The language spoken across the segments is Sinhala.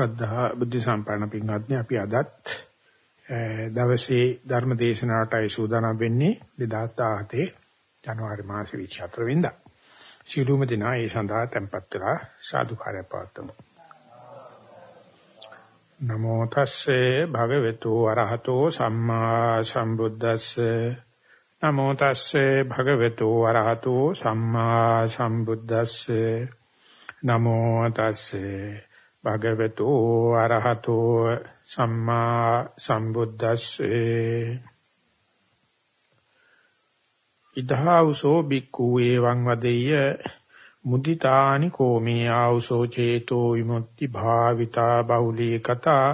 ශ්‍රද්ධා බුද්ධ සම්පන්න පින්වත්නි අපි අදත් දවසේ ධර්ම දේශනාවටයි සූදානම් වෙන්නේ 2017 ජනවාරි මාසේ 24 වෙනිදා. සියලුම දෙනා ඒ සඳහා tempත් වෙලා සාදුකාරය පවත්වමු. නමෝ තස්සේ භගවතු අරහතෝ සම්මා සම්බුද්දස්සේ නමෝ තස්සේ භගවතු අරහතෝ සම්මා සම්බුද්දස්සේ නමෝ තස්සේ භගවතු අරහතෝ සම්මා සම්බුද්දස්සේ. ඉදහාවසෝ බික්ඛු එවං වදෙය්‍ය මුදිතානි කෝමේ ආවසෝ චේතෝ විමුක්ති භාවිතා බහුලී කතා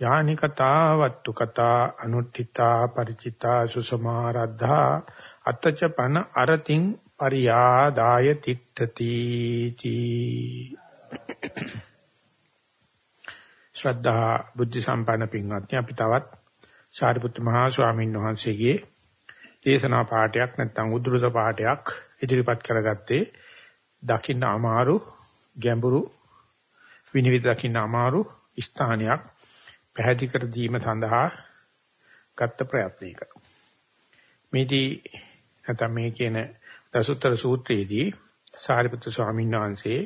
යානි කතා වත්තු කතා අනුත්ථිතා ಪರಿචිතා සුසමාරද්ධා අත්තච පන අරතින් පරියාදාය තිට්ඨති තී ශ්‍රද්ධා බුද්ධ සම්පන්න පින්වත්නි අපි තවත් සාරිපුත්ත මහා ස්වාමීන් වහන්සේගේ දේශනා පාඩයක් නැත්නම් උද්දෘත පාඩයක් ඉදිරිපත් කරගත්තේ දකින්න අමාරු ගැඹුරු විනිවිද දකින්න අමාරු ස්ථානයක් පැහැදිලි කර දීම සඳහා ගත්ත ප්‍රයත්නයක. මේදී නැත්නම් මේ කියන දසුත්තර සූත්‍රයේදී සාරිපුත්‍ර ස්වාමීන් වහන්සේ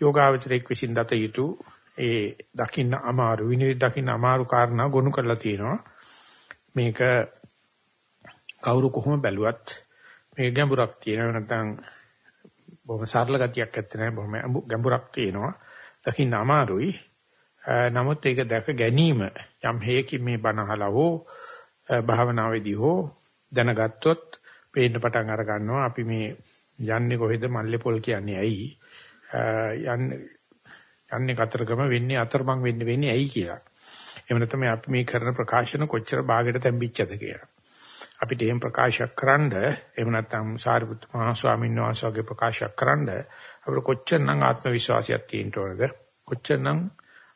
යෝගාවචරයක් විසින් දත යුතු ඒ දකින්න අමාරු විනිවිද දකින්න අමාරු කාරණා ගොනු කරලා තියෙනවා. මේක කවුරු කොහොම බැලුවත් මේක ගැඹුරක් තියෙනවා නැත්නම් බොහොම සරල ගතියක් ඇත්තේ නැහැ බොහොම ගැඹුරක් තියෙනවා. දකින්න අමාරුයි. නමුත් ඒක දැක ගැනීම යම් හේකින් මේ බණහලා හෝ භාවනාවේදී හෝ දැනගත්තොත් පේන්න පටන් අර ගන්නවා අපි මේ යන්නේ කොහෙද මල්ලේ පොල් කියන්නේ ඇයි යන්නේ යන්නේ කතරගම වෙන්නේ අතරමං වෙන්නේ වෙන්නේ ඇයි කියලා. එහෙම නැත්නම් අපි මේ කරන ප්‍රකාශන කොච්චර භාගයට තැම්බිච්චද කියලා. අපිට එහෙම ප්‍රකාශයක් කරන්න එහෙම නැත්නම් සාරිපුත් මහා ස්වාමීන් වහන්සේගේ ප්‍රකාශයක් කරන්න අපිට කොච්චරනම් ආත්ම විශ්වාසයක් තියෙන්න ඕනද? කොච්චරනම්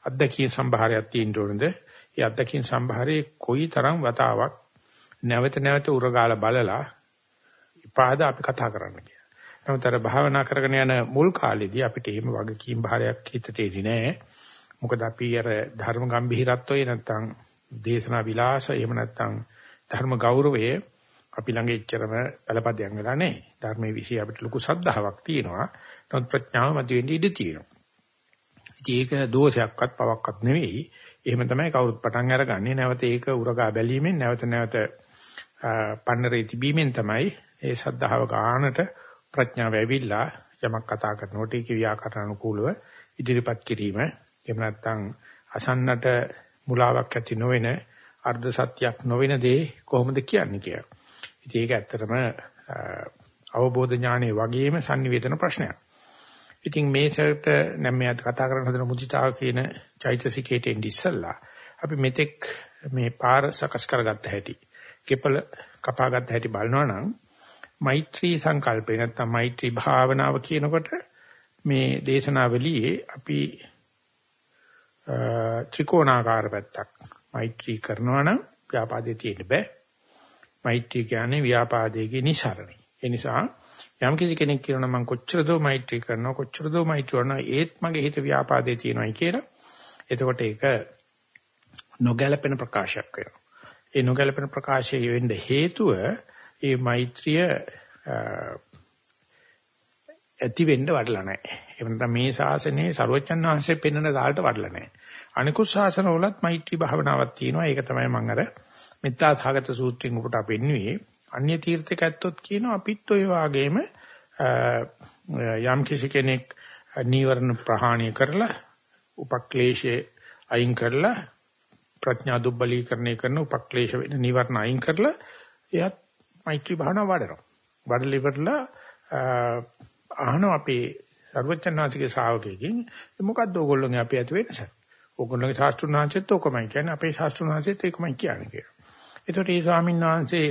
අත්දැකීම් සම්භාරයක් තියෙන්න ඕනද? ඒ අත්දැකීම් සම්භාරයේ කොයි තරම් වතාවක් නැවත නැවත උරගාලා බලලා ඉපාද අපි කතා කරන්න කියලා. නමුත් අර භාවනා කරගෙන යන මුල් කාලෙදී අපිට එහෙම වගකීම් භාරයක් හිතට එන්නේ නැහැ. මොකද අපි අර ධර්ම ගැඹිරත්වය නැත්තම් දේශනා විලාස එහෙම නැත්තම් ධර්ම ගෞරවය අපි ළඟ එච්චරම පළපදයක් වෙලා නැහැ. ධර්මයේ විශ්ය අපිට ලොකු සද්ධාාවක් තියෙනවා. නමුත් ප්‍රඥාව මත වෙන්නේ ඉඳී තියෙනවා. ඉතින් ඒක දෝෂයක්වත් පවක්වත් නෙවෙයි. එහෙම තමයි කවුරුත් පටන් අරගන්නේ. නැවත ඒක උරගා බැලීමෙන් නැවත නැවත පන්නරේ තිබීමෙන් තමයි ඒ සද්ධාව ගානට ප්‍රඥාව ඇවිල්ලා යමක් කතා කරනකොට ඒකේ ව්‍යාකරණ අනුකූලව ඉදිරිපත් කිරීම එහෙම නැත්නම් අසන්නට මුලාවක් ඇති නොවන අර්ධ සත්‍යයක් නොවන දේ කොහොමද කියන්නේ කියලා. ඉතින් ඒක ඇත්තටම අවබෝධ ඥානයේ වගේම sannivedana ප්‍රශ්නයක්. ඉතින් මේකට නම් මේ කතා කරන හදන මුදිතාව කියන චෛතසිකයට එන්නේ ඉස්සල්ලා අපි මෙතෙක් මේ පාර සකස් කරගත්ත හැටි, කෙපල කපාගත්ත හැටි බලනවා නම් මෛත්‍රී සංකල්පේ නැත්නම් මෛත්‍රී භාවනාව කියනකොට මේ දේශනාවලියේ අපි ත්‍රිකෝණාකාර පැත්තක් මෛත්‍රී කරනවා නම් ව්‍යාපාදේ තියෙන්න බෑ. මෛත්‍රී කියන්නේ ව්‍යාපාදයේ නිසරණයි. ඒ නිසා යම් කිසි කෙනෙක් කියනවා මම කොච්චර දෝ මෛත්‍රී කරනවා කොච්චර දෝ මෛත්‍රී කරනවා ඒත් මගේ හිත ව්‍යාපාදේ තියෙනවායි කියලා. එතකොට ඒක නොගැලපෙන ප්‍රකාශයක් වෙනවා. ඒ නොගැලපෙන ප්‍රකාශය වෙන්න හේතුව ඒ මෛත්‍රිය ඇති වෙන්න වඩලා නැහැ. ඒ වෙනත මේ ශාසනයේ ਸਰවචන් වහන්සේ පෙන්වන දාලට වඩලා නැහැ. අනිකුත් ශාසනවලත් මෛත්‍රී භාවනාවක් තියෙනවා. ඒක තමයි මම අර මෙත්තා සාගත සූත්‍රයෙන් උපට පෙන්වුවේ. අන්‍ය තීර්ථක ඇත්තොත් කියනවා අපිත් ඔය වාගේම යම් කිසි කෙනෙක් නීවරණ ප්‍රහාණය කරලා උපක්ලේශේ අයින් කරලා ප්‍රඥා දුබ්බලීකරණය කරන උපක්ලේශ වෙන නීවරණ අයින් කරලා එයත් මෛත්‍රී භාවනාව වඩනවා. වඩලා ඉවරලා අහන අපේ සර්වඥාන්සිකේ ශ්‍රාවකෙකින් මොකද්ද ඕගොල්ලෝගේ අපේ ඇති වෙනස? ඕගොල්ලෝගේ ශාස්ත්‍රුණාංශෙත් ඔකමයි කියන්නේ අපේ ශාස්ත්‍රුණාංශෙත් ඒකමයි කියන්නේ කියලා. ඒතකොට මේ ස්වාමීන් වහන්සේ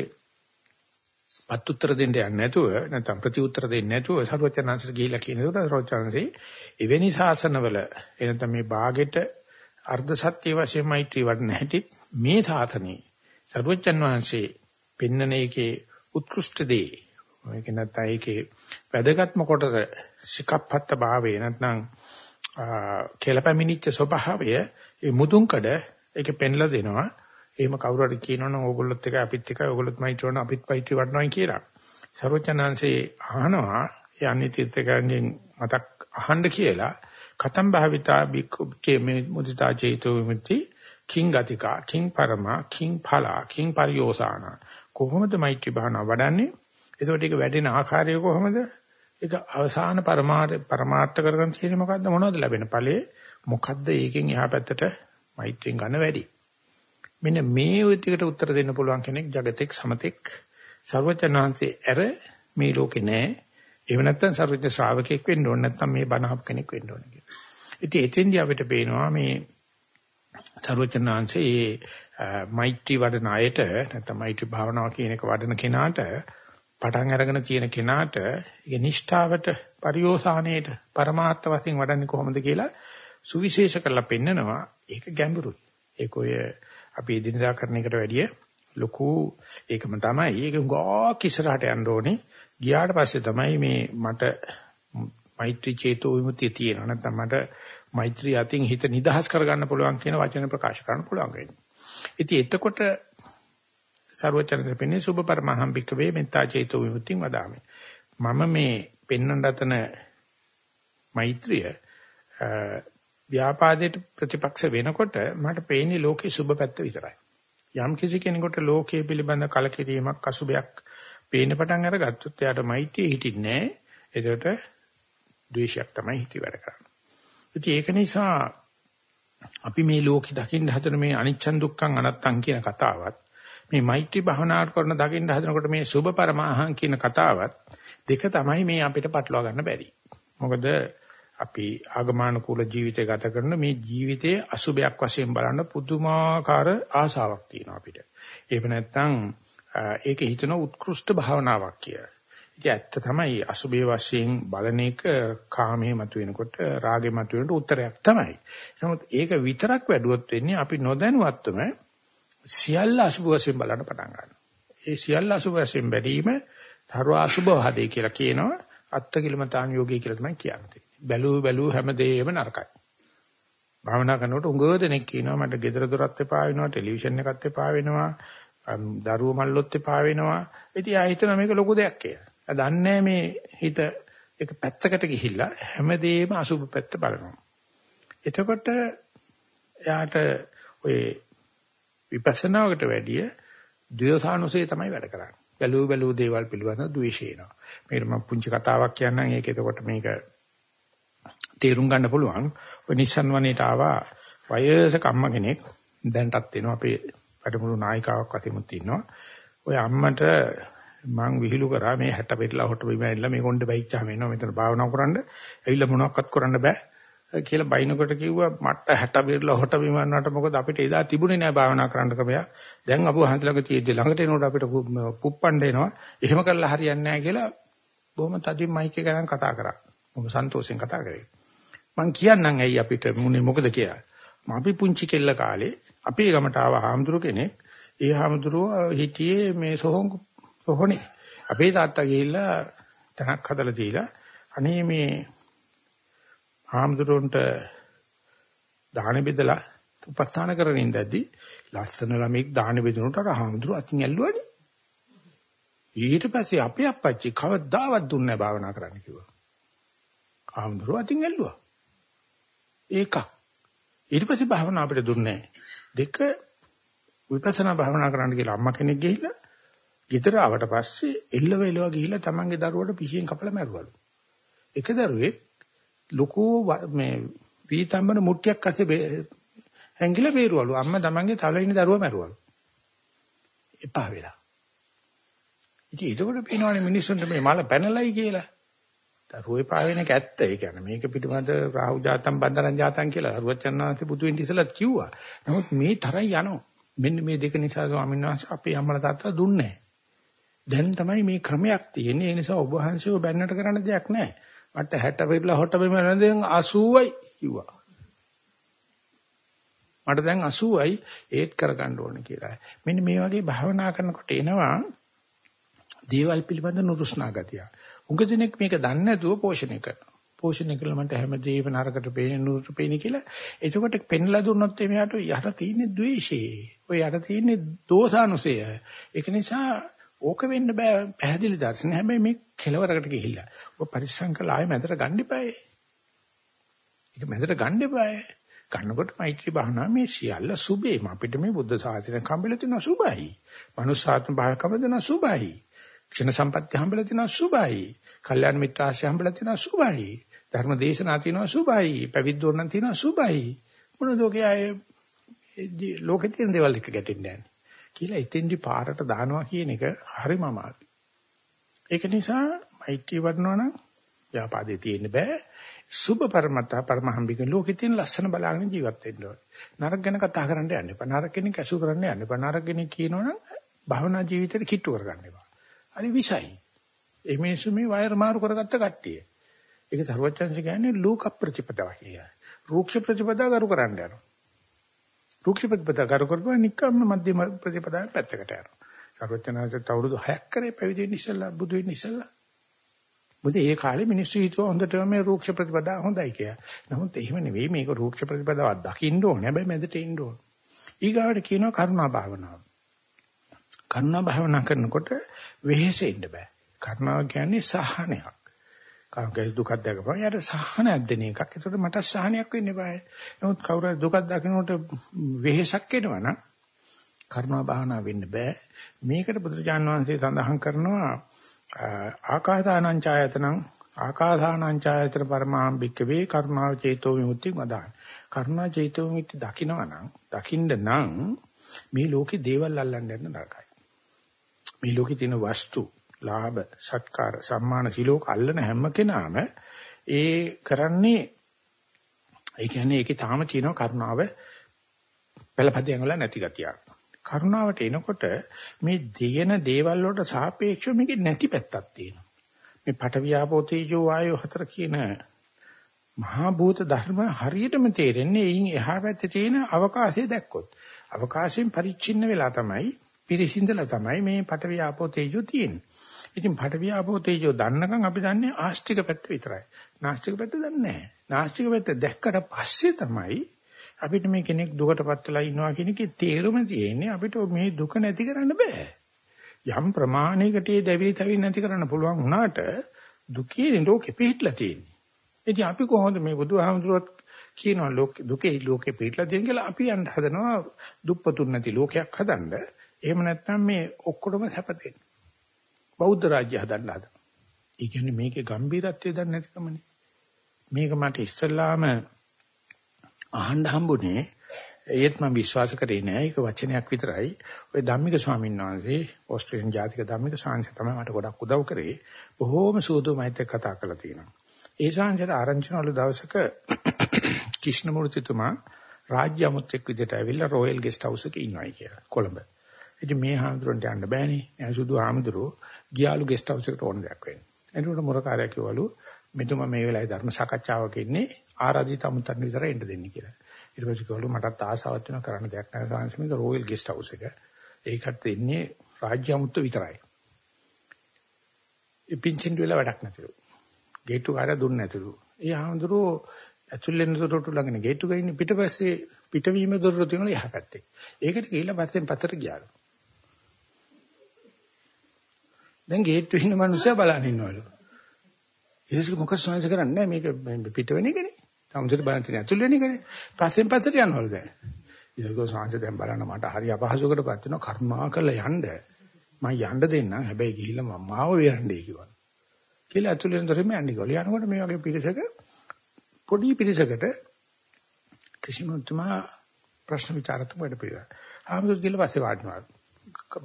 පත් උත්තර දෙන්න යන්නේ නැතුව නැත්නම් ප්‍රති උත්තර දෙන්නේ නැතුව සර්වඥාන්සිට ගිහිලා කියනකොට සර්වඥාන්සේ එවැනි ශාසනවල එනතම මේ ਬਾගෙට අර්ධ සත්‍ය වශයෙන් මෛත්‍රී වඩන හැටි මේ සාතනේ සර්වඥාන් වහන්සේ පෙන්නන එකේ උත්කෘෂ්ඨ දේ ඒක නැත්නම් ඒකේ වැදගත්ම කොටස සිකප්පත්ත භාවය නැත්නම් කෙලපැමිණිච්ච ස්වභාවය ඒ මුදුන්කඩ ඒක පෙන්ලා දෙනවා. එහෙම කවුරු හරි කියනවනම් ඕගොල්ලොත් එක අපිත් එකයි ඕගොල්ලොත් මෛත්‍රී වඩන අපිත් මෛත්‍රී වඩනවායි කියලා. සර්වචනාංශේ අහනවා යන්නේ තීර්ථකයන්ගෙන් මතක් අහන්න කියලා කතම් භාවිතා බික්කේ මේ මුදිතා චේතෝ විමුක්ති කිං ගතිකා කිං පරමා කිං ඵලා කිං පරියෝසాన කොහොමද මෛත්‍රී භාවනාව වඩන්නේ? එතකොට ඒක වැඩෙන ආකාරය කොහොමද? ඒක අවසාන පරමාර්ථ කරගන්න තියෙන්නේ මොකද්ද? මොනවද ලැබෙන ඵලයේ? මොකද්ද ඒකෙන් එහා පැත්තට මෛත්‍රියෙන් ගන්න වැඩි? මෙන්න මේ උත්තරයට උත්තර දෙන්න පුළුවන් කෙනෙක් జగතෙක් සමතෙක් සර්වචනාංශේ ඇර මේ ලෝකේ නැහැ. එහෙම නැත්නම් සර්වඥ ශ්‍රාවකෙක් වෙන්න ඕන නැත්නම් මේ බණහක් කෙනෙක් වෙන්න ඕන කියලා. ඉතින් එතෙන්දී අපිට පේනවා මේ සර්වචනාංශේ මෛත්‍රී වඩන අයට නැත්නම් මෛත්‍රී භාවනාව කියන එක වඩන කෙනාට පටන් අරගෙන තියෙන කෙනාට ඒ නිෂ්ඨාවට පරිෝසානයේට પરමාර්ථ වශයෙන් වඩන්නේ කොහොමද කියලා සුවිශේෂ කරලා පෙන්නනවා. ඒක ගැඹුරුයි. ඒක ඔය අපි එදිනදා කරන එකට වැඩිය ලොකු ඒකම තමයි. ඒක ගොඩක් ඉස්සරහට යන්න ඕනේ. ගියාට පස්සේ තමයි මේ මට මෛත්‍රී චේතෝ විමුක්තිය තියෙනවා. නැත්නම් මට මෛත්‍රී අතින් හිත නිදහස් කරගන්න පුළුවන් කියන වචන ප්‍රකාශ කරන්න පුළුවන් වෙන්නේ. ඉතින් එතකොට ਸਰවචන දෙපෙන්නේ සුභ පරමහම් භික්කවේ මෙත්තා චේතෝ විමුක්තිය වදාමි. මම මේ පෙන්වන්න දතන මෛත්‍රිය ව්‍යාපාදයට ප්‍රතිපක්ෂ වෙනකොට මට පේන්නේ ලෝකේ සුභ පැත්ත විතරයි. යම් කිසි කෙනෙකුට ලෝකයේ පිළිබඳ කලකිරීමක් අසුභයක් පේන පටන් අරගත්තොත් එයාට මෛත්‍රිය හිටින්නේ නැහැ. ඒකට ද්වේෂයක් තමයි හිතේ වැඩ කරන්නේ. ඉතින් ඒක නිසා අපි මේ ලෝකෙ දකින්න හදන මේ අනිච්චන් දුක්ඛං අනත්තං කියන කතාවත් මේ මෛත්‍රී භාවනාවට කරන දකින්න හදනකොට මේ සුභ පරමාහං කියන කතාවත් දෙක තමයි මේ අපිට පටලවා ගන්න බැරි. මොකද අපි ආගමනුකූල ජීවිතය ගත කරන මේ ජීවිතයේ අසුභයක් වශයෙන් බලන පුදුමාකාර ආසාවක් තියෙනවා අපිට. එහෙම නැත්නම් ඒකේ හිතන උත්කෘෂ්ඨ භාවනාවක් කියලා. ඉතින් ඇත්ත තමයි අසුබේ වශයෙන් බලන එක කාමයේ මතුවෙනකොට රාගේ මතුවෙනකොට උත්තරයක් තමයි. නමුත් ඒක විතරක් වැඩුවොත් වෙන්නේ අපි නොදැනුවත්වම සියල්ල අසුබ වශයෙන් බලන්න පටන් ගන්නවා. ඒ සියල්ල අසුබ වශයෙන් බැලීම ධර්ව අසුබ වහදේ කියලා කියනවා. අත්කිලමතාන් යෝගී කියලා තමයි කියන්නේ. බැලූ බැලූ හැමදේම නරකයි. භාවනා කරනකොට උඟ දෙනෙක් කියනවා මට gedara dorat එපා වෙනවා ටෙලිවිෂන් එකත් එපා වෙනවා දරුවෝ මල්ලොත් එපා වෙනවා. ඉතින් ආ හිතන මේක ලොකු දෙයක් කියලා. ආ දන්නේ මේ හිත එක පැත්තකට ගිහිල්ලා හැමදේම අසුබ පැත්ත බලනවා. එතකොට එයාට ඔය විපස්සනාවකට වැඩිය ද්වේෂානුසය තමයි වැඩ කරන්නේ. බැලූ බැලූ දේවල් පිළිබඳව ද්වේෂය එනවා. මේකට මම පුංචි කතාවක් කියන්නම්. ඒක එතකොට මේක තේරුම් ගන්න පුළුවන්. ඔය නිසන් වනේට ආවා වයසක අම්ම කෙනෙක් දැන්ටත් එනවා අපේ වැඩමුළු නායිකාවක් වශයෙන්මුත් ඉන්නවා. ඔය අම්මට මං විහිළු කරා මේ 60 පෙරලා හොට බිම ඇවිල්ලා මේ කොණ්ඩේ බයිච්චාම එනවා මෙතන භාවනා කරන්න. ඇවිල්ලා මොනවක්වත් කරන්න බෑ කියලා බයිනකොට කිව්වා මට 60 පෙරලා හොට බිම යනකොට මොකද අපිට එදා තිබුණේ නෑ භාවනා කරන්න ක්‍රමයක්. දැන් අපු හන්සලක තියෙද්දි ළඟට එනකොට අපිට පුප්පණ්ඩ එනවා. එහෙම කරලා හරියන්නේ නෑ කියලා බොහොම තදින් මයික් එක ගන්න කතා කරා. මම සන්තෝෂෙන් කතා කරේ. මං කියන්නම් ඇයි අපිට මුනේ මොකද කියලා. අපි පුංචි කෙල්ල කාලේ අපේ ගමට ආව හාමුදුරු කෙනෙක්. ඒ හාමුදුරුව හිටියේ මේ සොහොන් සොහොනේ. අපේ තාත්තා ගිහිල්ලා තනක් හදලා දීලා අනේ මේ හාමුදුරුවන්ට දාන බෙදලා උපස්ථාන කරගෙන ඉඳද්දී ලස්සන ළමෙක් දාන බෙදුනට අර හාමුදුරුව අතින් ඇල්ලුවානේ. ඊට පස්සේ අපේ අප්පච්චි කවදාවත් දුන්නේ නැහැ භාවනා කරන්න කිව්වා. හාමුදුරුව අතින් ඇල්ලුවා. ඒකක්. ඊට පස්සේ භාවනා අපිට දුන්නේ නැහැ. දෙක විපස්සනා භාවනා කරන්න කියලා අම්මා කෙනෙක් ගිහිල්ලා ගෙදර ආවට පස්සේ එල්ලව එලව ගිහිල්ලා තමන්ගේ දරුවට පිහින් කපලා මැරුවලු. එක දරුවෙක් ලොකු මේ වීතම්බන මුට්ටියක් අස්සේ හැංගිලා බේරුවලු. අම්මා තමන්ගේ තවලෙන දරුවා මැරුවලු. එපා වෙලා. ඉතින් ඒකවල පේනවනේ මිනිස්සුන්ට මේ මල පැනලයි කියලා. දරුවේ පාවෙන එක ඇත්ත. ඒ කියන්නේ මේක පිටිමද රාහු ජාතම් බන්දරන් ජාතම් කියලා හරුවචන්නාන්සේ බුදු වෙන්න ඉස්සලත් කිව්වා. නමුත් මේ තරම් යනවා. මෙන්න මේ දෙක නිසා ස්වාමීන් වහන්සේ අපේ අම්මලා තාත්තා දුන්නේ දැන් තමයි මේ ක්‍රමයක් තියෙන්නේ. ඒ නිසා ඔබ වහන්සේව බැන්නට කරන්න දෙයක් නැහැ. මට 60 පෙරලා හොට බෙම දැන් 80යි කිව්වා. මට දැන් 80යි ඒත් කරගන්න ඕනේ කියලා. මෙන්න මේ වගේ භාවනා කරනකොට එනවා දේවල් පිළිබඳ නුරුස්නා ගතිය. උඟ දිනෙක මේක දන්නේ නැතුව පෝෂණය කරනවා. පෝෂණය කළා මට හැමදේම නරකට පේන්නේ නුරුට පේන්නේ කියලා. එතකොට පෙන්ලා දුන්නොත් එයාට යට තියෙන්නේ ද්වේෂය. ඔය යට තියෙන්නේ දෝසානුසය. ඒක නිසා ඕක වෙන්න බෑ පැහැදිලි දර්ශන. හැබැයි මේ කෙලවරකට ගිහිල්ලා. ඔය පරිස්සම් කළා ආයෙ මැදට ගන්න එපායි. ඒක මැදට ගන්න එපායි. ගන්නකොට මෛත්‍රී භාවනා මේ සියල්ල සුබේම අපිට මේ බුද්ධ ශාසනය කම්බල තියෙන සුබයි. මනුස්සාත්ම භාවකම දෙන සුබයි. ක්ෂණ සම්පත්‍ය හම්බෙලා තියෙනවා සුබයි. කල්යාණ මිත්‍ර ආශ්‍රය හම්බෙලා තියෙනවා සුබයි. ධර්ම දේශනා තියෙනවා සුබයි. පැවිද්දෝන් නම් තියෙනවා සුබයි. මොනද ඔගේ අය ලෝකේ තියෙන දේවල් එක්ක ගැටෙන්නේ නැහැ. කියලා එතෙන්දි පාරට දානවා කියන එක හරිම අමාරුයි. ඒක නිසා මෛත්‍රී වඩනවා නම් ව්‍යාපාදේ තියෙන්න බෑ. සුභ පරමත පරමහම්බික ලෝකෙ තියෙන ලස්සන බලාගෙන ජීවත් වෙන්න ඕනේ. නරක ගැන කතා කරන්න යන්න එපා. නරක කෙනෙක් ඇසු කරන්න යන්න එපා. නරක කෙනෙක් කියනවනම් භවනා ජීවිතේට කිට්ටු කරගන්න එපා. හරි විසයි. ඒ මිනිස්සු මේ වයර් මාරු කරගත්ත කට්ටිය. ඒක සර්වචන්ස කියන්නේ ලෝක ප්‍රතිපදාව කියලා. රූක්ෂ ප්‍රතිපදාව කරු කරන්න යනවා. රුක්ෂ ප්‍රතිපදා කර කරපුවා නිකම්ම මධ්‍යම ප්‍රතිපදාවෙන් පැත්තකට යනවා. සර්වඥාන්සේත් අවුරුදු 6ක් කරේ පැවිදි වෙන්න ඉස්සෙල්ලා බුදු වෙන්න ඉස්සෙල්ලා. මොකද ඒ කාලේ මිනිස්සු හිතුවා හොඳටම මේ රුක්ෂ ප්‍රතිපදා හොඳයි කියලා. නමුත් එහෙම නෙවෙයි මේක රුක්ෂ ප්‍රතිපදාවක් දකින්න ඕනේ. හැබැයි මැදට එන්න ඕනේ. ඊගාවට කියනවා කරුණා භාවනාව. කරුණා භාවනා කරනකොට වෙහෙසෙන්න බෑ. කරුණාව කියන්නේ සහනයක්. කාගේ දුකක් දැකපම යාට සහනයක් දෙන එකක්. ඒකට මට සහනයක් වෙන්න බෑ. නමුත් කවුරු හරි දුකක් දකිනකොට වෙහෙසක් එනවනම් කර්මා භාවනා වෙන්න බෑ. මේකට බුදුරජාන් වහන්සේ සඳහන් කරනවා ආකාසානං ඡායතනං ආකාසානං ඡායතන පරමාම්බික වේ කරුණාව චේතෝ විමුක්ති මදාන. කරුණා චේතෝ විමුක්ති දකින්නවනම් දකින්න නම් මේ ලෝකේ දේවල් අල්ලන්න යන්න නරකයි. මේ ලෝකේ තියෙන වස්තු ලාභ, සත්කාර, සම්මාන සිලෝක අල්ලන හැම කෙනාම ඒ කරන්නේ ඒ කියන්නේ ඒකේ තාම තියෙනවා කරුණාව පළපදියන් වල නැති ගතියක්. කරුණාවට එනකොට මේ දේන දේවල් වලට සාපේක්ෂව මේකේ නැති පැත්තක් තියෙනවා. මේ පටවියාපෝ තේජෝ වායෝ හතර කියන මහා භූත ධර්ම හරියටම තේරෙන්නේ එයින් එහා පැත්තේ තියෙන අවකාශය දැක්කොත්. අවකාශයෙන් පරිච්ඡින්න වෙලා තමයි පිරිසිඳලා තමයි මේ පටවියාපෝ තේජෝ තියෙන්නේ. ඉතින් පඨවි ආපෝ තේජෝ දන්නකම් අපි දන්නේ ආස්තික පැත්ත විතරයි. නාස්තික පැත්ත දන්නේ නැහැ. නාස්තික පැත්ත දැක්කට පස්සේ තමයි අපිට මේ කෙනෙක් දුකටපත් වෙලා ඉන්නවා කියන එකේ තේරුම තියෙන්නේ අපිට මේ දුක නැති කරන්න බෑ. යම් ප්‍රමාණයකට ඒ දැවිලි තැවිලි නැති කරන්න පුළුවන් වුණාට දුකේ ලෝකෙ පිටලා තියෙන්නේ. ඉතින් අපි කොහොමද මේ බුදුහාමුදුරුවෝ කියනවා ලෝක දුකේ ලෝකෙ පිටලා තියෙන කියලා අපි යන්න හදනවා දුප්පතුන් නැති ලෝකයක් හදන්න. එහෙම නැත්නම් මේ ඔක්කොටම සැප දෙන්න. බෞද්ධ රාජ්‍ය හදන්න හදනවා. ඒ කියන්නේ මේකේ ගැඹීරත්වය දන්නේ නැතිකමනේ. මේක මට ඉස්සල්ලාම අහන්න හම්බුනේ ඒත් මම විශ්වාස කරේ නෑ ඒක වචනයක් විතරයි. ඔය ධම්මික ස්වාමීන් වහන්සේ ඕස්ට්‍රේලියානු ජාතික ධම්මික ස්වාමීන් තමයි මට ගොඩක් උදව් කරේ. බොහෝම සූදුමයිත් කතා කරලා තියෙනවා. ඒ ස්වාමීන්ට ආරංචිනවලු දවසක කිෂ්ණමූර්තිතුමා රාජ්‍ය අමුත්‍යෙක් විදිහට ඇවිල්ලා රොයල් ගෙස්ට් හවුස් එකේ ඉන්නවයි කියලා කොළඹ. ඉතින් මේ හාමුදුරන්ට යන්න බෑනේ. එයා සුදු හාමුදුරුවෝ ගියාලු ගෙස්ට් හවුස් එකට ඕන දෙයක් වෙන්නේ. එතකොට මොරකාරයා කිව්වලු මෙතුමා මේ වෙලාවේ ධර්ම සාකච්ඡාවක ඉන්නේ ආරාධිත අමුතන් විතර එන්න දෙන්න කියලා. ඊට පස්සේ කිව්වලු මටත් ආසාවක් වෙනවා කරන්න දෙයක් නැහැ සාංශමික රොයල් ගෙස්ට් හවුස් එක. ඒකට ඉන්නේ රාජ්‍ය අමුත්ත විතරයි. ඒ පින්චෙන් වෙලා වැඩක් නැතිලු. ගේට්ටු කාර්ය දුන්නේ නැතිලු. ඒ හාමුදුරුවෝ ඇතුල් වෙන දොරටු ළඟනේ ගේට්ටු ගිහින් පිටපස්සේ පිටවීම දොරටු තියෙනවා එහා පැත්තේ. ඒකට ගිහිල්ලා පස්සෙන් පතර ගියාලු. දැන් ගේට්ටු ඉන්න මිනිස්සයා බලන් ඉන්නවලු. ඒක මොකද සංස කරන්නේ මේක පිට වෙන එකනේ. සමුද්‍රේ බලන් තියෙන ඇතුල් වෙන එකනේ. පස්සෙන් පස්සට යනවලු දැන්. ඒක සංස දැන් බලන්න මට හරි අපහසුකටපත් වෙනවා කර්මා කරලා යන්න. මම යන්න දෙන්නම්. හැබැයි ගිහිල්ලා මම මාව වෙරන්නේ කිව්වා. කියලා ඇතුල් වෙන දොරෙම යන්නේ ගොල්ලෝ. යනකොට මේ වගේ පිරිසක පොඩි පිරිසකට කිසිමතුමා ප්‍රශ්න විචාරතුම වැඩ පිළිවෙල. ආමුදුත් ගිහලා පස්සේ වාඩිනවා.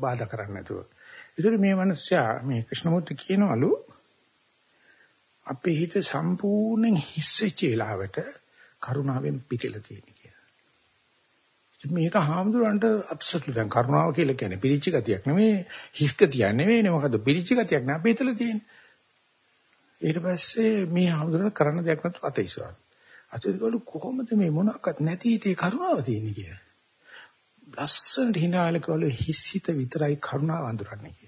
බාධා කරන්නේ නැතුව. ඒතර මේ මිනිස්සයා මේ ක්‍රිෂ්ණමූර්ති කියනවලු අපේ හිත සම්පූර්ණයෙන් හිස්සෙච්ච වෙලාවට කරුණාවෙන් පිටිලා තියෙන කියලා. මේක හාමුදුරන්ට අප්සෙට්ලි දැන් කරුණාව කියලා කියන්නේ පිරිච්ච ගතියක් නෙමෙයි හිස් ගතියක් නෙමෙයිනේ මොකද පිරිච්ච ගතියක් නේ අපේ හිතලා තියෙන්නේ. ඊට පස්සේ මේ හාමුදුරන් කරන්න දෙයක් නැතුව අතීසවා. අතීතවල කොහොමද මේ මොනක්වත් නැති හිතේ කරුණාව තියෙන්නේ කියලා. ලස්සනට hinaලකවල හිස්සිත විතරයි කරුණාව අඳුරන්නේ කියලා.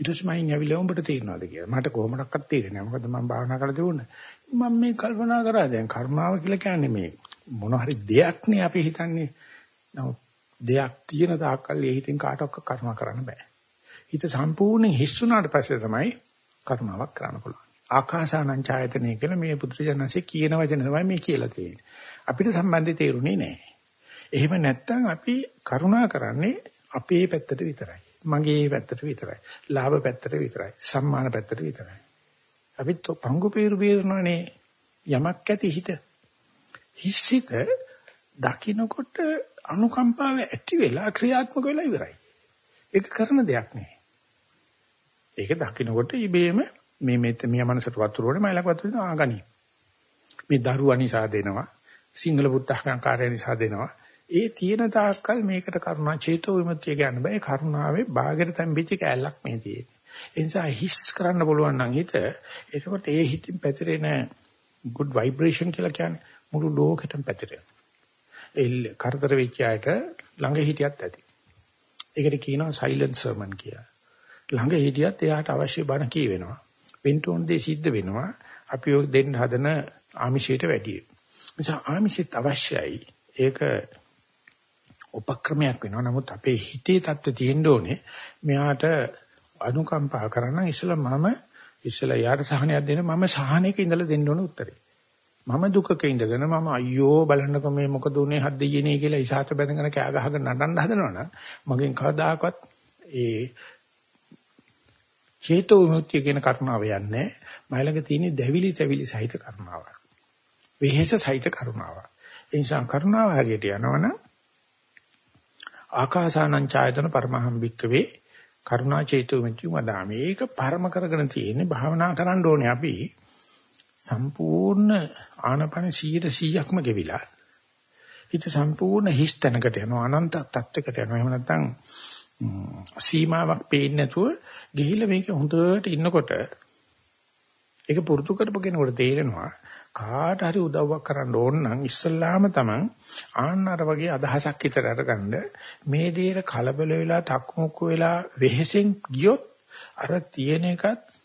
ඊට පස්සේ මයින් ඇවිල්ලා උඹට තේරෙනවද කියලා. මට කොහොමඩක්වත් තේරෙන්නේ නැහැ. මොකද මම භාවනා කරලා තිබුණා. මම මේ කල්පනා කරා දැන් කර්මාව කියලා කියන්නේ මේ මොන හරි දෙයක් නේ අපි හිතන්නේ. නමුත් දෙයක් තියෙන තාක්කල් ඒ හිතින් කාටවත් කර්ම කරන්න බෑ. හිත සම්පූර්ණයෙන් හිස් වුණාට පස්සේ තමයි කර්මාවක් කරන්න පුළුවන්. ආකාසානං ඡායතනෙ කියලා මේ පුත්‍රජනන්සේ කියන වචන තමයි මේ කියලා තියෙන්නේ. අපිට සම්බන්ධය තේරුනේ නැහැ. එහෙම නැත්නම් අපි කරුණා කරන්නේ අපේ පැත්තට විතරයි. මගේ පැත්තට විතරයි. ලාභ පැත්තට විතරයි. සම්මාන පැත්තට විතරයි. අපි පංගු peeru බේරනනේ යමක් ඇති හිත. හිස්සිත දකින්නකොට අනුකම්පාව ඇති වෙලා ක්‍රියාත්මක වෙලා ඉවරයි. ඒක කරන දෙයක් නෙවෙයි. ඒක දකින්නකොට ඉබේම මේ මෙත් මිය මනසට වතුර වල මයිලක් වතුර දෙනවා ආගනි. මේ දරුවා නිසා දෙනවා. සිංහල බුද්ධඝංකාරය නිසා දෙනවා. ඒ තියෙන තාක්කල් මේකට කරුණා චේතෝ විමුක්තිය කියන්න බෑ. කරුණාවේ ਬਾගෙට තැම්පිච්ච කැලලක් මේ තියෙන්නේ. ඒ නිසා හිස් කරන්න පුළුවන් නම් හිත එතකොට ඒ හිතින් පැතිරෙන good vibration කියලා කියන්නේ මුළු ලෝකෙටම පැතිරෙනවා. ඒ කරදර වෙච්ච අයට ළඟ හිටියත් ඇති. ඒකට කියනවා silent sermon කියලා. ළඟ හිටියත් එයාට අවශ්‍ය බණ කියවෙනවා. වෙන්ටෝන් දේ සිද්ධ වෙනවා. අපි ඔය දෙන්න හදන ආමිෂයට වැඩියි. නිසා ආමිෂෙත් අවශ්‍යයි. ඒක උපක්‍රමයක් වෙනවා. නමුත් අපේ හිතේ தත්ත්වය තියෙන්න ඕනේ. මෙයාට අනුකම්පා කරන්න ඉස්සලා මම ඉස්සලා යාට සහනයක් දෙන්න මම සහනයක ඉඳලා දෙන්න ඕන උත්තරේ. මම දුකක ඉඳගෙන මම අයියෝ බලන්නකො මේ මොකද උනේ හත් දෙයියනේ කියලා ඉසాత බැඳගෙන කෑ ගහගෙන නටන්න හදනවනම් මගෙන් කවදාකවත් ඒ හේතු විමුක්තිය කියන කරුණාව යන්නේ මයිලඟ තියෙන දැවිලි තැවිලි සහිත කරුණාවක්. වෙහෙස සහිත කරුණාවක්. ඒ නිසා කරුණාව හරියට යනවනම් ආකාසානං ඡායතන පරමහම් භික්කවේ කරුණා චේතෝ මෙච්චු වදාමි. ඒක පරම කරගෙන තියෙන්නේ භාවනා කරන්න ඕනේ අපි සම්පූර්ණ ආනපන 100%ක්ම ගෙවිලා හිත සම්පූර්ණ හිස් තැනකට යනවා අනන්ත තත්වයකට යනවා. එහෙම නැත්නම් සීමාවක් පේන්නේ නැතුව ගිහිල්ලා මේක හොඳට ඉන්නකොට ඒක පුරුදු කරපු කෙනෙකුට තේරෙනවා කාට හරි උදව්වක් කරන්න ඕන නම් ඉස්සල්ලාම තමන් ආන්නර වගේ අදහසක් හිතට අරගන්න මේ දේට කලබල වෙලා තක්මුක්කු වෙලා වෙහෙසෙන් ගියොත් අර තියෙන එකත්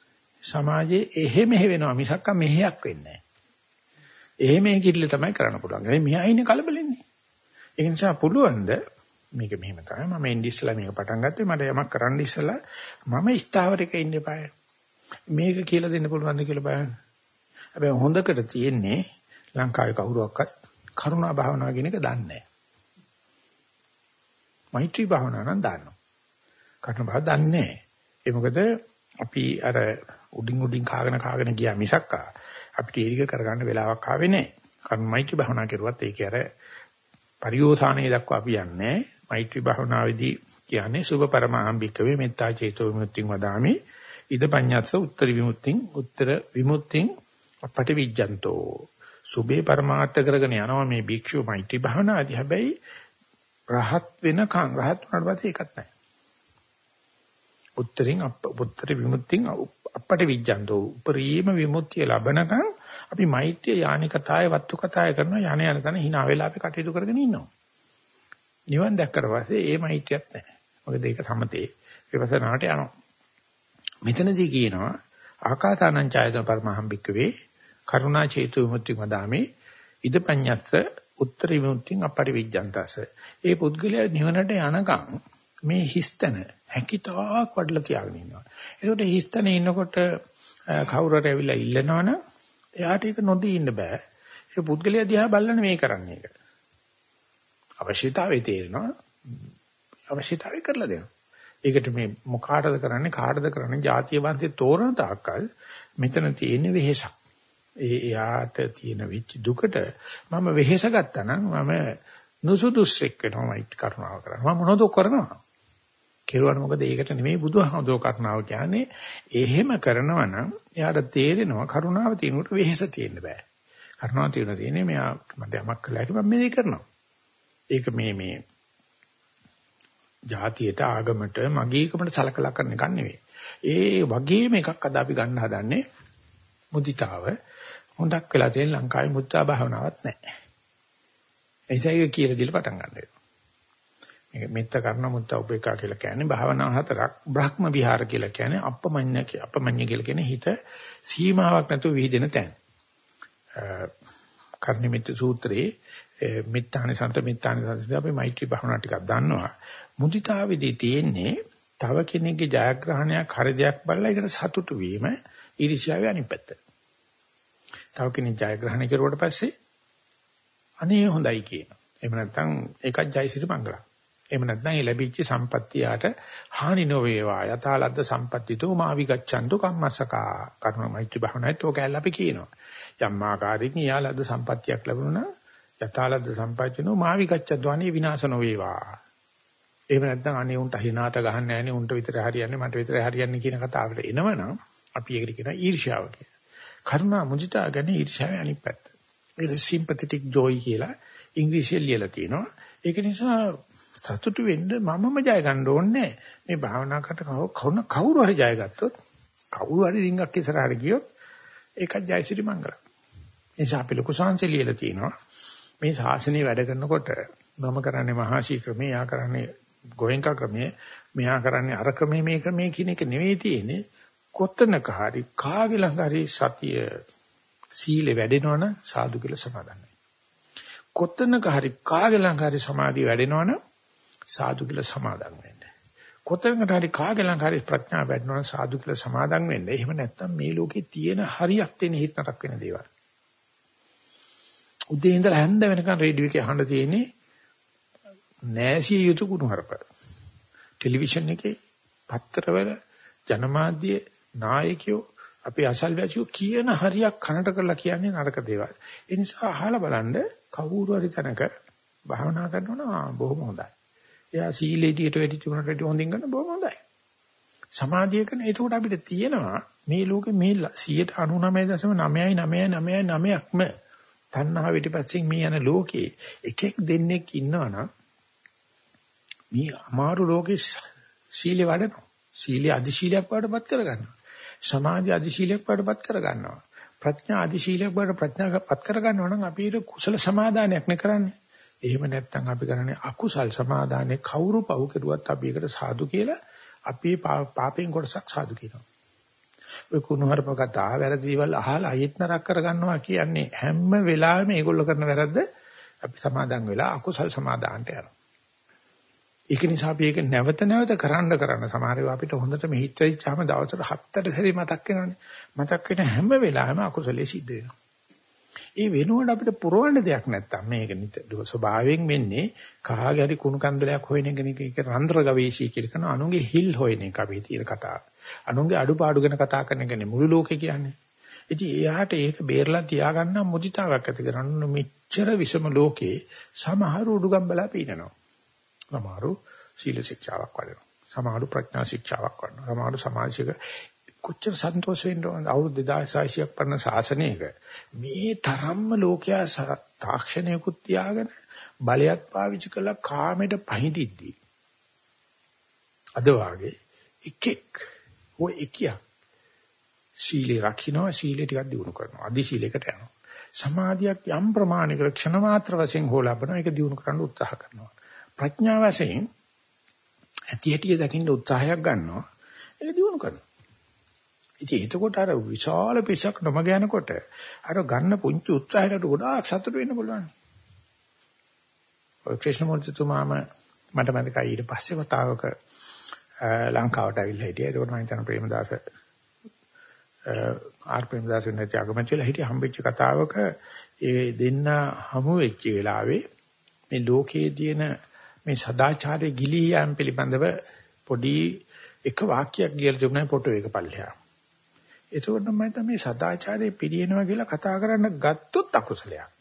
සමාජයේ එහෙ මෙහෙ වෙනවා මිසක්ක මෙහෙයක් වෙන්නේ නැහැ. එහෙ මෙහෙ කිල්ල තමයි කරන්න පුළුවන්. ඒ මෙහා ඉන්නේ කලබලෙන්නේ. ඒ නිසා පුළුවන්ද මේක මෙහෙම තමයි මම එන්නේ ඉස්සලා මේක පටන් ගත්තේ මට යමක් කරන්න ඉස්සලා මම ස්ථාවරයක ඉන්න eBay. මේක කියලා දෙන්න පුළුවන්ද කියලා බලන්න. හැබැයි හොඳකට තියෙන්නේ ලංකාවේ කවුරුවක්වත් කරුණා භාවනාව කියන එක දන්නේ නැහැ. මෛත්‍රී භාවනාව නම් දන්නවා. කරුණා භාව දන්නේ නැහැ. ඒ මොකද අපි අර උඩින් උඩින් කාගෙන කාගෙන ගියා මිසක් අපිට ඒක කරගන්න වෙලාවක් ආවේ නැහැ. කරුණ මෛත්‍රී භාවනා කරුවත් ඒක අර පරිෝසානයේ දක්වා අපි යන්නේ මෛත්‍රී භාවනාවේදී කියන්නේ සුභ පරමාම්බිකවේ මෙත්තා චේතෝ විමුක්තිං වදාමි ඉද පඤ්ඤාත්ස උත්තර විමුක්තිං උත්තර විමුක්තිං අපට විජ්ජන්තෝ සුභේ પરමාර්ථ කරගෙන යනවා මේ භික්ෂුව මෛත්‍රී භාවනා ආදී හැබැයි රහත් වෙනකන් රහත් වුණාට පස්සේ ඒකත් නැහැ. උත්තරින් උත්තර විමුක්තිය අපට විජ්ජන්තෝ උපරිම විමුක්තිය ලැබනකන් අපි මෛත්‍රිය යානි කතාවේ වත්තු කතාවේ කරනවා යන යන තන hina වෙලා අපි කටයුතු කරගෙන ඉන්නවා. නිවන් දැක්කට පස්සේ ඒ මෛත්‍රියක් නැහැ. මොකද ඒක සමතේ විපස්සනාට යනවා. මෙතනදී කියනවා ආකාසානං ඡායතන පරමහම්බික්කවේ කරුණා චේතු විමුක්ති මදාමේ ඉදපඤ්ඤස්ස උත්තර විමුක්තිං අපරිවිජ්ජන්තස ඒ පුද්ගලයා නිවනට යනකම් මේ හිස්තන හැකිතාක් වඩලා තියාගෙන ඉන්නවා. ඒකට හිස්තන ඉන්නකොට කවුරුහරි ඇවිල්ලා ඉල්ලනවනම් එයාට ඒක නොදී ඉන්න බෑ. ඒ පුද්ගලයා දිහා බලන්න මේ කරන්නේ ඒක. අවශ්‍යතාවය තේරෙනවා. අවශ්‍යතාවය කරලා දෙනවා. ඒකට මේ මොකාටද කරන්නේ කාටද කරන්නේ ಜಾතිය වංශේ තෝරන තාක්කල් මෙතන තියෙන වෙහෙසක්. ඒ එයාට තියෙන විච් දුකට මම වෙහෙස ගත්තා නම් මම නුසුදුස්සෙක් වෙනවා මයිත් කරුණාව කරනවා. මම මොනවද කරනවා? කෙරුවට මොකද ඒකට නෙමෙයි බුදුහමදෝ කරුණාව කියන්නේ. එහෙම කරනවා නම් එයාට තේරෙනවා කරුණාව තියෙනකොට වෙහෙස තියෙන්න බෑ. කරුණාව තියෙන තියෙන්නේ මෙයා මට යමක් කළා කියලා මම මේ කරනවා. ඒක මේ මේ ජාතියට ආගමට මගීකමට සලකලා කරන එකක් නෙවෙයි. ඒ වගේම එකක් අද අපි ගන්න හදන්නේ මුදිතාව. හොඳක් වෙලා තියෙන ලංකාවේ මුද්‍රා භාවනාවක් නැහැ. එයිසයි කියලා දීලා පටන් ගන්න වෙනවා. මේක මෙත්ත කරන මුත්ත උපේක්ඛා කියලා කියන්නේ භාවනා හතරක්. බ්‍රහ්ම විහාර කියලා කියන්නේ අපමඤ්ඤ අපමඤ්ඤ කියලා කියන්නේ හිත සීමාවක් නැතුව විහිදෙන තැන. කර්ණිමිත සූත්‍රයේ මිත්‍යානි සන්ත මිත්‍යානි සන්ත අපි මෛත්‍රී භාවනා ටිකක් දන්නවා. මුදිතාවේදී තියෙන්නේ තව කෙනෙක්ගේ ජයග්‍රහණයක් හරි දෙයක් බලලා ඒකට සතුටු වීම ඊර්ෂ්‍යාවේ අනිත් පැත්ත. තව කෙනෙක් ජයග්‍රහණය කරුවට පස්සේ අනේ හොඳයි කියනවා. එහෙම නැත්නම් ඒකත් ජයසිරි මංගලක්. එහෙම නැත්නම් ඒ ලැබිච්ච සම්පත්තියට හානි නොවේවා. යථාලද්ද සම්පත්තිතෝ මා විගච්ඡන්තු කම්මස්සකා. කර්ම මෛත්‍රී භාවනාවේ තෝ කැල්ල අපි කියනවා. යම් ආකාරයකින් යාලද්ද සම්පත්තියක් ලැබුණා යථාලද්ද සම්පත්තිනෝ මා විගච්ඡද්ද අනේ විනාශ නොවේවා. එහෙම නැත්නම් අනේ උන්ට හිනාට ගහන්නේ නැහැ නේ උන්ට විතර හරියන්නේ මට විතර හරියන්නේ කියන කතාවට එනවනම් අපි ඒකට කියනවා ඊර්ෂ්‍යාව කියලා. කරුණා මුදිතා ගැන ඊර්ෂ්‍යාවේ අනිත් පැත්ත. ඒක sympathetic joy කියලා ඉංග්‍රීසියෙන් ලියලා තියෙනවා. ඒක නිසා සතුටු වෙන්න මමම ජය ගන්න ඕනේ මේ භාවනා කරන කවුරු හරි ජය ගත්තොත් කවුරු හරි රින්ගක් ඉස්සරහට ගියොත් ඒකත් ජයසිරි මංගලම්. නිසා අපි ලොකු සංසය ලියලා තියෙනවා. මේ ශාසනය වැඩ කරනකොට මම කරන්නේ මහාශී ක්‍රමේ, යා කරන්නේ ගෝයන්ක ක්‍රමේ, මෙහා කරන්නේ අර ක්‍රමේ මේ ක්‍රමේ කියන එක නෙවෙයි තියෙන්නේ. කොතනක හරි කාගේ ළඟ හරි සතිය සීලෙ වැඩෙනවනම් සාදු කියලා සමාදන් වෙනවා. කොතනක හරි කාගේ ළඟ හරි සමාධිය වැඩෙනවනම් සාදු කියලා සමාදන් වෙන්න. කොතනකට හරි කාගේ ළඟ හරි ප්‍රඥාව වැඩෙනවනම් සාදු කියලා සමාදන් වෙන්න. එහෙම නැත්නම් මේ ලෝකේ තියෙන හරියක් තියෙන හිත නරක වෙන දේවල්. උදේ ඉඳලා හැන්ද වෙනකන් රේඩියෝ එකේ අහන්න තියෙන්නේ නෑසිය යුතු කුණුහරුප. ටෙලිවිෂන් එකේ පත්තරවල ජනමාධ්‍ය නායකයෝ අපේ අසල්වැසියෝ කියන හරියක් කනට කරලා කියන්නේ නරක දේවල්. ඒ නිසා අහලා බලන්න කවුරු හරි තැනක භාවනා කරනවා බොහොම හොඳයි. එයා සීලේදීට වැඩි තුනට වැඩි හොඳින් කරන බොහොම හොඳයි. සමාධිය කරන එතකොට අපිට තියෙනවා මේ ලෝකේ මේ 199.99999ක්ම තණ්හා පිටිපස්සෙන් මේ යන ලෝකේ එකෙක් දෙන්නෙක් ඉන්නවනම් මේ අමාරු ලෝකේ සීලේ වඩනවා. සීලේ අධිශීලයක් වඩපත් කරගන්නවා. සමාධි අධිශීලයක් වඩපත් කරගන්නවා. ප්‍රඥා අධිශීලයක් වඩ ප්‍රඥාපත් කරගන්නවා නම් අපි ඒක කුසල සමාදානයක් නේ කරන්නේ. එහෙම නැත්නම් අපි කරන්නේ අකුසල් සමාදානේ කවුරු පව් කෙරුවත් අපි ඒකට සාදු කියලා අපි පාපයෙන් කොටසක් සාදු කියනවා. ඔය කුණුහරුප කතා වැරදිවල් අහලා අයෙත් නරක කරගන්නවා කියන්නේ හැම වෙලාවෙම මේගොල්ලෝ කරන වැරද්ද අපි සමාදන් වෙලා අකුසල් සමාදානට යනවා. ඒක නිසා අපි ඒක නැවත නැවත කරන්න කරන්න සමහර වෙලාව අපිට හොඳට මෙහිත් වෙච්චාම දවසට හත්තට සැරේ මතක් වෙනවනේ. මතක් වෙන හැම වෙලාවෙම අකුසලයේ සිද්ධ වෙනවා. ඒ වෙනුවට අපිට පුරවන්න දෙයක් නැත්තම් මේක ස්වභාවයෙන් වෙන්නේ කහාගේ හරි කුණු කන්දලයක් හොයන එක නෙක ඒක රන්ද්‍ර ගවේෂී කියලා කරන අනුගේ හිල් හොයන එක අපි තියෙන කතාව. අනුගේ අඩුපාඩු ගැන කතා කරන එකනේ මුළු ලෝකේ කියන්නේ. ඉතින් එයාට ඒක බේරලා තියාගන්න මුදිතාවක් ඇති කරන්න මෙච්චර විසම ලෝකේ සමහර උඩුගම් බලා පීනනවා. සමහරු සීල ශික්ෂාවක් වඩනවා. සමහරු ප්‍රඥා ශික්ෂාවක් වඩනවා. සමහරු සමාජික කොච්චර සන්තෝෂ වෙන්න ඕනද? අවුරුදු 2600ක් පරණ ශාසනයක මේ තරම්ම ලෝකයා තාක්ෂණයකුත් තියාගෙන බලයක් පාවිච්චි කළා කාමයට පහඳිද්දී. අද වාගේ එකෙක් ඔය එකියා සීලේ රකින්න සීලේ ටිකක් දිනු කරනවා. අදි සීලයකට යනවා. සමාධියක් යම් ප්‍රමාණයකට ක්ෂණ මාත්‍ර වශයෙන් හෝ ලබනවා ඒක දිනු කරන්න උත්සාහ කරනවා. ප්‍රඥා වශයෙන් ඇති හැටි දකින්න උත්සාහයක් ගන්නවා ඒක දිනු කරනවා ඉතින් එතකොට අර විශාල පිසක් නොමග යනකොට අර ගන්න පුංචි උත්සාහයකට ගොඩාක් සතුට වෙන්න පුළුවන්. ඔය ක්‍රිෂ්ණමූර්තිතුමාම මට මතකයි ඊට පස්සේ වතාවක ලංකාවට ඇවිල්ලා හිටියා. ඒකට මම හිතන ප්‍රේමදාස ආර් ප්‍රේමදාස නැති අගමැතිලා හිටිය හම්බෙච්ච කතාවක ඒ දෙන්න හමු වෙච්ච වෙලාවේ මේ ලෝකයේ තියෙන මේ සදාචාරයේ ගිලී යාම පිළිබඳව පොඩි එක වාක්‍යයක් කියලා තිබුණා ෆොටෝ එක පල්ලෙහා. එතකොට මම හිතා මේ සදාචාරයේ පිළියෙනවා කියලා කතා කරන්න ගත්තොත් අකුසලයක්.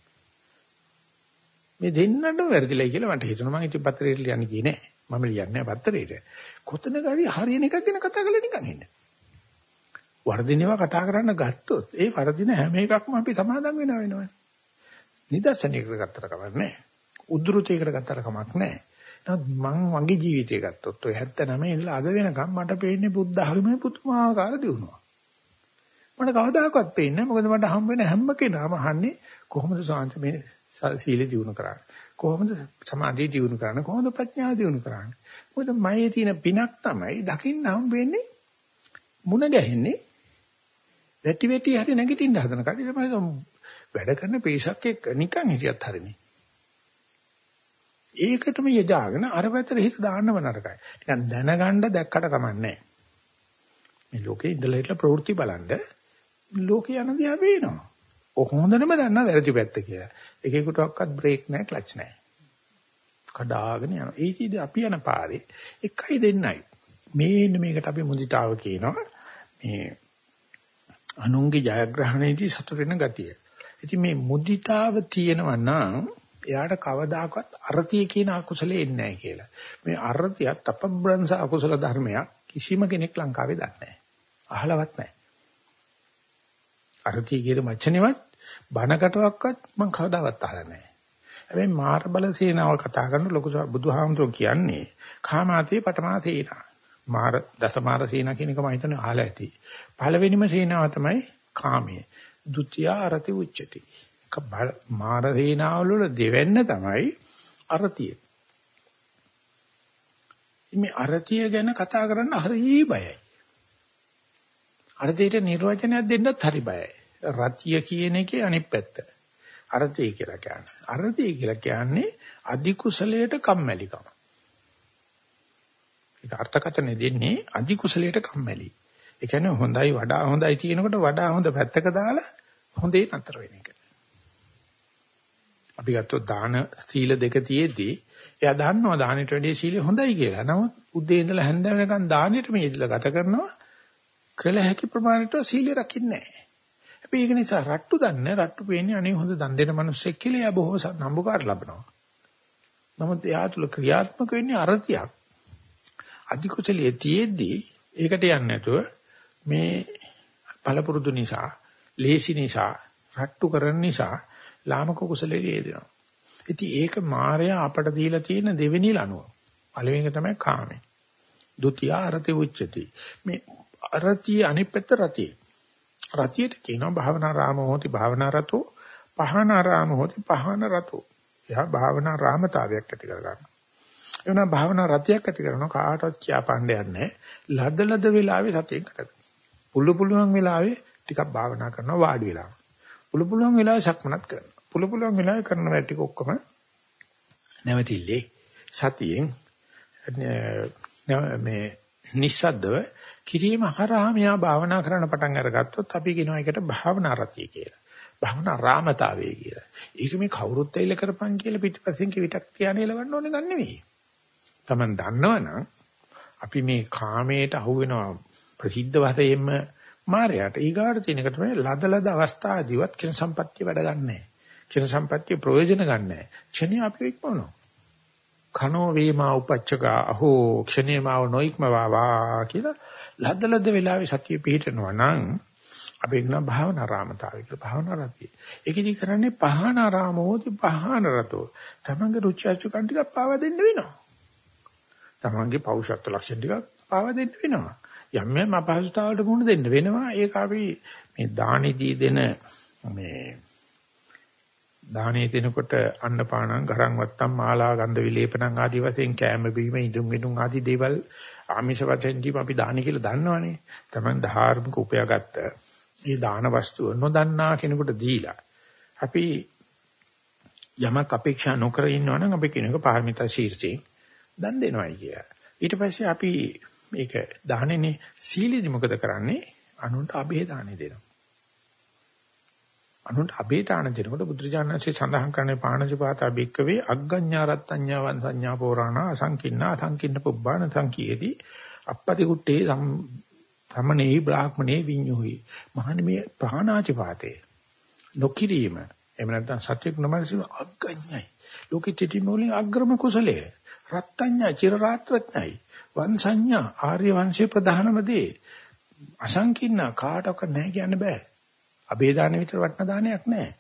මේ දෙන්නට වැරදිලයි කියලා මට හිතුණා මම ඉතින් පත්‍රයට ලියන්නේ කී නෑ. මම ලියන්නේ නෑ පත්‍රයට. කොතනක හරි හරියන එකක් ගැන කතා කරලා නිකන් ඉන්න. වර්ධිනේවා කතා කරන්න ගත්තොත් ඒ වර්ධින හැම එකක්ම අපි සමාදම් වෙනවා වෙනවනේ. නිදර්ශනයකට ගත්තට කමක් නෑ. උද්ෘතයකට ගත්තට කමක් නෑ. නමුත් මං වගේ ජීවිතය ගත්තොත් ඔය 79 ඉඳලා අද වෙනකම් මට පේන්නේ බුද්ධ ධර්මයේ පුදුමාකාර දියුණුවක්. මට කවදාකවත් පේන්නේ නැහැ. මොකද මට හම් වෙන හැම කෙනාම අහන්නේ කොහොමද සාංශ මේ සීල දිනු කරන්නේ? කොහොමද සමාධිය දිනු කරන්නේ? කොහොමද ප්‍රඥාව දිනු කරන්නේ? මොකද මයේ තියෙන පිනක් තමයි දකින්න හම් වෙන්නේ මුණ ගැහෙන්නේ වැටි වැටි හරි නැගිටින්න හදන කඩේ තමයි වැඩ කරන පේශක් එක්ක නිකන් හිටියත් හරිනේ. ඒකටම යදාගෙන අර පැත්තට හිත දාන්නම නරකයි. නිකන් දැනගන්න දැක්කට කමන්නේ මේ ලෝකේ ඉඳලා හිටලා ප්‍රවෘත්ති බලන්න ලෝකේ යන දිහා පේනවා. ඔක හොඳටම දන්නා වැරදි පැත්ත කියලා. එකෙකුටවත් බ්‍රේක් නැහැ, ක්ලච් නැහැ. කඩාගෙන යනවා. ඒ කීදී අපි යන පාරේ එකයි දෙන්නයි. මේන්න මේකට අපි මුදිතාව කියනවා. මේ අනුන්ගේ ජයග්‍රහණයේදී සතුට වෙන ගතිය. ඉතින් මේ මුදිතාව තියෙනවා නම් එයාට කවදාකවත් අරතිය කියන අකුසලෙ එන්නේ නැහැ කියලා. මේ අරතියත් අපබ්‍රංශ අකුසල ධර්මයක් කිසිම කෙනෙක් ලංකාවේ දන්නේ නැහැ. අහලවත් නැහැ. අරතිය කියන වචනේවත් බණකටවත් මම කවදාවත් අහලා නැහැ. හැබැයි මාර බල සේනාව කතා කරන ලොකු බුදුහාමුදුරුවෝ කියන්නේ කාමාතේ පටමා සේනා. මාර දසමාර සේනා කියන එක මම හිතන්නේ අහලා ඇති. පළවෙනිම සේනාව තමයි කාමයේ. ဒုတိ ය අරති උච්චති. මාර සේනාවල වල දෙවෙන්න තමයි අරතිය. මේ අරතිය ගැන කතා කරන්න හරි බයයි. අරතියට නිර්වචනයක් දෙන්නත් හරි බයයි. රතිය කියන එකේ අනිත් පැත්ත. අරතිය කියලා කියන්නේ. අරතිය කියලා කියන්නේ අධි කුසලයට කම්මැලිකම. ඒක අර්ථකථන දෙන්නේ අධි කුසලයට කම්මැලි. ඒ කියන්නේ හොඳයි වඩා හොඳයි කියනකොට වඩා හොඳ පැත්තක දාලා හොඳේ නතර වෙන එක. අපි ගත්තොත් දාන සීල දෙක තියේදී එයා දන්නවා දානෙට වැඩිය සීලය හොඳයි කියලා. නමුත් උදේ ඉඳලා හැන්ද වෙනකන් දානෙට මේ ඉඳලා ගත කරනවා කළ හැකි ප්‍රමාණයට සීලය රකින්නේ නැහැ. අපි ඒක නිසා රට්ටු දන්නේ රට්ටු පේන්නේ අනේ හොඳ දන් දෙන මිනිස්සෙක් කියලා එයා බොහොම නම්බුකාර ලබනවා. නමුත් එයා තුල ක්‍රියාත්මක වෙන්නේ අරතියක්. අධිකුසලයේ තියේදී ඒකට යන්නේ නැතුව මේ පළපුරුදු නිසා, ලේසි නිසා, රට්ටු කරන නිසා ලාමක කුසලයේ යෙදෙනවා. ඉතින් ඒක මායя අපට දීලා තියෙන දෙවෙනි ලනුව. පළවෙනි එක තමයි කාමය. ဒုတိ ය අරති උච්චති. මේ අරති අනිත් පැත්ත රතිය. රතියට කියනවා භාවනා රාම හෝති භාවනා රතෝ පහන රාම හෝති පහන රතෝ. එයා භාවනා රාමතාවයක් ඇති කර ගන්නවා. එවනම් භාවනා රතියක් ඇති කරනවා කාටවත් කියාපන්නේ නැහැ. ලද ලද වෙලාවේ සතියෙන් ගත කරනවා. පුළු පුළුවන් වෙලාවේ ටිකක් භාවනා කරනවා වාඩි වෙලා. පුළු පුළුවන් වෙලාවේ සක්මනත් කරනවා. පුළු පුළුවන් වෙලාවේ කරන වැඩ ටික ඔක්කොම නැවතිල්ලේ සතියෙන් මේ නිස්සද්දව කිරීම හරහා මෙයා භාවනා කරන්න පටන් අරගත්තොත් අපි කියනවා ඒකට භාවනා රතිය කියලා. භාවනා රාමතාවය කියලා. ඒක මේ කවුරුත් ඇවිල්ලා කරපන් කියලා පිටිපස්සෙන් කිවිතක් තියාගෙන එලවන්න ඕනේ ගන්න නෙවෙයි. Taman දන්නවනම් අපි මේ කාමයට අහු වෙනවා ප්‍රසිද්ධ වශයෙන්ම මායයට ඊගාට තියෙන එක තමයි ලදලද අවස්ථාදීවත් කින සම්පත්‍ය වැඩ ගන්නෑ. චින සම්පත්‍ය ප්‍රයෝජන ගන්නෑ. ක්ෂණිය අපි ඉක්මවනවා. කනෝ වේමා උපච්චකා අහෝ ක්ෂණේමාව නොයික්මවා කියලා ලද්දලද්ද වෙලාවේ සතිය පිහිටනවා නම් අපි කියන භාවනා රාමතාවය කියලා භාවනා රතිය. ඒකෙදි කරන්නේ පහන රාමෝති පහන රතෝ. තමන්ගේ රුචි අරුචිකන් ටිකක් පාවා දෙන්න වෙනවා. තමන්ගේ පෞෂත්ව ලක්ෂණ ටිකක් පාවා දෙන්න වෙනවා. යම් යම් අපහසුතාවලට මුහුණ දෙන්න වෙනවා. ඒක අපි මේ දානෙදී දෙන මේ දානේ දෙනකොට අන්නපානං ගරන් වත්තම් මාලා ගන්ධ විලේපනං ආදී වශයෙන් කෑම බීම ඉදුම් ඉදුම් ආදී දේවල් ආමිෂ වශයෙන් දීම අපි දාන කියලා දන්නවනේ. Taman ධාර්මික උපයාගත්ත මේ දාන වස්තුව නොදන්නා කෙනෙකුට දීලා අපි යමක් අපේක්ෂා නොකර ඉන්නවනම් අපි කියන එක පාරමිතා ශීර්ෂයෙන් දන් දෙනවයි කියලා. ඊට පස්සේ අපි මේක දාහනේ සීලෙදි මොකද කරන්නේ? අනුන්ට අභේ දානේ දෙනවා. අනුන්ට අබේතාන දෙනකොට බුදුරජාණන්සේ සඳහන් කරන්නේ පාණජපාතා බික්කවේ අග්ගඤ්ඤාරත්ත්‍ඤ්ඤාවන් සංඥා පෝරාණා අසංකින්නා අසංකින්න පුබ්බාන සංකීයති. අපපති කුට්ටේ සම්මනේ බ්‍රාහ්මනේ විඤ්ඤෝහි. මහන්නේ මේ ප්‍රාණාචපාතේ නොකිරීම එහෙම නැත්නම් සත්‍යයක් නොමනසින් අග්ගඤ්ඤයි. ලෝකෙ තිටි මොලින් අග්‍රම කුසලයේ. රත්ත්‍ඤ්ඤා චිරරාත්‍රඥයි. වංශඤ්ඤා ආර්ය වංශේ ප්‍රධානම දේ. අසංකින්න කාටවත් නැහැ කියන්න බෑ. අබේදාන විතර වටන දානයක් නැහැ.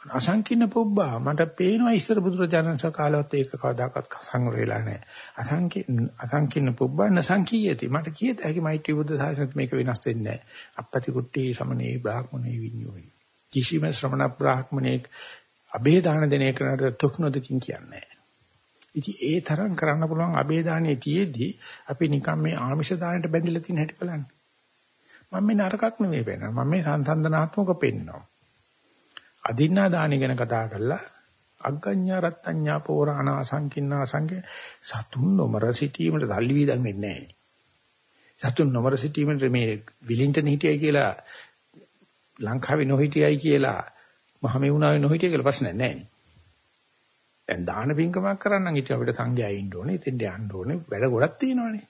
අසංකින්න පොබ්බා මට පේනවා ඉස්සර බුදුරජාණන්සේ කාලවත් ඒක කවදාකවත් සංවර වෙලා නැහැ. අසංකින්න අසංකින්න පොබ්බා නසංකීයති මට කියත හැකි මෛත්‍රී බුද්ධ සාසනත් මේක වෙනස් වෙන්නේ නැහැ. අපපති කුට්ටි සමනේ බ්‍රාහ්මණේ විඤ්ඤෝයි. කිසිම ශ්‍රමණ බ්‍රාහ්මණෙක් අබේ දාන දෙන එකනට තුක් නොදකින් කියන්නේ ඉතින් ඒ තරම් කරන්න පුළුවන් අබේ දානේ තියේදී අපි නිකන් මේ ආමිෂ දානට බැඳිලා තියෙන හැටි බලන්න. මම මේ නරකක් නෙවෙයි පෙන්නනවා. මම මේ සංසන්දනාත්මක පෙන්නනවා. අදින්නා දානි ගැන කතා කරලා අග්ගඤ්ඤා රත්ත්‍ඤ්ඤා පෝරාණ අසංකින්නා සංගේ සතුන් නොමර සිටීමට සල්ලි වීදම් වෙන්නේ නැහැ. සතුන් නොමර සිටීමට මේ විලින්ටන් හිටියයි කියලා ලංකාවේ නොහිටියයි කියලා මහමෙවුනාවේ නොහිටිය කියලා ප්‍රශ්නයක් නැහැ. දැන් දාන පින්කමක් කරන්න නම් ඉතින් අපිට සංඝයා ඉන්න ඕනේ, ඉතින් යන්න ඕනේ, වැඩ ගොඩක් තියෙනවානේ.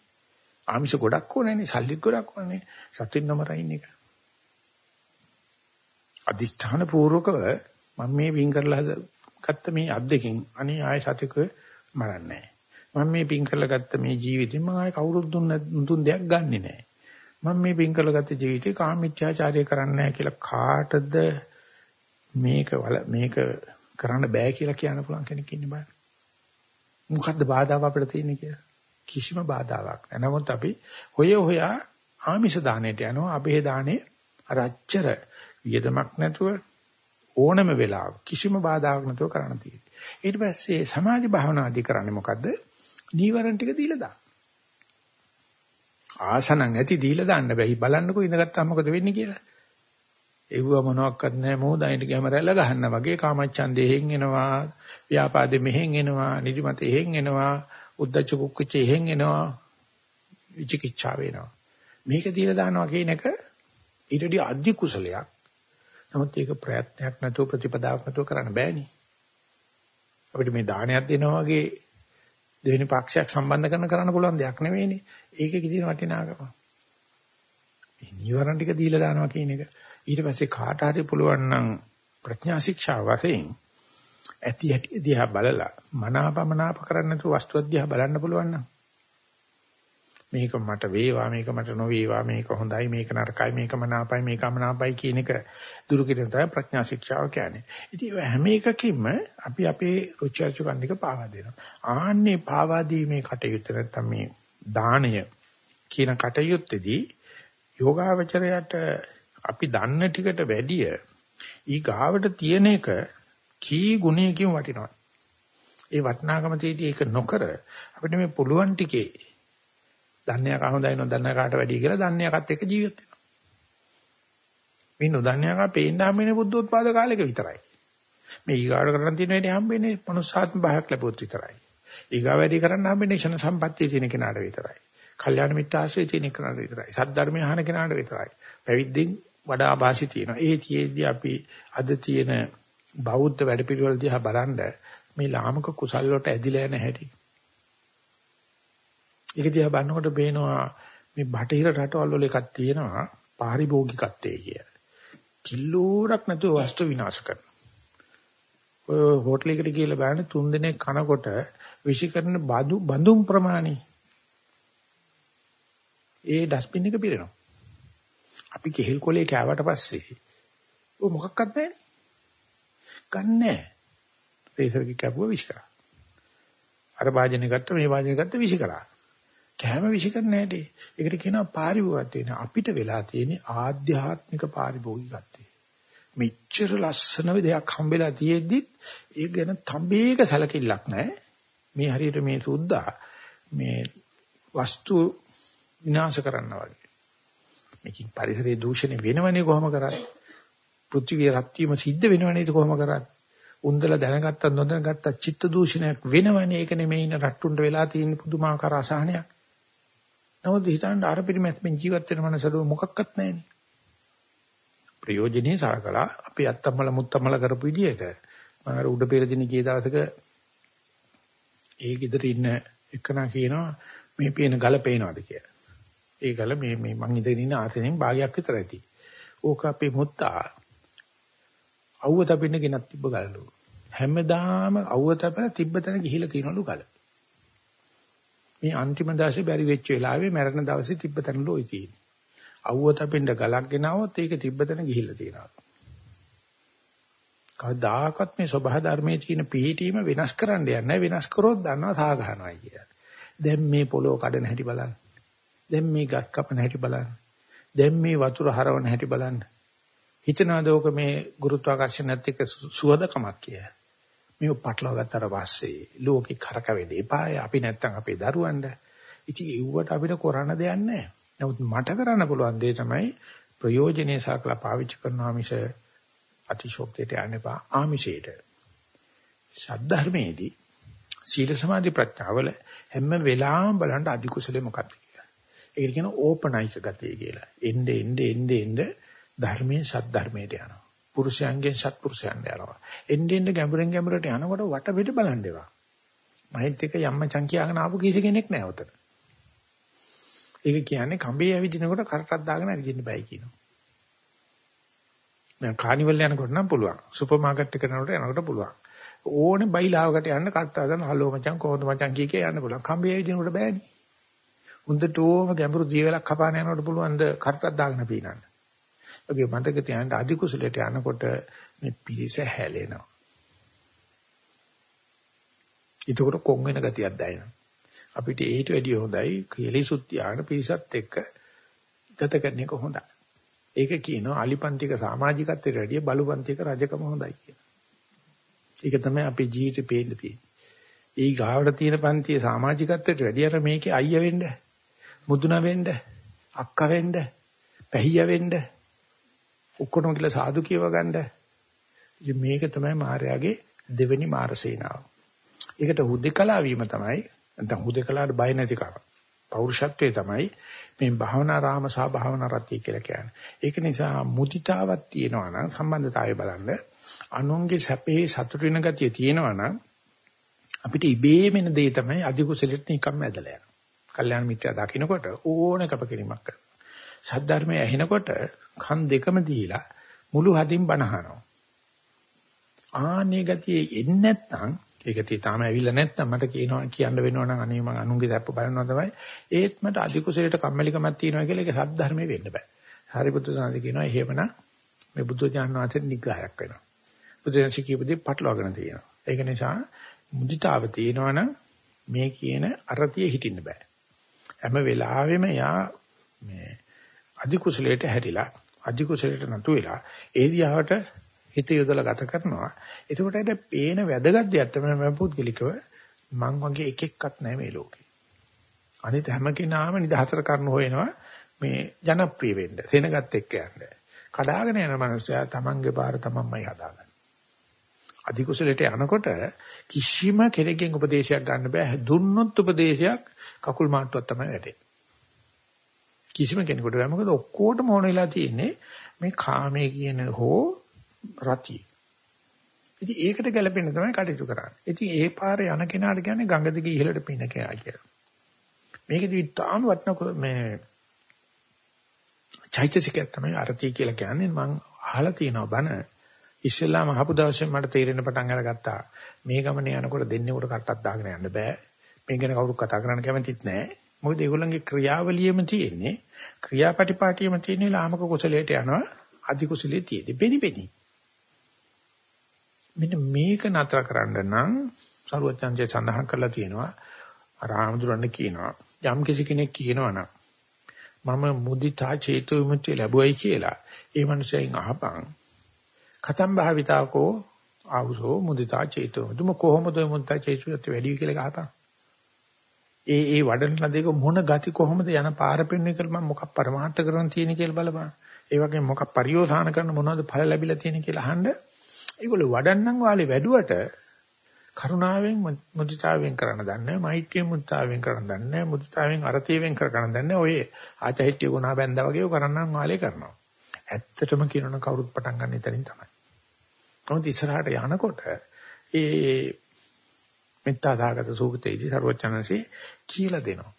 ආමිෂ ගොඩක් ඕනේනේ, සල්ලිත් ගොඩක් ඕනේ. සතුන් නොමරින් එක. අදිෂ්ඨාන පූර්වකව මම මේ වින් කරලා ගත්ත මේ අද්දකින් අනේ ආය සතික මරන්නේ නැහැ. මම මේ පින් කරලා ගත්ත මේ ජීවිතේ මම ආයේ කවුරුත් දුන්න දුන් දෙයක් ගන්නෙ නෑ. මම මේ පින් කරලා ගත්ත ජීවිතේ කාමීත්‍යාචාරය කරන්නේ නැහැ කියලා කාටද මේක මේක කරන්න බෑ කියලා කියන්න පුළුවන් කෙනෙක් ඉන්නේ බලන්න. මොකද්ද බාධාව අපිට තියෙන්නේ කියලා? කිසිම බාධාවක් නැහැ. නමුත් අපි හොය හොයා ආමිෂ දාණයට යනවා. අපේ දාණය අර අච්චර වියදමක් නැතුව ඕනම වෙලාවක කිසිම බාධාවක් නැතුව කරන්න තියෙන්නේ. ඊට පස්සේ සමාධි භාවනාදී කරන්නේ මොකද්ද? නීවරණ ටික දීලා දාන්න. ආසනං ඇති දීලා දාන්න බැයි බලන්නකෝ ඉඳගත්තාම මොකද වෙන්නේ කියලා. එව්ව මොනවත් නැහැ මොහොතයිට ගෑම රැළ ගහන්න වගේ කාමච්ඡන්දේ එහෙන් එනවා ව්‍යාපාදේ මෙහෙන් එනවා නිදිමත එහෙන් එනවා උද්දච්ච කුක්කුච්ච එහෙන් එනවා විචිකිච්ඡා වෙනවා මේක දීලා දානවා කියන එක ඊටදී අධි කුසලයක් නමුත් ඒක ප්‍රයත්නයක් නැතුව ප්‍රතිපදාවක් නැතුව කරන්න බෑනේ අපිට මේ දානයක් දෙනවා වගේ දෙවෙනි පක්ෂයක් සම්බන්ධ කරන කරන්න පුළුවන් දෙයක් නෙවෙයිනේ. ඒකේ තියෙන වටිනාකම. මේ නීවරණ ටික දීලා දානවා කියන එක. ඊට පස්සේ කාට හරි පුළුවන් නම් ප්‍රඥා ශික්ෂා වශයෙන් ඇති ඇති දිහා බලලා මනාපමනාප කරන්න නැතුව වස්තු දිහා බලන්න පුළුවන් නම් මේක මට වේවා මේක මට නොවේවා මේක හොඳයි මේක නරකයි මේක මනාපයි මේක අමනාපයි කියන එක දුරු කිරීම තමයි ප්‍රඥා ශික්ෂාව කියන්නේ. ඉතින් හැම එකකින්ම අපි අපේ රුචි අරුචිකන් ටික පාවා දෙනවා. ආන්නේ පාවා දීමේ කටයුත්ත නැත්තම් මේ දාණය කියන කටයුත්තේදී යෝගාවචරයට අපි දන්න ටිකට වැඩිය ඊ ගාවට තියෙන එක කී ගුණයකින් වටිනවා. ඒ වටිනාකම තියදී ඒක නොකර අපිට මේ පුළුවන් ටිකේ දන්නේ කා හොඳයි නොදන්න කාට වැඩි කියලා දන්නේ කත් එක්ක ජීවත් වෙනවා. මේ නොදන්නේ කා පේන්න හම්බෙන්නේ බුද්ධෝත්පාද කාලෙක විතරයි. මේ ඊගාඩ කරන් තියෙන වැඩි හම්බෙන්නේ මනුස්සාත්ම භාගයක් ලැබුවොත් විතරයි. ඊගා වැඩි කරන්න හම්බෙන්නේ ක්ෂණ සම්පත්තිය තියෙන කෙනාට විතරයි. කල්යාණ මිත්‍ර ආශ්‍රය තියෙන කෙනාට විතරයි. සද්ධර්මය අහන කෙනාට විතරයි. පැවිද්දෙන් වඩා ආభాසි තියෙනවා. ඒ තියේදී අපි අද තියෙන බෞද්ධ වැඩපිළිවෙල දිහා බලනද මේ ලාමක කුසල් වලට ඇදිලා යන හැටි ඒක දිහා බලනකොට පේනවා මේ බටහිර රටවල් වල එකක් තියෙනවා පාරිභෝගිකත්වයේ කිය. කිල්ලෝරක් නැතුව වස්තු විනාශ කරනවා. ඔය හෝටලයකට ගිහලා බලන්න තුන් දිනක් කනකොට විෂිකරන බඳු බඳුම් ප්‍රමාණي ඒ ඩස්බින් එක පිරෙනවා. අපි කෙහෙල් කොලේ කෑවට පස්සේ ඔය මොකක්වත් නැහැ. ගන්නෑ. රේසර් එක කැපුවා විශ් කරා. අර වාජනේ ගත්ත මේ වාජනේ ගත්ත විශ් කරා. කැම විශ්ිකරන හැටි. ඒකට කියනවා පාරිභෝගිකත්වය. අපිට වෙලා තියෙන්නේ ආධ්‍යාත්මික පාරිභෝගිකත්වය. මෙච්චර ලස්සන දෙයක් හම්බෙලා තියෙද්දි ඒක ගැන තඹේක සැලකිල්ලක් නැහැ. මේ හරියට මේ සුද්දා මේ වස්තු විනාශ කරනවා වගේ. මේකින් පරිසරයේ දූෂණය වෙනවනේ කොහොම කරත්. පෘථිවිය රත් වීම සිද්ධ වෙනවනේ කොහොම කරත්. උන්දලා දැනගත්තත් නොදැනගත්තත් චිත්ත දූෂණයක් වෙනවනේ. ඒක නෙමෙයි ඉන්න රට්ටුන්ට වෙලා තියෙන පුදුමාකාර අසහනයක්. නමුත් හිතන්න අර පිරිමැස්මෙන් ජීවත් වෙන මනසට මොකක්වත් නැහැනේ. ප්‍රයෝජනෙයි සලකලා අපි අත්තම්මල මුත්තම්මල කරපු විදිහට මම උඩ පෙරදින ගිය දවසක ඒ ගෙදර ඉන්න එක්කනා කියනවා මේ පේන ගල පේනවද කියලා. ඒ ගල මේ මේ මං ඉඳගෙන ඉන්න ආසනෙන් භාගයක් විතර ඇති. ඕක අපේ මුත්තා අවුව තපින්න ගෙනත් තිබ්බ ගලලු. හැමදාම අවුව තපන තිබ්බ තැන ගිහිලා තියනලු ගල. මේ අන්තිම දවසේ බැරි වෙච්ච වෙලාවේ මැරෙන දවසේ තිබ්බතන ලෝයි තියෙන්නේ. අවුව තපෙන්න ගලක් ගෙනවොත් ඒක තිබ්බතන ගිහිල්ලා තියෙනවා. කවදාකවත් මේ සබහා ධර්මයේ තියෙන පිහිටීම වෙනස් කරන්න යන්නේ වෙනස් කරොත් දන්නවා සා ගන්නවා කියලා. දැන් මේ පොළොව කඩන හැටි බලන්න. දැන් මේ ගස් කපන හැටි බලන්න. දැන් මේ වතුර හරවන හැටි බලන්න. හිතනවාද ඕක මේ ගුරුත්වාකර්ෂණයත් එක්ක සුවදකමක් කියලා. මේක පටලවා ගත්තට පස්සේ ලෝකේ කරකවෙන්න එපාය. අපි නැත්තම් අපේ දරුවන්ට. ඉතින් ඒවට අපිට කරන්න දෙයක් නැහැ. නමුත් මට කරන්න පුළුවන් දේ තමයි ප්‍රයෝජනේ සාකලා පාවිච්චි කරනවා මිස අතිශෝක්තියට යන්න එපා ආමිෂයට. සද්ධර්මයේදී සීල සමාධි ප්‍රඥාවල හැම වෙලාවෙම බලන්න අධි කුසලෙ මොකක්ද කියලා. ඒක කියන ඕපනයික ගතිය කියලා. එnde එnde එnde එnde ධර්මයෙන් සද්ධර්මයට යනවා. පුරුෂයන්ගෙන් සත්පුරුෂයන්ට යනවා. එnde එnde ගැඹුරෙන් ගැඹුරට යනකොට වට පිට බලන් දෙවා. මහිත් එක යම්මචන් කියාගෙන ආපු කිසි කෙනෙක් නැහැ උතන. ඒක කියන්නේ කඹේ ඇවිදිනකොට කරටක් දාගෙන ඇවිදින්න බෑ කියනවා. දැන් කානිවල් යනකොට නම් පුළුවන්. සුපර් මාකට් එකට යනකොට යනකොට පුළුවන්. ඕනේ බයිලාවකට යන්න කට්ට හදන හලෝ මචං කොහොමද මචං කිය කිය යන්න පුළුවන්. කම්බිය ඇවිදිනකොට බෑනේ. හොඳට ඕම ගැඹුරු ජීවලක් කපාන යනකොට පුළුවන් ද කට්ටක් දාගෙන පීනන්න. ඔගේ මතක තියාගන්න අධි කුසලයට යනකොට මේ පිරිස හැලෙනවා. ඒකට කොන් වෙන ගතියක් දැනෙනවා. අපිට ඊට වැඩිය හොඳයි කෙලිසුත් යාන පිරිසත් එක්ක ගත කරන එක හොඳයි. ඒක කියනවා අලිපන්තික සමාජිකත්වයට වැඩිය බලුපන්තික රජකම හොඳයි කියලා. ඒක තමයි අපේ ජීවිතේ පේන්න තියෙන්නේ. ඒ ගාවට තියෙන පන්තියේ සමාජිකත්වයට වැඩි අර මේකේ අයියා වෙන්න, මුදුන වෙන්න, අක්කා වෙන්න, පැහිය වෙන්න, ඔක්කොම කියලා සාදු කියව ගන්න. ඉතින් මේක තමයි මායාවේ දෙවෙනි මාරසේනාව. ඒකට හුදෙකලා වීම තමයි නැත්නම් හුදෙකලාට බය නැතිකම. පෞරුෂත්වයේ තමයි මේ භාවනා රාම සහ භාවනා රතිය කියලා කියන්නේ. ඒක නිසා මුදිතාවක් තියෙනවා නම් සම්බන්ධතාවය බලන්න අනුන්ගේ සැපේ සතුට වෙන ගතිය තියෙනවා නම් අපිට ඉබේම එන දේ තමයි අධි කුසලෙට නිකම්ම ඇදලා යනවා. කල්යාණ මිත්‍යා දකින්නකොට ඕන කපකිරීමක් කරනවා. සද්ධර්මයේ ඇහෙනකොට කන් දෙකම දීලා මුළු හදින් බනහනවා. ආනේ ගතිය එන්නේ නැත්නම් ඒක තී තාම ඇවිල්ලා නැත්නම් මට කියනවා කියන්න වෙනවා නම් අනේ මං අනුන්ගේ දැප්ප බලනවා තමයි ඒත් මට අධි කුසලයට කම්මැලිකමක් තියෙනවා කියලා ඒක සද්ධර්මයේ වෙන්න බෑ. හරිපුත්තු සාන්ති කියනවා එහෙමනම් මේ බුද්ධ ඥාන වාසෙත් නිග්‍රහයක් වෙනවා. බුදුන්සේ කියපදී පටලවාගෙන තියෙනවා. ඒක නිසා මුදිතාව තියෙනවනම් මේ කියන අරතිය හිටින්න බෑ. හැම වෙලාවෙම යා මේ අධි කුසලයට හැරිලා අධි කුසලයට නතු වෙලා ඒ දිහාට හිත යොදලා ගත කරනවා. එතකොට ඒක පේන වැදගත් දෙයක් තමයි මම පුද්ගලිකව මං වගේ එක එක්කත් නැහැ මේ ලෝකේ. අනිත් හැම කෙනාම නිදහතර කරන හොයනවා මේ ජනප්‍රිය වෙන්න. සෙනගත් එක්ක යන්න. කඩාගෙන යන මනුස්සයා තමන්ගේ පාර තමන්මයි හදාගන්නේ. අධිකුසලයට යනකොට කිසිම කෙනෙක්ගෙන් උපදේශයක් ගන්න බෑ. දුන්නොත් උපදේශයක් කකුල් මාට්ටුවක් තමයි වැටෙන්නේ. කිසිම කෙනෙකුට බෑ. මොකද ඔක්කොටම ඕන වෙලා තියෙන්නේ මේ කාමයේ කියන හෝ රතිය. ඉතින් ඒකට ගැලපෙන්න තමයි කටයුතු කරන්නේ. ඉතින් ඒ පාරේ යන කෙනාට කියන්නේ ගඟ දිගේ ඉහළට පින කෑ කියලා. මේකෙදි තාම වටන මේ චෛතසිකයක් තමයි අරති කියලා කියන්නේ මම අහලා තියෙනවා බණ ඉස්සෙල්ලාම අහපු දවසේ මට තේරෙන්න පටන් අරගත්තා. මේ ගමනේ යනකොට දෙන්නෙකුට කට්ටක් දාගෙන යන්න බෑ. මේ ගැන කවුරුත් කතා කරන්න කැමතිත් නෑ. මොකද ඒගොල්ලන්ගේ ක්‍රියාවලියෙම තියෙන්නේ ක්‍රියාපටිපාටියෙම තියෙන්නේ ලාමක කුසලයට යනවා අධි කුසලයේ තියෙන්නේ. බෙනි බෙනි. මෙන්න මේක නතර කරන්න නම් සරුවචන්ජය සඳහන් කරලා තියෙනවා. රාමදුරන්න කියනවා යම් කිසි කෙනෙක් කියනවා නම් මම මුදිතා චේතු විමුක්තිය ලැබුවයි කියලා ඒ මනුස්සයෙන් අහපන් කතම් භාවිතාකෝ ආවුසෝ මුදිතා චේතෝ දුම කොහොමද මුදිතා චේතෝත් වැඩි කියලා ගහපන් ඒ ඒ වඩන ලදේක මොන ගති කොහොමද යන පාර පෙන්වන්නේ කියලා මම මොකක් පරමාර්ථ කරන තියෙන කියලා බලපන්. ඒ වගේ මොකක් පරියෝසాన කරන මොනවද ඵල ලැබිලා තියෙන කියලා අහන්න. ඒගොල්ලෝ වඩන්නම් වාලේ වැඩුවට කරුණාවෙන් මුදිතාවෙන් කරන්න දන්නේ මෛත්‍රියෙන් මුදිතාවෙන් කරන්න දන්නේ මුදිතාවෙන් අරතියෙන් කර කරන්න දන්නේ ඔය ආචහිට්‍ය ගුණා බැඳා වගේ කරන්නම් වාලේ කරනවා. ඇත්තටම කියනනම් කවුරුත් පටන් ගන්න ඉතින් තමයි. නමුත් ඉස්සරහට යනකොට ඒ මෙත්තා සාගත සූගතේදී ਸਰවඥාන්සේ කියලා දෙනවා.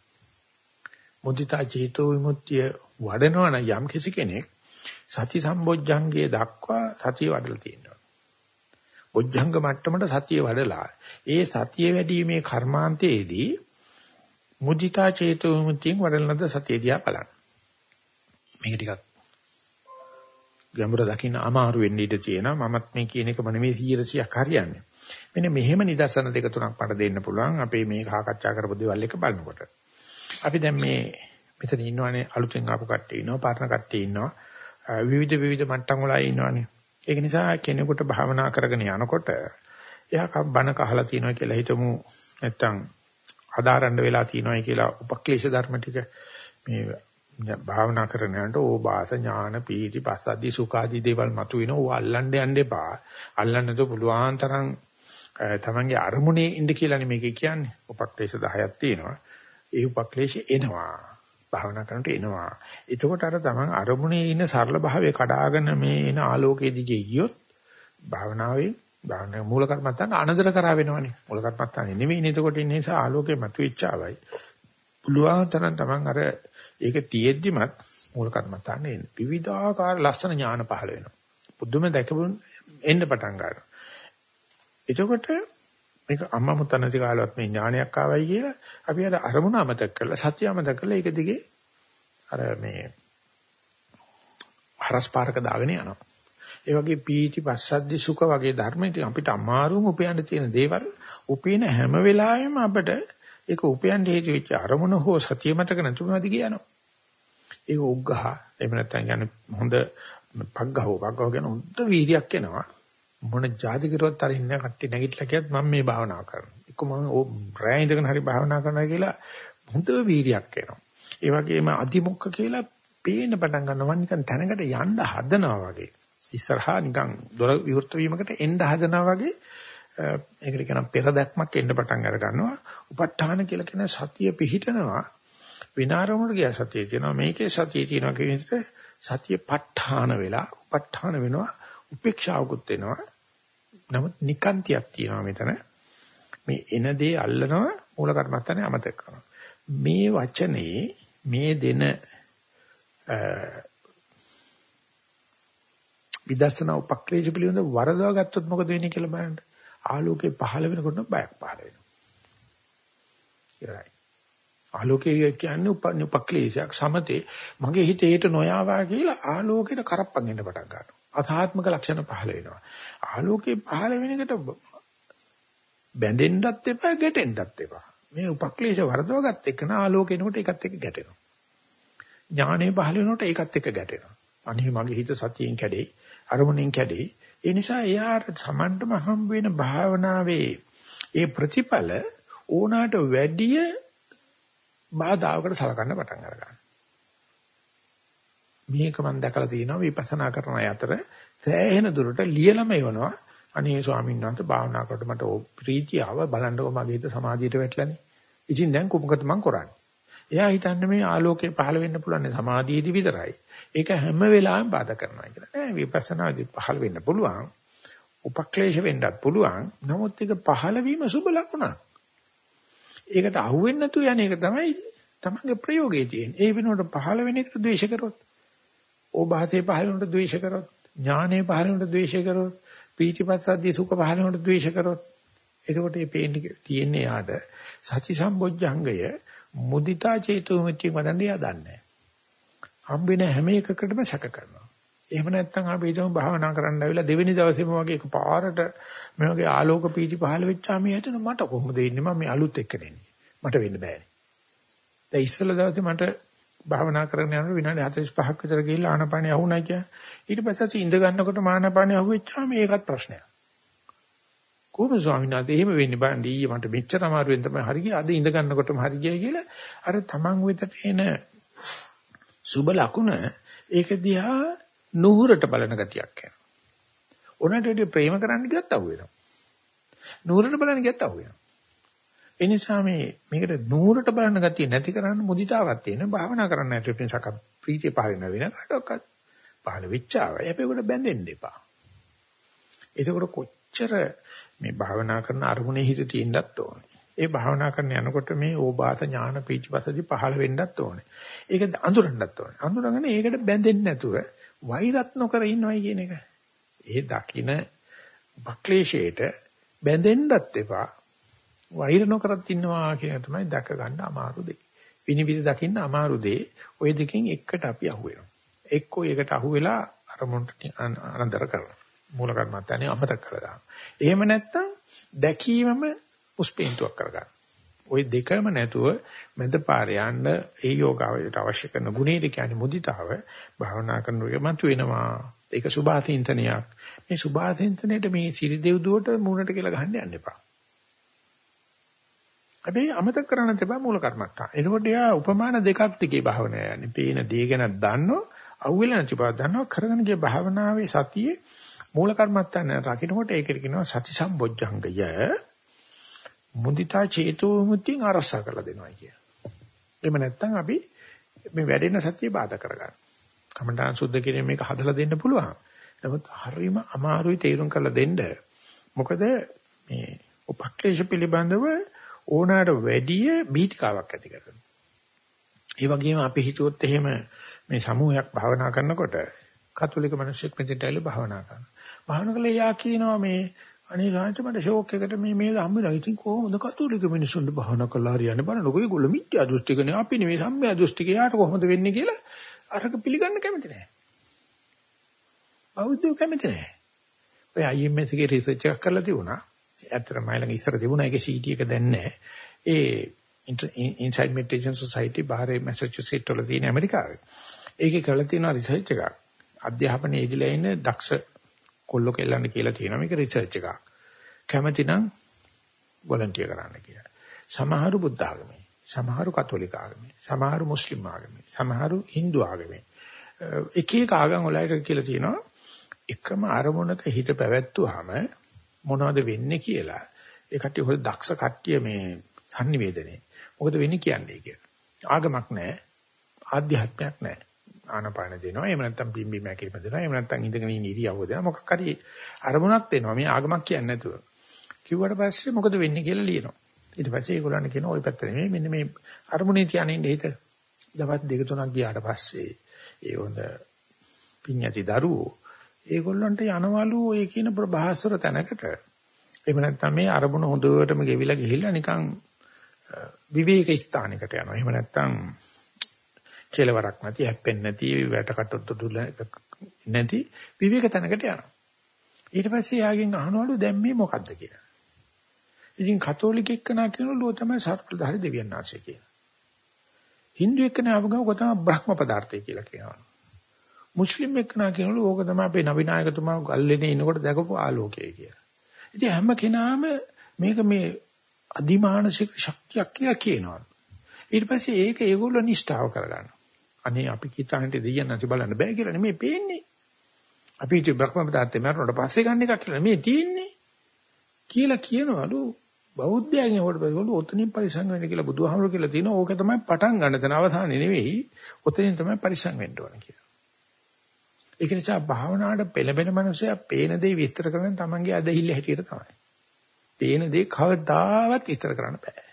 මුදිතා චේතෝ විමුක්තිය වඩනවා නම් යම් කිසි කෙනෙක් සති සම්බොජ්ජංගයේ දක්වා සතිය වඩලා තියෙනවා. බොජ්ජංග මට්ටමට සතිය වඩලා ඒ සතිය වැඩිීමේ කර්මාන්තයේදී මුදිතා චේතෝ විමුක්තියෙන් වඩලනද සතිය දිහා බලන්න. මේක ටිකක් ගැඹුර දකින්න අමාරු වෙන්න ඉඩ තියෙනවා. මමත් මේ කියන එක මනෙමේ 100ක් හරියන්නේ. මෙන්න මෙහෙම නිදර්ශන දෙක තුනක් මට දෙන්න පුළුවන් අපේ මේ සාකච්ඡා කරපු දේවල් එක බලනකොට. අපි දැන් මේ මෙතන ඉන්නවනේ අලුතෙන් ආපු කට්ටිය ඉන්නවා, පරණ කට්ටිය ඉන්නවා. විවිධ විවිධ මට්ටම් වල ඉන්නවනේ. ඒක නිසා කෙනෙකුට භාවනා කරගෙන යනකොට එයා බණ කහලා තියෙනවා කියලා හිතමු නැත්තම් ආදාරන්න වෙලා තියෙනවායි කියලා උපක්ලේශ ධර්ම ටික මේ භාවනා කරන යනකොට ඕබාස ඥාන පීති පස්සද්ධි සුඛාදී දේවල් මතුවෙන ඕව අල්ලන්න යන්න එපා. අල්ලන්න તો පුළුවන් තරම් තමන්ගේ අරමුණේ ඉන්න කියලානේ මේක කියන්නේ. උපක්ලේශ 10ක් තියෙනවා. ඒ උපක්ලේශ එනවා. භාවනා කරනකොට එනවා. එතකොට අර තමන් අරමුණේ ඉන්න සරල භාවය කඩාගෙන මේ එන ආලෝකයේ දිගේ ගියොත් භාවනාවේ භාවනා මූල කර්මත්තාන අනදර කරා වෙනවනේ. මූල කර්මත්තානේ නෙමෙයි. එතකොට ඉන්නේ නිසා ආලෝකේ මතුවෙච්චාවයි. පුළුවන් තරම් තමන් අර ඒක තියෙද්දිමත් මූල කර්මත්තානේ එන්නේ. විවිධාකාර ලස්සන ඥාන පහළ වෙනවා. බුදුම දැකපුන් එන්න පටන් ගන්නවා. එතකොට මේක අම්මා මුත්තනති කාලවත් මේ ඥානයක් ආවයි කියලා අපි අර අරමුණ අමතක කරලා සත්‍ය අමතක කරලා ඒක දිගේ අර මේ හරස්පාරක දාගෙන යනවා. ඒ වගේ පීටි පස්සද්දි සුඛ වගේ ධර්ම ඉතින් අපිට අමාරුම උපයන්න තියෙන දේවල් උපේන හැම වෙලාවෙම අපිට ඒක උපයන්න හේතු වෙච්ච අරමුණ හෝ සතිය මතක නැතුනද කියනවා. ඒක උග්ඝහ එහෙම නැත්නම් කියන්නේ හොඳ පග්ගහව පග්ගහව කියන හොඳ වීර්යයක් එනවා. මොන જાති කිරුවත් අර ඉන්න කට්ටිය නැගිටලා කියත් මම මේ භාවනාව කරනවා. එක්ක මම රෑ ඉඳගෙන හරි භාවනා කරනවා කියලා හොඳ වීරියක් එනවා. ඒ වගේම අතිමුක්ක කියලා පේන පටන් ගන්නවා නිකන් තැනකට යන්න හදනවා වගේ. ඉස්සරහා නිකන් දොර විවෘත වීමකට එන්න හදනවා වගේ ඒකට කියනවා පෙරදැක්මක් එන්න පටන් අර ගන්නවා. උප ဋ ාණ කියලා කියන සතිය පිහිටනවා. විනාරමුණ ගිය සතිය තියෙනවා. මේකේ සතිය තියෙනවා කියන විදිහට සතිය ප ဋ ාණ වෙලා උප ဋ ාණ වෙනවා. උපේක්ෂාවකුත් වෙනවා. නමුත් නිකාන්තියක් තියෙනවා මෙතන. මේ එන දේ අල්ලනවා මූල කර්මස්ථානේ අමතක කරනවා. මේ වචනේ මේ දෙන විදර්ශනා උපක්ලේශ පිළිබඳ වරදවා ගත්තොත් මොකද වෙන්නේ කියලා බලන්න. ආලෝකේ පහළ වෙනකොට බයක් පහළ වෙනවා. ඉවරයි. ආලෝකය කියන්නේ උපක්ලේශයක් සමතේ මගේ හිතේ හිට නොයාවා කියලා ආලෝකයට කරප්පන් එන්න පටන් ගන්නවා. අසහාත්මක ලක්ෂණ පහළ වෙනවා. ආලෝකේ පහළ වෙන එකට බැඳෙන්නත් එපා ගැටෙන්නත් එපා. මේ උපක්ලේශ වර්ධව ගත්ත එක නා ආලෝකේනකොට ඒකත් එක්ක ගැටෙනවා. ඥානෙ පහළ වෙනකොට ඒකත් එක්ක ගැටෙනවා. අනේ මගේ හිත සතියෙන් කැඩේ, අරමුණෙන් කැඩේ. ඒ නිසා එයාට සමන්ටම හම්බ වෙන භාවනාවේ ඒ ප්‍රතිඵල ඕනාට වැඩිය බාධාවකට සලකන්න පටන් අරගන්නවා. මේක මම දැකලා තියෙනවා විපස්සනා කරන අය අතර සෑහෙන දුරට ලියලම එවනවා. අනේ ස්වාමීන් වහන්සේ භාවනා කරද්දී මට ප්‍රීතිය ආව බලන්නකො මගේ හිත සමාධියට වැටලානේ. ඉතින් දැන් කොමුකද මම කරන්නේ? එයා හිතන්නේ මේ ආලෝකය පහළ වෙන්න පුළුවන් සමාධියේදී විතරයි. ඒක හැම වෙලාවෙම බාධා කරනවා කියලා. නෑ විපස්සනාදී පහළ වෙන්න පුළුවන්. උපක්ලේශ වෙන්නත් පුළුවන්. නමුත් ඒක පහළ වීම සුබ ලකුණක්. ඒකට අහුවෙන්නේ නැතුව යන එක තමයි තමන්ගේ ප්‍රයෝගයේ තියෙන්නේ. ඒ වෙනුවට පහළ වෙන එකට ද්වේෂ කරොත් ඕභාසයේ පහළ වුණට ද්වේෂ කරොත්, ඥානයේ පහළ වුණට ද්වේෂ කරොත්, පීතිපස්සද්දී සුඛ පහළ වුණට ද්වේෂ කරොත්, එතකොට මේ පේන්නේ තියෙන්නේ යාට සති සම්බොජ්ජංගය මුදිතා චේතෝ මුච්චි වඩන්නේ යදන්නේ. හම්බෙන හැම එකකටම සැක කරනවා. එහෙම නැත්නම් අපි හිතමු භාවනා කරන්න ඇවිල්ලා දෙවෙනි දවසේම වගේ එකපාරට මේ වගේ ආලෝක පීති පහළ වෙච්චාම හිතෙන මට කොහොමද ඉන්නේ මම මේ අලුත් එක්ක නෙන්නේ. මට වෙන්න බෑනේ. දැන් ඉස්සෙල්ලා දවසේ මට භාවනා කරගෙන යනකොට විනාඩි 45ක් විතර ගිහිල්ලා ආනපානිය අහුණා කිය. ඊට පස්සේ ඉඳ ගන්නකොට ආනපානිය අහුවෙච්චාම ඒකත් ප්‍රශ්නයක්. කොහොමද ස්වාමීන් වහන්සේ එහෙම වෙන්නේ බලන්න ඊයේ මට මෙච්චර අමාරුවෙන් තමයි හරි ගියේ අද ඉඳ ගන්නකොටම හරි ගියයි කියලා අර තමන් වෙතට එන සුබ ලකුණ ඒක දිහා නුහුරට බලන ගතියක් එනවා. උනට වැඩි ප්‍රේම කරන්න ගියත් අහුවෙනවා. නුහුරට බලන්න ගියත් අහුවෙනවා. ඒ නිසා මේ මේකට නూరుට බලන ගතිය නැති කරන්න මුදිතාවක් තියෙන භාවනා කරන්න නැති වෙනසක් ප්‍රීතිය පහළ වෙන කාටවත් පහළ වෙච්චාවයි. හැබැයි උඩ බැඳෙන්න එපා. එතකොට කොච්චර මේ භාවනා කරන අරමුණේ හිත තියෙන්නත් ඕනේ. ඒ භාවනා කරන යනකොට මේ ඕබාස ඥාන පීචපසදි පහළ වෙන්නත් ඕනේ. ඒක අඳුරන්නත් ඕනේ. අඳුරගෙන ඒකට බැඳෙන්නේ නැතුව වෛරත් නොකර ඉන්නවයි කියන එක. ඒ දකින උපක්ලේශයට බැඳෙන්නත් එපා. වෛර නොකරත් ඉන්නවා කියන තමයි දැක ගන්න අමාරු දෙය. විනිවිද දකින්න අමාරු දෙය. ওই දෙකෙන් එකකට අපි අහු වෙනවා. එක්කෝ ඒකට අහු වෙලා අරමුණට අනන්තර කරනවා. මූල කර්මත්තානේ අමතක කරලා දානවා. එහෙම නැත්නම් දැකීමම උස්පේන්තුවක් කරගන්න. ওই දෙකම නැතුව මැද පාරේ යන්න ඒ යෝගාවයට අවශ්‍ය කරන ගුණේ කියන්නේ මුදිතාව භාවනා කරනකොට මතු වෙනවා. ඒක සුභාසින්තනයක්. මේ සුභාසින්තනයේට මේ සිරි දෙව්දුවට මූණට කියලා ගහන්න යන්න එපා. හැබැයි අමතක කරන්න තිබා මූල කර්මත්තා. එතකොට යා උපමාන දෙකක් තිකේ භාවනාව යන්නේ. පේන දේ ගැන දන්නෝ, අහුවෙලා නැති බව දන්නෝ, කරගෙන ගිය භාවනාවේ සතියේ මූල කර්මත්තා රකින්නකොට ඒකට කියනවා සති සම්බොජ්ජංගය. මුදිතා චේතෝ මුත්‍යින් අරසා කරලා දෙනවා කිය. එහෙම නැත්නම් අපි මේ වැඩෙන සතිය බාධා කරගන්න. කමඨාන් සුද්ධ කිරීම මේක හදලා දෙන්න පුළුවන්. නමුත් හරීම අමාරුයි තේරුම් කරලා දෙන්න. මොකද මේ උපක්ලේශ පිළිබඳව ඕනෑමට වැඩිය බීතිකාවක් ඇති කරනවා. ඒ වගේම අපි හිතුවොත් එහෙම මේ සමූහයක් භාවනා කරනකොට කතෝලික මිනිස්සුක් මෙතෙන්ට ඇවිල්ලා භාවනා කරනවා. භාවනා කළේ යා කියනවා මේ අනේ රාජ්‍ය මට ෂෝක් එකකට මේ මේ හම්බෙලා ඉතින් කොහොමද කතෝලික මිනිස්සුන්ට භාවනා කරලා හරියන්නේ බලන්නකො ඒගොල්ලෝ මිත්‍යා දෘෂ්ටිකනේ අපි නෙවෙයි සම්මිය දෘෂ්ටික යාට කොහොමද වෙන්නේ කියලා අරක පිළිගන්න කැමති නැහැ. බෞද්ධයෝ කැමති නැහැ. ඔය IMS එකේ රිසර්ච් එකක් කරලා තිබුණා. ඇත්තටම මයිලඟ ඉස්සර තිබුණා ඒකේ CD එක දැන් නැහැ. ඒ Inside Meditation Society බාහිර මැසචුසෙට්ස් වල තියෙන ඇමරිකාවේ. ඒකේ කරලා තියෙන රිසර්ච් එකක්. අධ්‍යාපනයේ ඉදිලා ඉන්න දක්ෂ කොල්ල කෙල්ලන්න කියලා තියෙනවා මේක රිසර්ච් එකක්. කැමති නම් වොලන්ටියර් කරන්න කියලා. සමහරු බුද්ධ ආගමේ, සමහරු කතෝලික ආගමේ, සමහරු මුස්ලිම් ආගමේ, සමහරු Hindu ආගමේ. එක එක ආගම් වලට කියලා තියෙනවා එකම අරමුණක හිත පැවැත්වුවාම මොනවද වෙන්නේ කියලා. ඒ කට්ටිය හොර දක්ෂ කට්ටිය මේ sannivedanaye. මොකද වෙන්නේ කියන්නේ කියලා. ආගමක් නැහැ. ආධ්‍යාත්මයක් නැහැ. ආනපාන දෙනවා. එහෙම නැත්නම් පිම්බි මැකිලිම දෙනවා. එහෙම නැත්නම් ඉඳගෙන ඉන්න ඉරියව්ව දෙනවා. මොකක් හරි අරමුණක් දෙනවා. මේ ආගමක් කියන්නේ නැතුව. කිව්වට පස්සේ මොකද වෙන්නේ කියලා ලියනවා. ඊට පස්සේ ඒගොල්ලන්ට කියනවා ওই පැත්ත නෙමෙයි මෙන්න මේ අරමුණේ තියාගෙන ඉන්න හිත. දවස් දෙක තුනක් ගියාට පස්සේ ඒ හොඳ පිඤ්ඤති දරුවෝ ඒගොල්ලන්ට යනවලු ඔය කියන ප්‍රභාස්වර තැනකට. එහෙම නැත්නම් මේ අරමුණ හොඳටම ගෙවිලා ගිහිල්ලා නිකන් විවේක ස්ථානයකට යනවා. එහෙම නැත්නම් කෙලවරක් නැති, හැප්පෙන්නේ නැති, වැටකටොත් දුල නැති විවේක තැනකට යනවා. ඊට පස්සේ යාගෙන් අහනවලු දැන් මේ මොකද්ද කියලා. ඉතින් කතෝලික එක්කනා කියනවලු තමයි සර්පධාරි දෙවියන් වහන්සේ කියලා. Hindu එක්කනා වගව කොතම බ්‍රහ්ම පදාර්ථය කියලා කියනවා. මුස්ලිම් එක්කනා කියනවලු ඕක තමයි අපේ නවිනායකතුමා ගල්ලේනේ ඉනකොට දැකපු ආලෝකය කියලා. ඉතින් හැම කෙනාම මේක මේ අදිමානසික ශක්තියක් කියලා කියනවා. ඊට පස්සේ ඒක ඒගොල්ලෝ නිෂ්ඨාව කරගන්නවා. අනේ අපි කිතාන්ට දෙයයන් නැති බලන්න බෑ කියලා නෙමෙයි පේන්නේ. අපි ඉති බ්‍රහ්ම පදාර්ථය මරනකොට පස්සේ ගන්න එකක් කියලා මේ තියෙන්නේ. කියලා කියනවලු බෞද්ධයන්ගේ හොට බැලුවලු ඔතනින් පරිසං වෙන්න කියලා බුදුහාමුදුරු කියලා තියෙනවා. ඕක තමයි පටන් ගන්න තැන අවසානේ නෙවෙයි. ඔතනින් තමයි පරිසං වෙන්න ඕන කියලා. ඒක නිසා භාවනාවට පෙළඹෙන මනුස්සයා පේන දේ විස්තර කරන තමන්ගේ අදහිල්ල හැටියට තමයි. පේන දේ කවදාවත් විස්තර කරන්න බෑ.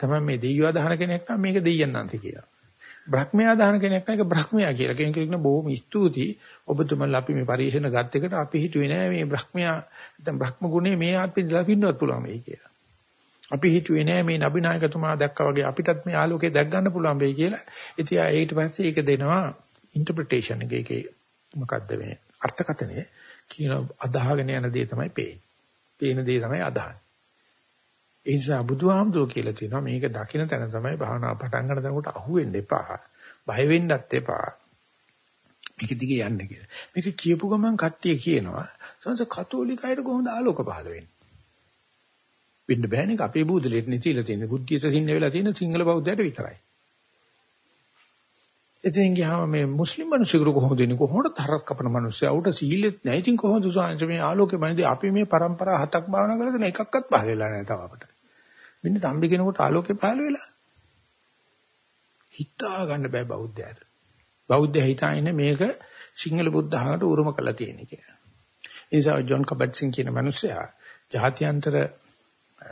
තමයි මේ දෙයියව අදහන කෙනෙක් නම් මේක දෙයියන් නැන්ති කියලා. බ්‍රහ්මයා දාන කෙනෙක් නේක බ්‍රහ්මයා කියලා. කෙනෙක් කියන බොහොම ස්තුතියි. ඔබතුමන්ලා අපි මේ පරිශන ගත් එකට අපි හිතුවේ නෑ මේ බ්‍රහ්මයා නැත්නම් බ්‍රහ්ම ගුණේ මේ ආත්මෙ ඉඳලා පින්නවත් පුළුවන් වෙයි කියලා. අපි හිතුවේ නෑ මේ නබිනායකතුමා දැක්කා වගේ අපිටත් මේ ආලෝකය දැක් ගන්න පුළුවන් වෙයි කියලා. ඉතින් ඊට පස්සේ ඒක දෙනවා ඉන්ටර්ප්‍රිටේෂන් එක එකේ මොකද්ද මේ අර්ථකථනය කියන අදාහගෙන යන දේ තමයි පේන්නේ. පේන දේ තමයි අදහන්නේ. ඒ නිසා බුදුහාමුදුරුවෝ කියලා තියෙනවා මේක දකින්න තැන තමයි භාවනාව පටන් ගන්න තැනකට අහුවෙන්න එපා. බය වෙන්නත් එපා. මේක දිගේ යන්න කියලා. මේක කියපු ගමන් කට්ටිය කියනවා සංස කතෝලිකයිට කොහොමද ආලෝක පහළ වෙන්නේ? වෙන්න බෑනේ අපේ බුදුලෙට නිතිලා තියෙන බුද්ධියට සින්න වෙලා තියෙන සිංහල බෞද්ධයට විතරයි. ඉතින් ගියාම මේ මුස්ලිම් මිනිස්සුන්ට කොහොමද ඉන්නේ කොහොමද තරක් කපන මිනිස්සු උට සීලෙත් නැහැ ඉතින් කොහොමද සාංශ මේ ආලෝකෙ මනදී අපි මේ પરම්පරා හතක් භාවනා කරලා දෙන එකක්වත් පහල වෙලා නැහැ තව අපිට මෙන්න තම්බි කෙනෙකුට ආලෝකේ පහළ වෙලා. හිතා ගන්න බෑ බෞද්ධයාට. බෞද්ධය හිතාන්නේ මේක සිංහල බුද්ධ ආගමට උරුම කරලා තියෙන කියලා. ඒ නිසා ජොන් කබට්සින් කියන මිනිසයා ජාත්‍යන්තර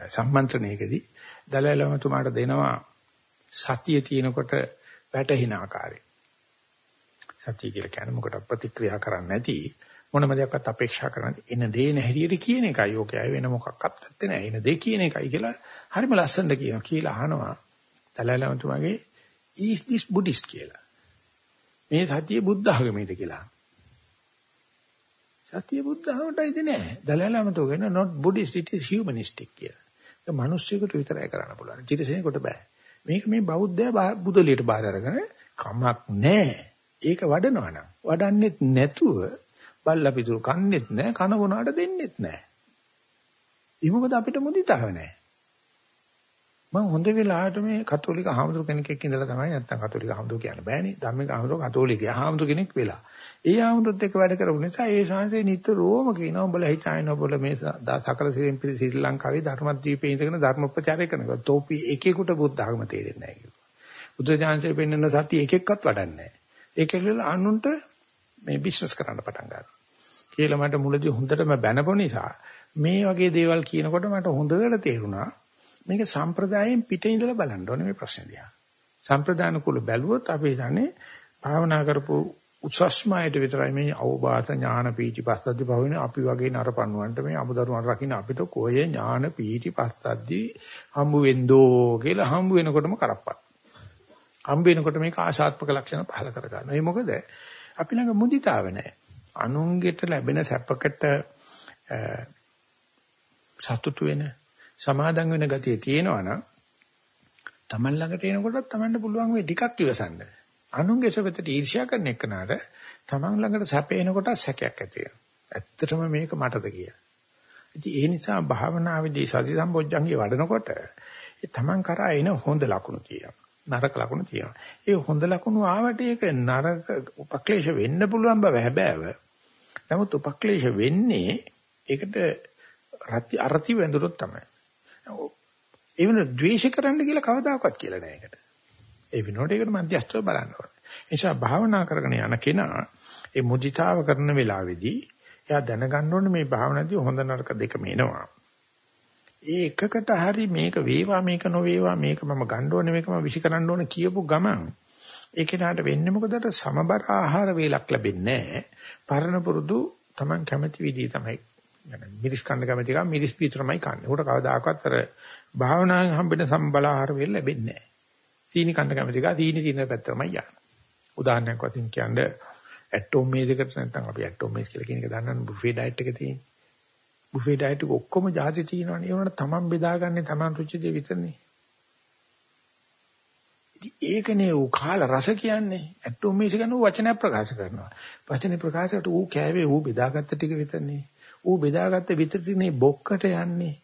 සම්මන්ත්‍රණයකදී දලයි ලාමතුමාට දෙනවා සතිය තියෙනකොට වැටහින ආකාරය. සතිය කියලා කියන්නේ මොකට ප්‍රතික්‍රියා කරන්නේ නැති මොනම දෙයක්වත් අපේක්ෂා කරන්නේ එන දේ නැහැරියට කියන එකයි. ඕකයි වෙන මොකක්වත් නැත්තේ නෑ. එන දේ කියන එකයි කියලා හරිම ලස්සනට කියනවා. කියලා අහනවා. තලලමතුමාගේ is this buddhist කියලා. මේ සතිය බුද්ධ ආගමේද කියලා. සතිය බුද්ධ ආගමටයිද නෑ. දලලමතුමා කියන not buddhist it is humanistic කියලා. ඒක මිනිස්සුෙකුට විතරයි කරන්න පුළුවන්. තිරසනෙකුට බෑ. මේක මේ බෞද්ධයා බුදලියට බාර අරගෙන කමක් නැහැ. ඒක වඩනවනම් වඩන්නෙත් නැතුව බල්ලා පිටුරු කන්නෙත් නැහැ කන බොනාට දෙන්නෙත් නැහැ. ඒ මොකද අපිට මුදිතාව නැහැ. මම හොඳ වෙලාවට මේ කතෝලික හාමුදුර කෙනෙක් එක්ක ඉඳලා තමයි නැත්තම් කතෝලික හාමුදුර කියන්න බෑනේ. ධම්මික හාමුදුර කතෝලික හාමුදුර කෙනෙක් වෙලා. ඒ හාමුදුරුත් එක්ක වැඩ කරපු නිසා ඒ ශාන්සේ නිතරම කියනවා උඹලා හිතාගෙන ඔබල මේ සකල සිරින් පිළි ශ්‍රී ලංකාවේ ධර්මද්වීපේ ඉඳගෙන ධර්ම ප්‍රචාරය කරනවා. තෝපි එකෙකුට බුද්ධ ධර්ම තේරෙන්නේ නැහැ කිව්වා. බුද්ධ ඥානසේ පෙන්වන සත්‍ය එකෙක්වත් වඩන්නේ නැහැ. ඒකෙල්ල අනුන්ට මේ බිස්නස් කරන්න පටන් ගන්නවා. කියලා මට මුලදී හොඳටම බැනපු නිසා මේ වගේ දේවල් කියනකොට මට හොඳට තේරුණා මේක සම්ප්‍රදායෙන් පිටින් ඉඳලා බලන්න ඕනේ මේ ප්‍රශ්නේ දිහා. සම්ප්‍රදාන කුල බැලුවොත් අපි දන්නේ භාවනා කරපු උසස්මයට විතරයි මේ අවබෝධ ඥාන පීටි පස්සද්දි පහවෙන අපි වගේ නරපණුවන්ට මේ අමුදරුවන් රකින්න අපිට කොය ඥාන පීටි පස්සද්දි හම්බ වෙන්දෝ කියලා හම්බ වෙනකොටම කරප්පක්. හම්බ වෙනකොට මේක ආශාත්මක ලක්ෂණ පහල කර ගන්නවා. ඒ මොකද අපි ළඟ මුදිතාව නැහැ. අනුන්ගෙට ලැබෙන සැපකට සතුටු වෙන සමාදම් වෙන ගතිය තියෙනවා නම් Taman ළඟට එනකොටත් Tamanට පුළුවන් වෙයි ටිකක් ඉවසන්න. අනුන්ගේ සුවතට ඊර්ෂ්‍යා කරන එකනට Taman ළඟට සැපේනකොට සැකයක් ඇති වෙනවා. ඇත්තටම මේක මටද කියලා. ඉතින් ඒ නිසා භාවනාවේදී සති සම්බොජ්ජංගේ වඩනකොට ඒ Taman කරා එන හොඳ ලකුණු තියෙනවා. නරක ලකුණු තියෙනවා. ඒ හොඳ ලකුණු ආවට ඒක නරක උපක්ලේශ වෙන්න පුළුවන් බව හැබෑව. නමුත් උපක්ලේශ වෙන්නේ ඒකට රති අරති වැඳුනොත් තමයි. ඒ වෙන ද්වේෂ කරන්න කියලා කවදාකවත් කියලා නෑ ඒකට. ඒ විනෝඩ ඒකට මධ්‍යස්ථව බලන්න ඕනේ. ඒ නිසා භාවනා කරගෙන යන කෙනා ඒ මුදිතාව කරන වෙලාවේදී එයා දැනගන්න ඕනේ මේ භාවනාදී හොඳ නරක දෙකම එනවා. ඒ එකකට හරි මේක වේවා මේක නොවේවා මේක මම ගන්න ඕනේ මේක මම විසි කරන්න ඕනේ කියපු ගමන් ඒ කෙනාට වෙන්නේ මොකද අර සමබර ආහාර වේලක් ලැබෙන්නේ නැහැ. පරණ පුරුදු Taman කැමති විදිහ තමයි. මිරිස් කන්න කැමති කම මිරිස් පිටරමයි කන්නේ. උකට කවදාකවත් අර භාවනාවෙන් හම්බෙන සම්බල ආහාර වේල ලැබෙන්නේ නැහැ. සීනි කන්න කැමති කා සීනි සීනි පැත්තමයි යන්නේ. උදාහරණයක් වශයෙන් කියන්නේ ඇටෝම් මේසයකට නැත්නම් අපි ඇටෝම් මේස් කියලා කියන එක දන්නවනේ බුෆේ ඩයට් එක තියෙන්නේ. බුෆේ ඩයට් එක ඔක්කොම જાති තියෙනවනේ. ඒ වුණාට තමන් බෙදාගන්නේ තමන් රුචි දෙ විතරනේ. ඉතින් ඒකනේ ඌ කාල රස කියන්නේ. ඇටෝම් මේස් ගැන වචනයක් ප්‍රකාශ කරනවා. වචනේ ප්‍රකාශයට ඌ කෑවේ ඌ බෙදාගත්ත ටික විතරනේ. ඌ බෙදාගත්ත විතරනේ බොක්කට යන්නේ.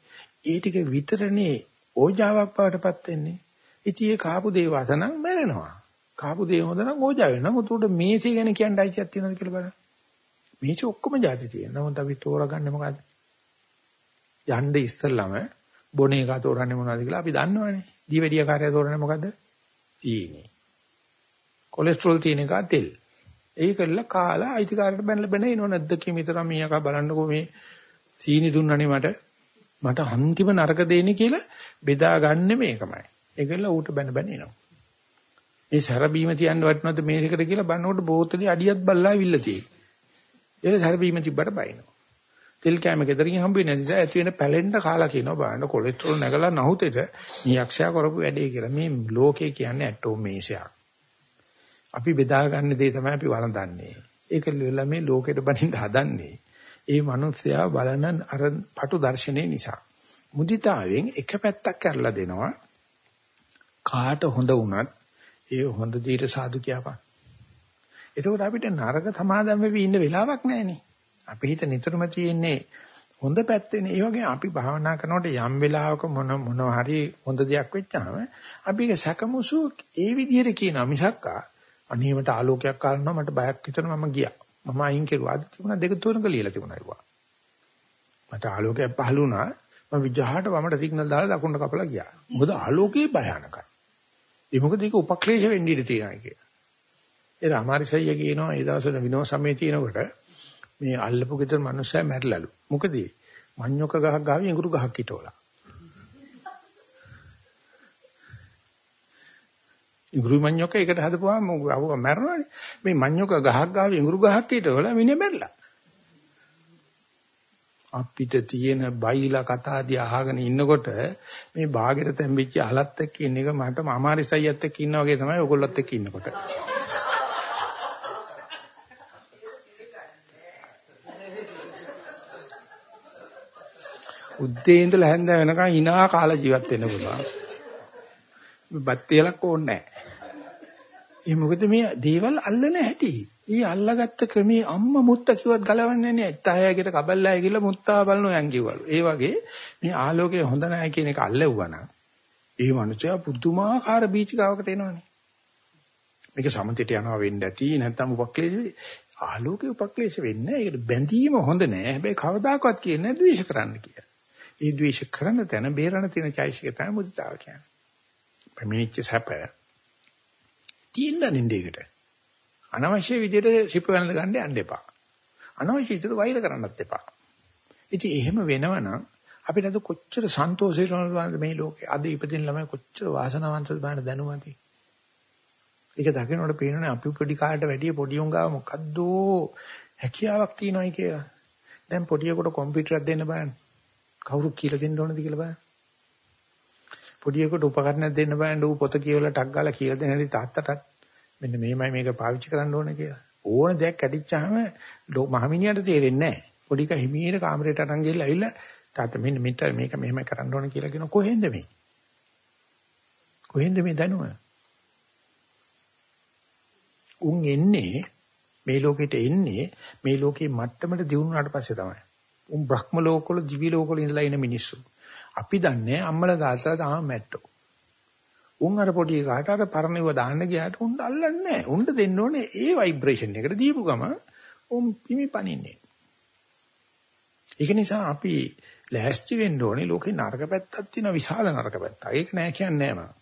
ඒ ටික විතරනේ ඕජාවක් බවටපත් වෙන්නේ. ඉතින් ඒ කාපු දේ වසනම් මැරෙනවා. කාපු දේ හොඳ නම් ඕජා වෙනවා. නමුත් උඩ මේසෙ ගැන කියන්න අයිතියක් තියෙනවද කියලා බලන්න. මේසෙ ඔක්කොම જાති තියෙනවා. නමුත් අපි තෝරගන්නේ මොකද්ද? යන්න ඉස්සෙල්ලම බොනේ එක තෝරන්නේ මොනවද කියලා අපි දන්නවනේ. දීවැඩිය කාර්යය තෝරන්නේ මොකද්ද? සීනි. කොලෙස්ටරෝල් තියෙන එක තෙල්. ඒකල්ල කාලා අයිතිකාරයට බැනලා බැන එනව නැද්ද කියන විතර මීයකා බලන්නකෝ මේ සීනි දුන්නනේ මට මට අන්තිම නරක දෙන්නේ කියලා බෙදාගන්නේ මේකමයි. ඒකල ඌට බැන බැන එනවා. මේ සැරබීම තියන්න වටනවද මේකට කියලා බannකොට බෝතලේ අඩියක් බල්ලා විල්ල තියෙන්නේ. ඒක සැරබීම තිබ්බට බයිනවා. තෙල් කැම ගෙදරින් හම්බ වෙන නිසා ඇති වෙන පැලෙන්න කාලා කියනවා බලන්න කොලෙස්ටරෝල් නැගලා නහුතෙට නියක්ෂයා කරපු වැඩේ කියලා. මේ ලෝකේ කියන්නේ ඇටෝමේෂයක්. අපි බෙදාගන්න දේ තමයි අපි වළඳන්නේ. ඒක ලෙවලා මේ ලෝකෙට බනින්න හදන්නේ. ඒ මිනිස්සයා බලන අර පටු දර්ශනේ නිසා. මුදිතාවෙන් එක පැත්තක් කරලා දෙනවා. කාට හොඳ වුණත් ඒ හොඳ දීට සාදු කියපන්. එතකොට අපිට නරක සමාදම් වෙවි ඉන්න වෙලාවක් නැහැනේ. අපි හිත නිතරම තියෙන්නේ හොඳ පැත්තේනේ. ඒ වගේ අපි භාවනා කරනකොට යම් වෙලාවක මොන මොන හරි හොඳ දෙයක් වෙච්චාම අපි ඒක සැකමුසු ඒ විදිහට කියනවා මිසක් අනේ මට ආලෝකයක් ආවම මට බයක් හිතෙනවා මම ගියා. මම අයින් කෙරුවා. අද තිබුණා දෙක තුනක ලියලා තිබුණා ඒවා. මට ආලෝකයක් පහළ වුණා. මම විජහාට වමට සිග්නල් දාලා දකුණට කපලා ගියා. මොකද ආලෝකයේ භයානකයි. ඒ මොකද ඒක උපක්ලේශ වෙන්න ඉඩ තියෙනවා කියලා. ඒ රාමාරිසయ్య කියනවා ඒ දවස්වල විනෝ සමයේ තියෙනකොට මේ අල්ලපු ගෙදර මිනිස්සයා මැරිලාලු. මොකද මඤ්ඤොක ගහක් ගාවේ ඉඟුරු ගහක් හිටවලා. ඉඟුරු මඤ්ඤොක එකට හදපුවාම අවුව මැරෙනවනේ. මේ මඤ්ඤොක ගහක් ගාවේ ඉඟුරු ගහක් හිටවලා මිනිහ මැරිලා. අපිට තියෙන බයිලා කතාදී අහගෙන ඉන්නකොට මේ ਬਾගෙට තැම්බිච්ච අලත් එක්ක ඉන්න එක මට අමාරිසයියත් එක්ක ඉන්නා වගේ තමයි ඔයගොල්ලොත් එක්ක ඉන්නකොට. උද්දී ඉඳලා හැන්ද වෙනකන් hina කාලා ජීවත් වෙන්න පුළුවන්. බත් වේලක් ඕනේ නැහැ. ඒ මොකද මේ දේවල් අල්ලන හැටි. ඊ අල්ලගත්ත ක්‍රමේ අම්මා මුත්ත කිව්වත් ගලවන්නේ නැහැ. තායයට කබල්ලාය කියලා මුත්තා බලනෝ යන් කිව්වලු. ඒ වගේ මේ ආලෝකය හොඳ නැහැ කියන එක අල්ලෙව්වා නම් ඒ මනුස්සයා පුදුමාකාර බීචිකාවකට එනවනේ. මේක සමතේට යනවා වෙන්න ඇති නැත්නම් උපක්ලේශ වෙයි. ආලෝකේ උපක්ලේශ වෙන්නේ නැහැ. ඒකට බැඳීම හොඳ නැහැ. හැබැයි කවදාකවත් කියන්නේ නැහැ ද්වේෂ කරන්න කියලා. ඒ ද්වේෂ කරන තැන බේරණ තියෙන චෛසික තමයි මුදිතාව කියන්නේ. පැමිණිච්ච සැප තියෙන්න නින්දේකට. අනවශ්‍ය විදිහට සිප වෙනද ගන්න යන්න එපා. අනවශ්‍ය විදිහට වෛර කරන්නත් එපා. ඉතින් එහෙම වෙනවනම් අපිට අද කොච්චර සන්තෝෂයට වුණාද මේ ලෝකේ අද ඉපදින ළමයි කොච්චර වාසනාවන්තද බලන්න දැනුමදී. ඒක දකිනකොට පේනනේ අපි පොඩි කාලට වැඩිය පොඩි උංගාව මොකද්ද හැකියාවක් තියෙනවයි කියලා. දැන් පොඩියෙකුට කම්පියුටරයක් දෙන්න බලන්න. කවුරු කියලා දෙන්න ඕනද කියලා බලන්න. පොඩියෙකුට උපකරණයක් දෙන්න බලන්න ඌ පොත කියවලා ටක් ගාලා කියලා දෙන හැටි තාත්තටත් මෙන්න මේමයි මේක පාවිච්චි කරන්න ඕනේ කියලා. ඕන දෙයක් කැඩිච්චාම මහමිනියට තේරෙන්නේ නැහැ. පොඩි කා හිමීට කාමරේට අරන් ගිහලා ඇවිල්ලා තාත්තා මෙන්න මෙතන මේක මෙහෙම කරන්න ඕනේ කියලා කියන කොහෙන්ද මේ? කොහෙන්ද මේ දැනුම? උන් එන්නේ මේ ලෝකෙට එන්නේ මේ ලෝකේ මට්ටමට දියුණුවාට පස්සේ තමයි. උන් බ්‍රහ්ම ලෝකවල දිවි ලෝකවල ඉඳලා ඉන මිනිස්සු. අපි දන්නේ අම්මලා දාසලා තමයි මැට්ටෝ. උන් අර පොඩි කාට අර පරණව දාන්න ගියාට උන් අල්ලන්නේ නැහැ. උන්ට දෙන්න ඕනේ ඒ ভাইබ්‍රේෂන් එකට දීපු ගම උන් පිමි පනින්නේ. ඒක නිසා අපි ලෑස්ති වෙන්න ඕනේ ලෝකේ නරක පැත්තක් තියෙන විශාල නරක පැත්තක්. ඒක නෑ කියන්නේ නෑ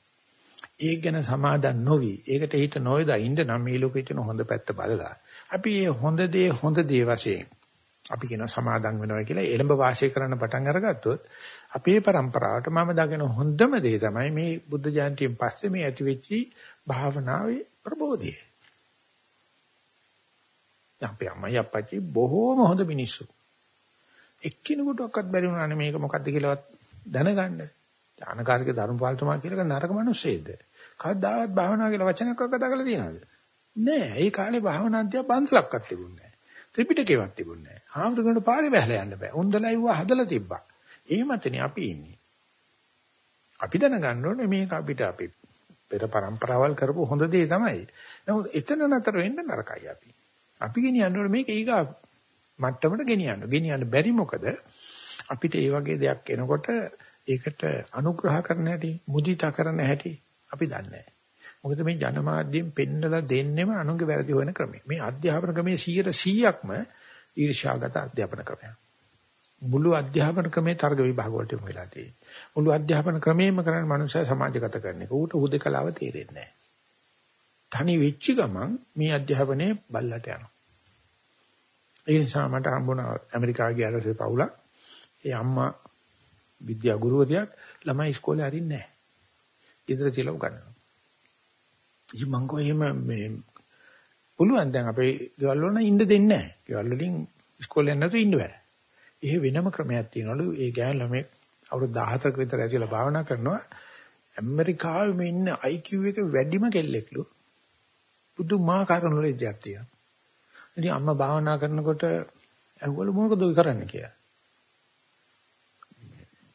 ඒක ගැන සමාදන් නොවි. ඒකට හිත නොයදා ඉන්න නම් මේ ලෝකේ තියෙන හොඳ පැත්ත බලලා. අපි මේ හොඳ දේ හොඳ දේ වශයෙන් අපි කියන සමාදන් වෙනවා කියලා එළඹ වාසය කරන්න පටන් අරගත්තොත් අපේ પરම්පරාවට මම දකින හොඳම දේ තමයි මේ බුද්ධ ජයන්තියෙන් පස්සේ මේ ඇති වෙච්චි භාවනාවේ ප්‍රබෝධය. අපේ අම්මයි අප්පච්චි බොහෝම හොඳ මිනිස්සු. එක්කිනෙකුටවත් බැරි වුණානේ මේක මොකද්ද කියලාවත් දැනගන්න. ඥානකාරික ධර්මපාලතුමා කියලා නරක මිනිස්සෙයිද? කවදාවත් භාවනා කියලා වචනයක් කතා කරලා තියනවද? නෑ. ඒ කාලේ භාවනා අධ්‍යා පන්සලක්වත් තිබුණේ නෑ. ත්‍රිපිටකේවත් තිබුණේ නෑ. හාමුදුරන්ට පාරේ බහලා යන්න බෑ. උන්දලා ඉවුව හදලා තිබ්බා. ඒ මතනේ අපි ඉන්නේ. අපි දැනගන්න ඕනේ මේක අපිට අපි පෙර પરම්පරාවල් කරපු හොඳ දේ තමයි. නමුත් එතන නතර වෙන්න නරකයි අපි. අපි ගෙනියන්න ඕනේ මේක ඊගා මට්ටමට ගෙනියන්න. ගෙනියන්න බැරි මොකද අපිට මේ වගේ දෙයක් එනකොට ඒකට අනුග්‍රහ කරන හැටි, මුදිතා කරන හැටි අපි දන්නේ නැහැ. මොකද මේ ජනමාධ්‍යයෙන් පෙන්නලා දෙන්නෙම අනුන්ගේ වැරදි හොයන ක්‍රමය. මේ අධ්‍යාපන ක්‍රමයේ 100%ක්ම ඊර්ෂ්‍යාගත අධ්‍යාපන ක්‍රමයක්. මුළු අධ්‍යාපන ක්‍රමේ තර්ක විභාග වලට යොමු වෙලා තියෙන්නේ. මුළු අධ්‍යාපන ක්‍රමේම කරන්නේ මනුස්සය සමාජගත කරන එක. ඌට හුදකලාව තේරෙන්නේ නැහැ. තනි වෙච්ච ගමන් මේ අධ්‍යාපනයේ බල්ලට යනවා. ඒ නිසා මට හම්බුණා ඇමරිකාවේ ගියාට පවුලක්. ඒ අම්මා විද්‍යා ගුරුවරියක් ළමයි ඉස්කෝලේ අරින්නේ නැහැ. ගෙදර තියලා උගන්වනවා. ඉතින් මං කෝ එහෙම මේ පුළුවන් දැන් අපේ ගෙවල් වල ඉන්න දෙන්නේ නැහැ. ගෙවල් වලින් ඉස්කෝලේ යන්න නැතුව ඉන්න බෑ. ඒ වෙනම ක්‍රමයක් තියෙනවලු. ඒ ගෑන් ළමෙක් අවුරුදු 17ක විතර ඇතිලා භාවනා කරනවා. ඇමරිකාවේ මේ ඉන්න IQ එක වැඩිම කෙල්ලෙක්ලු. පුදුමාකාර නොලෙජ් එකක් තියෙනවා. ඉතින් අම්මා භාවනා කරනකොට ඇහුවලු මොකද ඔය කරන්නේ කියලා.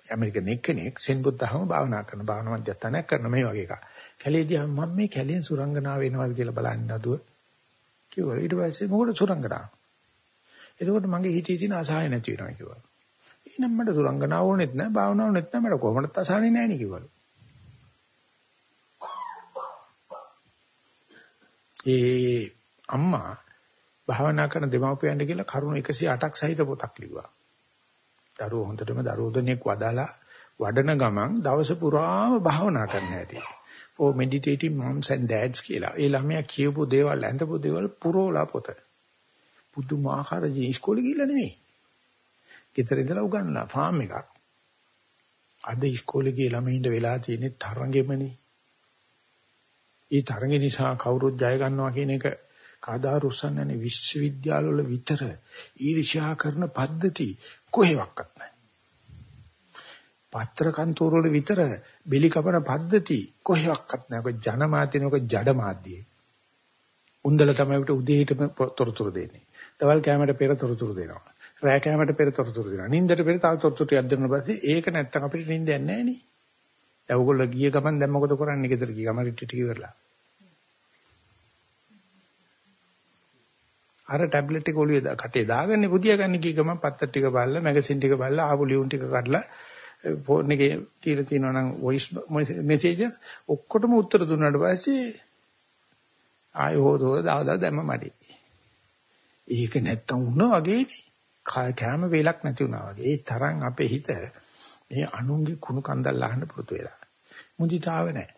ඇමරිකන් එක්කෙනෙක් සෙන් බුද්ධහම භාවනා කරන භාවනා මධ්‍යස්ථානයක් කරන මේ වගේ එකක්. කැලේදී මම මේ කැලෙන් සුරංගනාව වෙනවද කියලා බලන්න නදුව කිව්වා ඊට පස්සේ මොකටද සුරංගනාව? එතකොට මගේ හිතේ තියෙන අසහාය නැති වෙනවා කිව්වා. එහෙනම් මට සුරංගනාව ඕනෙත් නැහැ, භාවනාව ඕනෙත් නැහැ, මට කොහොමද අසහානේ නැහැ නේ කිව්වලු. ඒ අම්මා භාවනා කරන දෙමව්පියන්ට කියලා කරුණු 108ක් සහිත පොතක් ලිව්වා. දරුවෝ හොඳටම දරුවෝ දෙනෙක් වදාලා වඩන ගමන් දවස පුරාම භාවනා කරන්න ඇති. ඕ මෙඩිටේටිව් මොම්ස් ඇන්ඩ් ඩැඩ්ස් කියලා. ඒ ළමයා කියපු දේවල් ඇඳපු දේවල් පුරෝලා පොත. පුදුමාකාර ජී ඉස්කෝලේ ගිහිල්ලා නෙමෙයි. ගෙදර ඉඳලා උගන්ලා ෆාම් එකක්. අද ඉස්කෝලේ ගිය ළමයින්ට වෙලා තියෙන්නේ තරංගෙමනේ. ඒ තරඟ නිසා කවුරුත් ජය ගන්නවා කියන එක කවදා රුස්සන්නේ විශ්වවිද්‍යාලවල විතර ඊර්ෂ්‍යා කරන පද්ධති කොහෙවත් නැහැ. පත්‍ර කන්තෝර වල විතර බෙලි කපන පද්ධති කොහෙවත් නැහැ. ඔක ජනමාධ්‍යනක ජඩ මාධ්‍යයේ. උන්දල තමයි උට උදේටම තොරතුරු දෙන්නේ. දවල් කැමරට පෙර තොරතුරු දෙනවා. රෑ කෑමට පෙර තොරතුරු දෙනවා. නිින්දට පෙර තව තොරතුරු ටිකක් දෙන්න පස්සේ ඒක නැත්තම් අපිට නිින්ද යන්නේ නැහැ නේ. දැන් ඔයගොල්ලෝ ගිය ගමන් දැන් මොකද කරන්නේ? ගෙදර ගිය ගමන් රිට්‍රීට් එක ඉවරලා. අර ටැබ්ලට් එක ඔළුවේ කටේ දාගන්නේ පුදිය ගන්න කී ගමන් පත්තර ටික බලලා මැගසින් ටික බලලා ආපු ලියුම් ටික කඩලා ෆෝන් එකේ තියලා තියෙනවා නම් වොයිස් මෙසේජ් ඔක්කොටම උත්තර දුන්නාට පස්සේ ආය හොද හොද දාවදා දැම්ම මඩේ. ඒක නැත්තම් වුණා වගේනේ. කෑම වේලක් නැති වුණා වගේ. ඒ තරම් අපේ හිත මේ අනුන්ගේ කුණු කන්දල් අහන්න පුරුදු වෙලා. මුදිතාව නැහැ.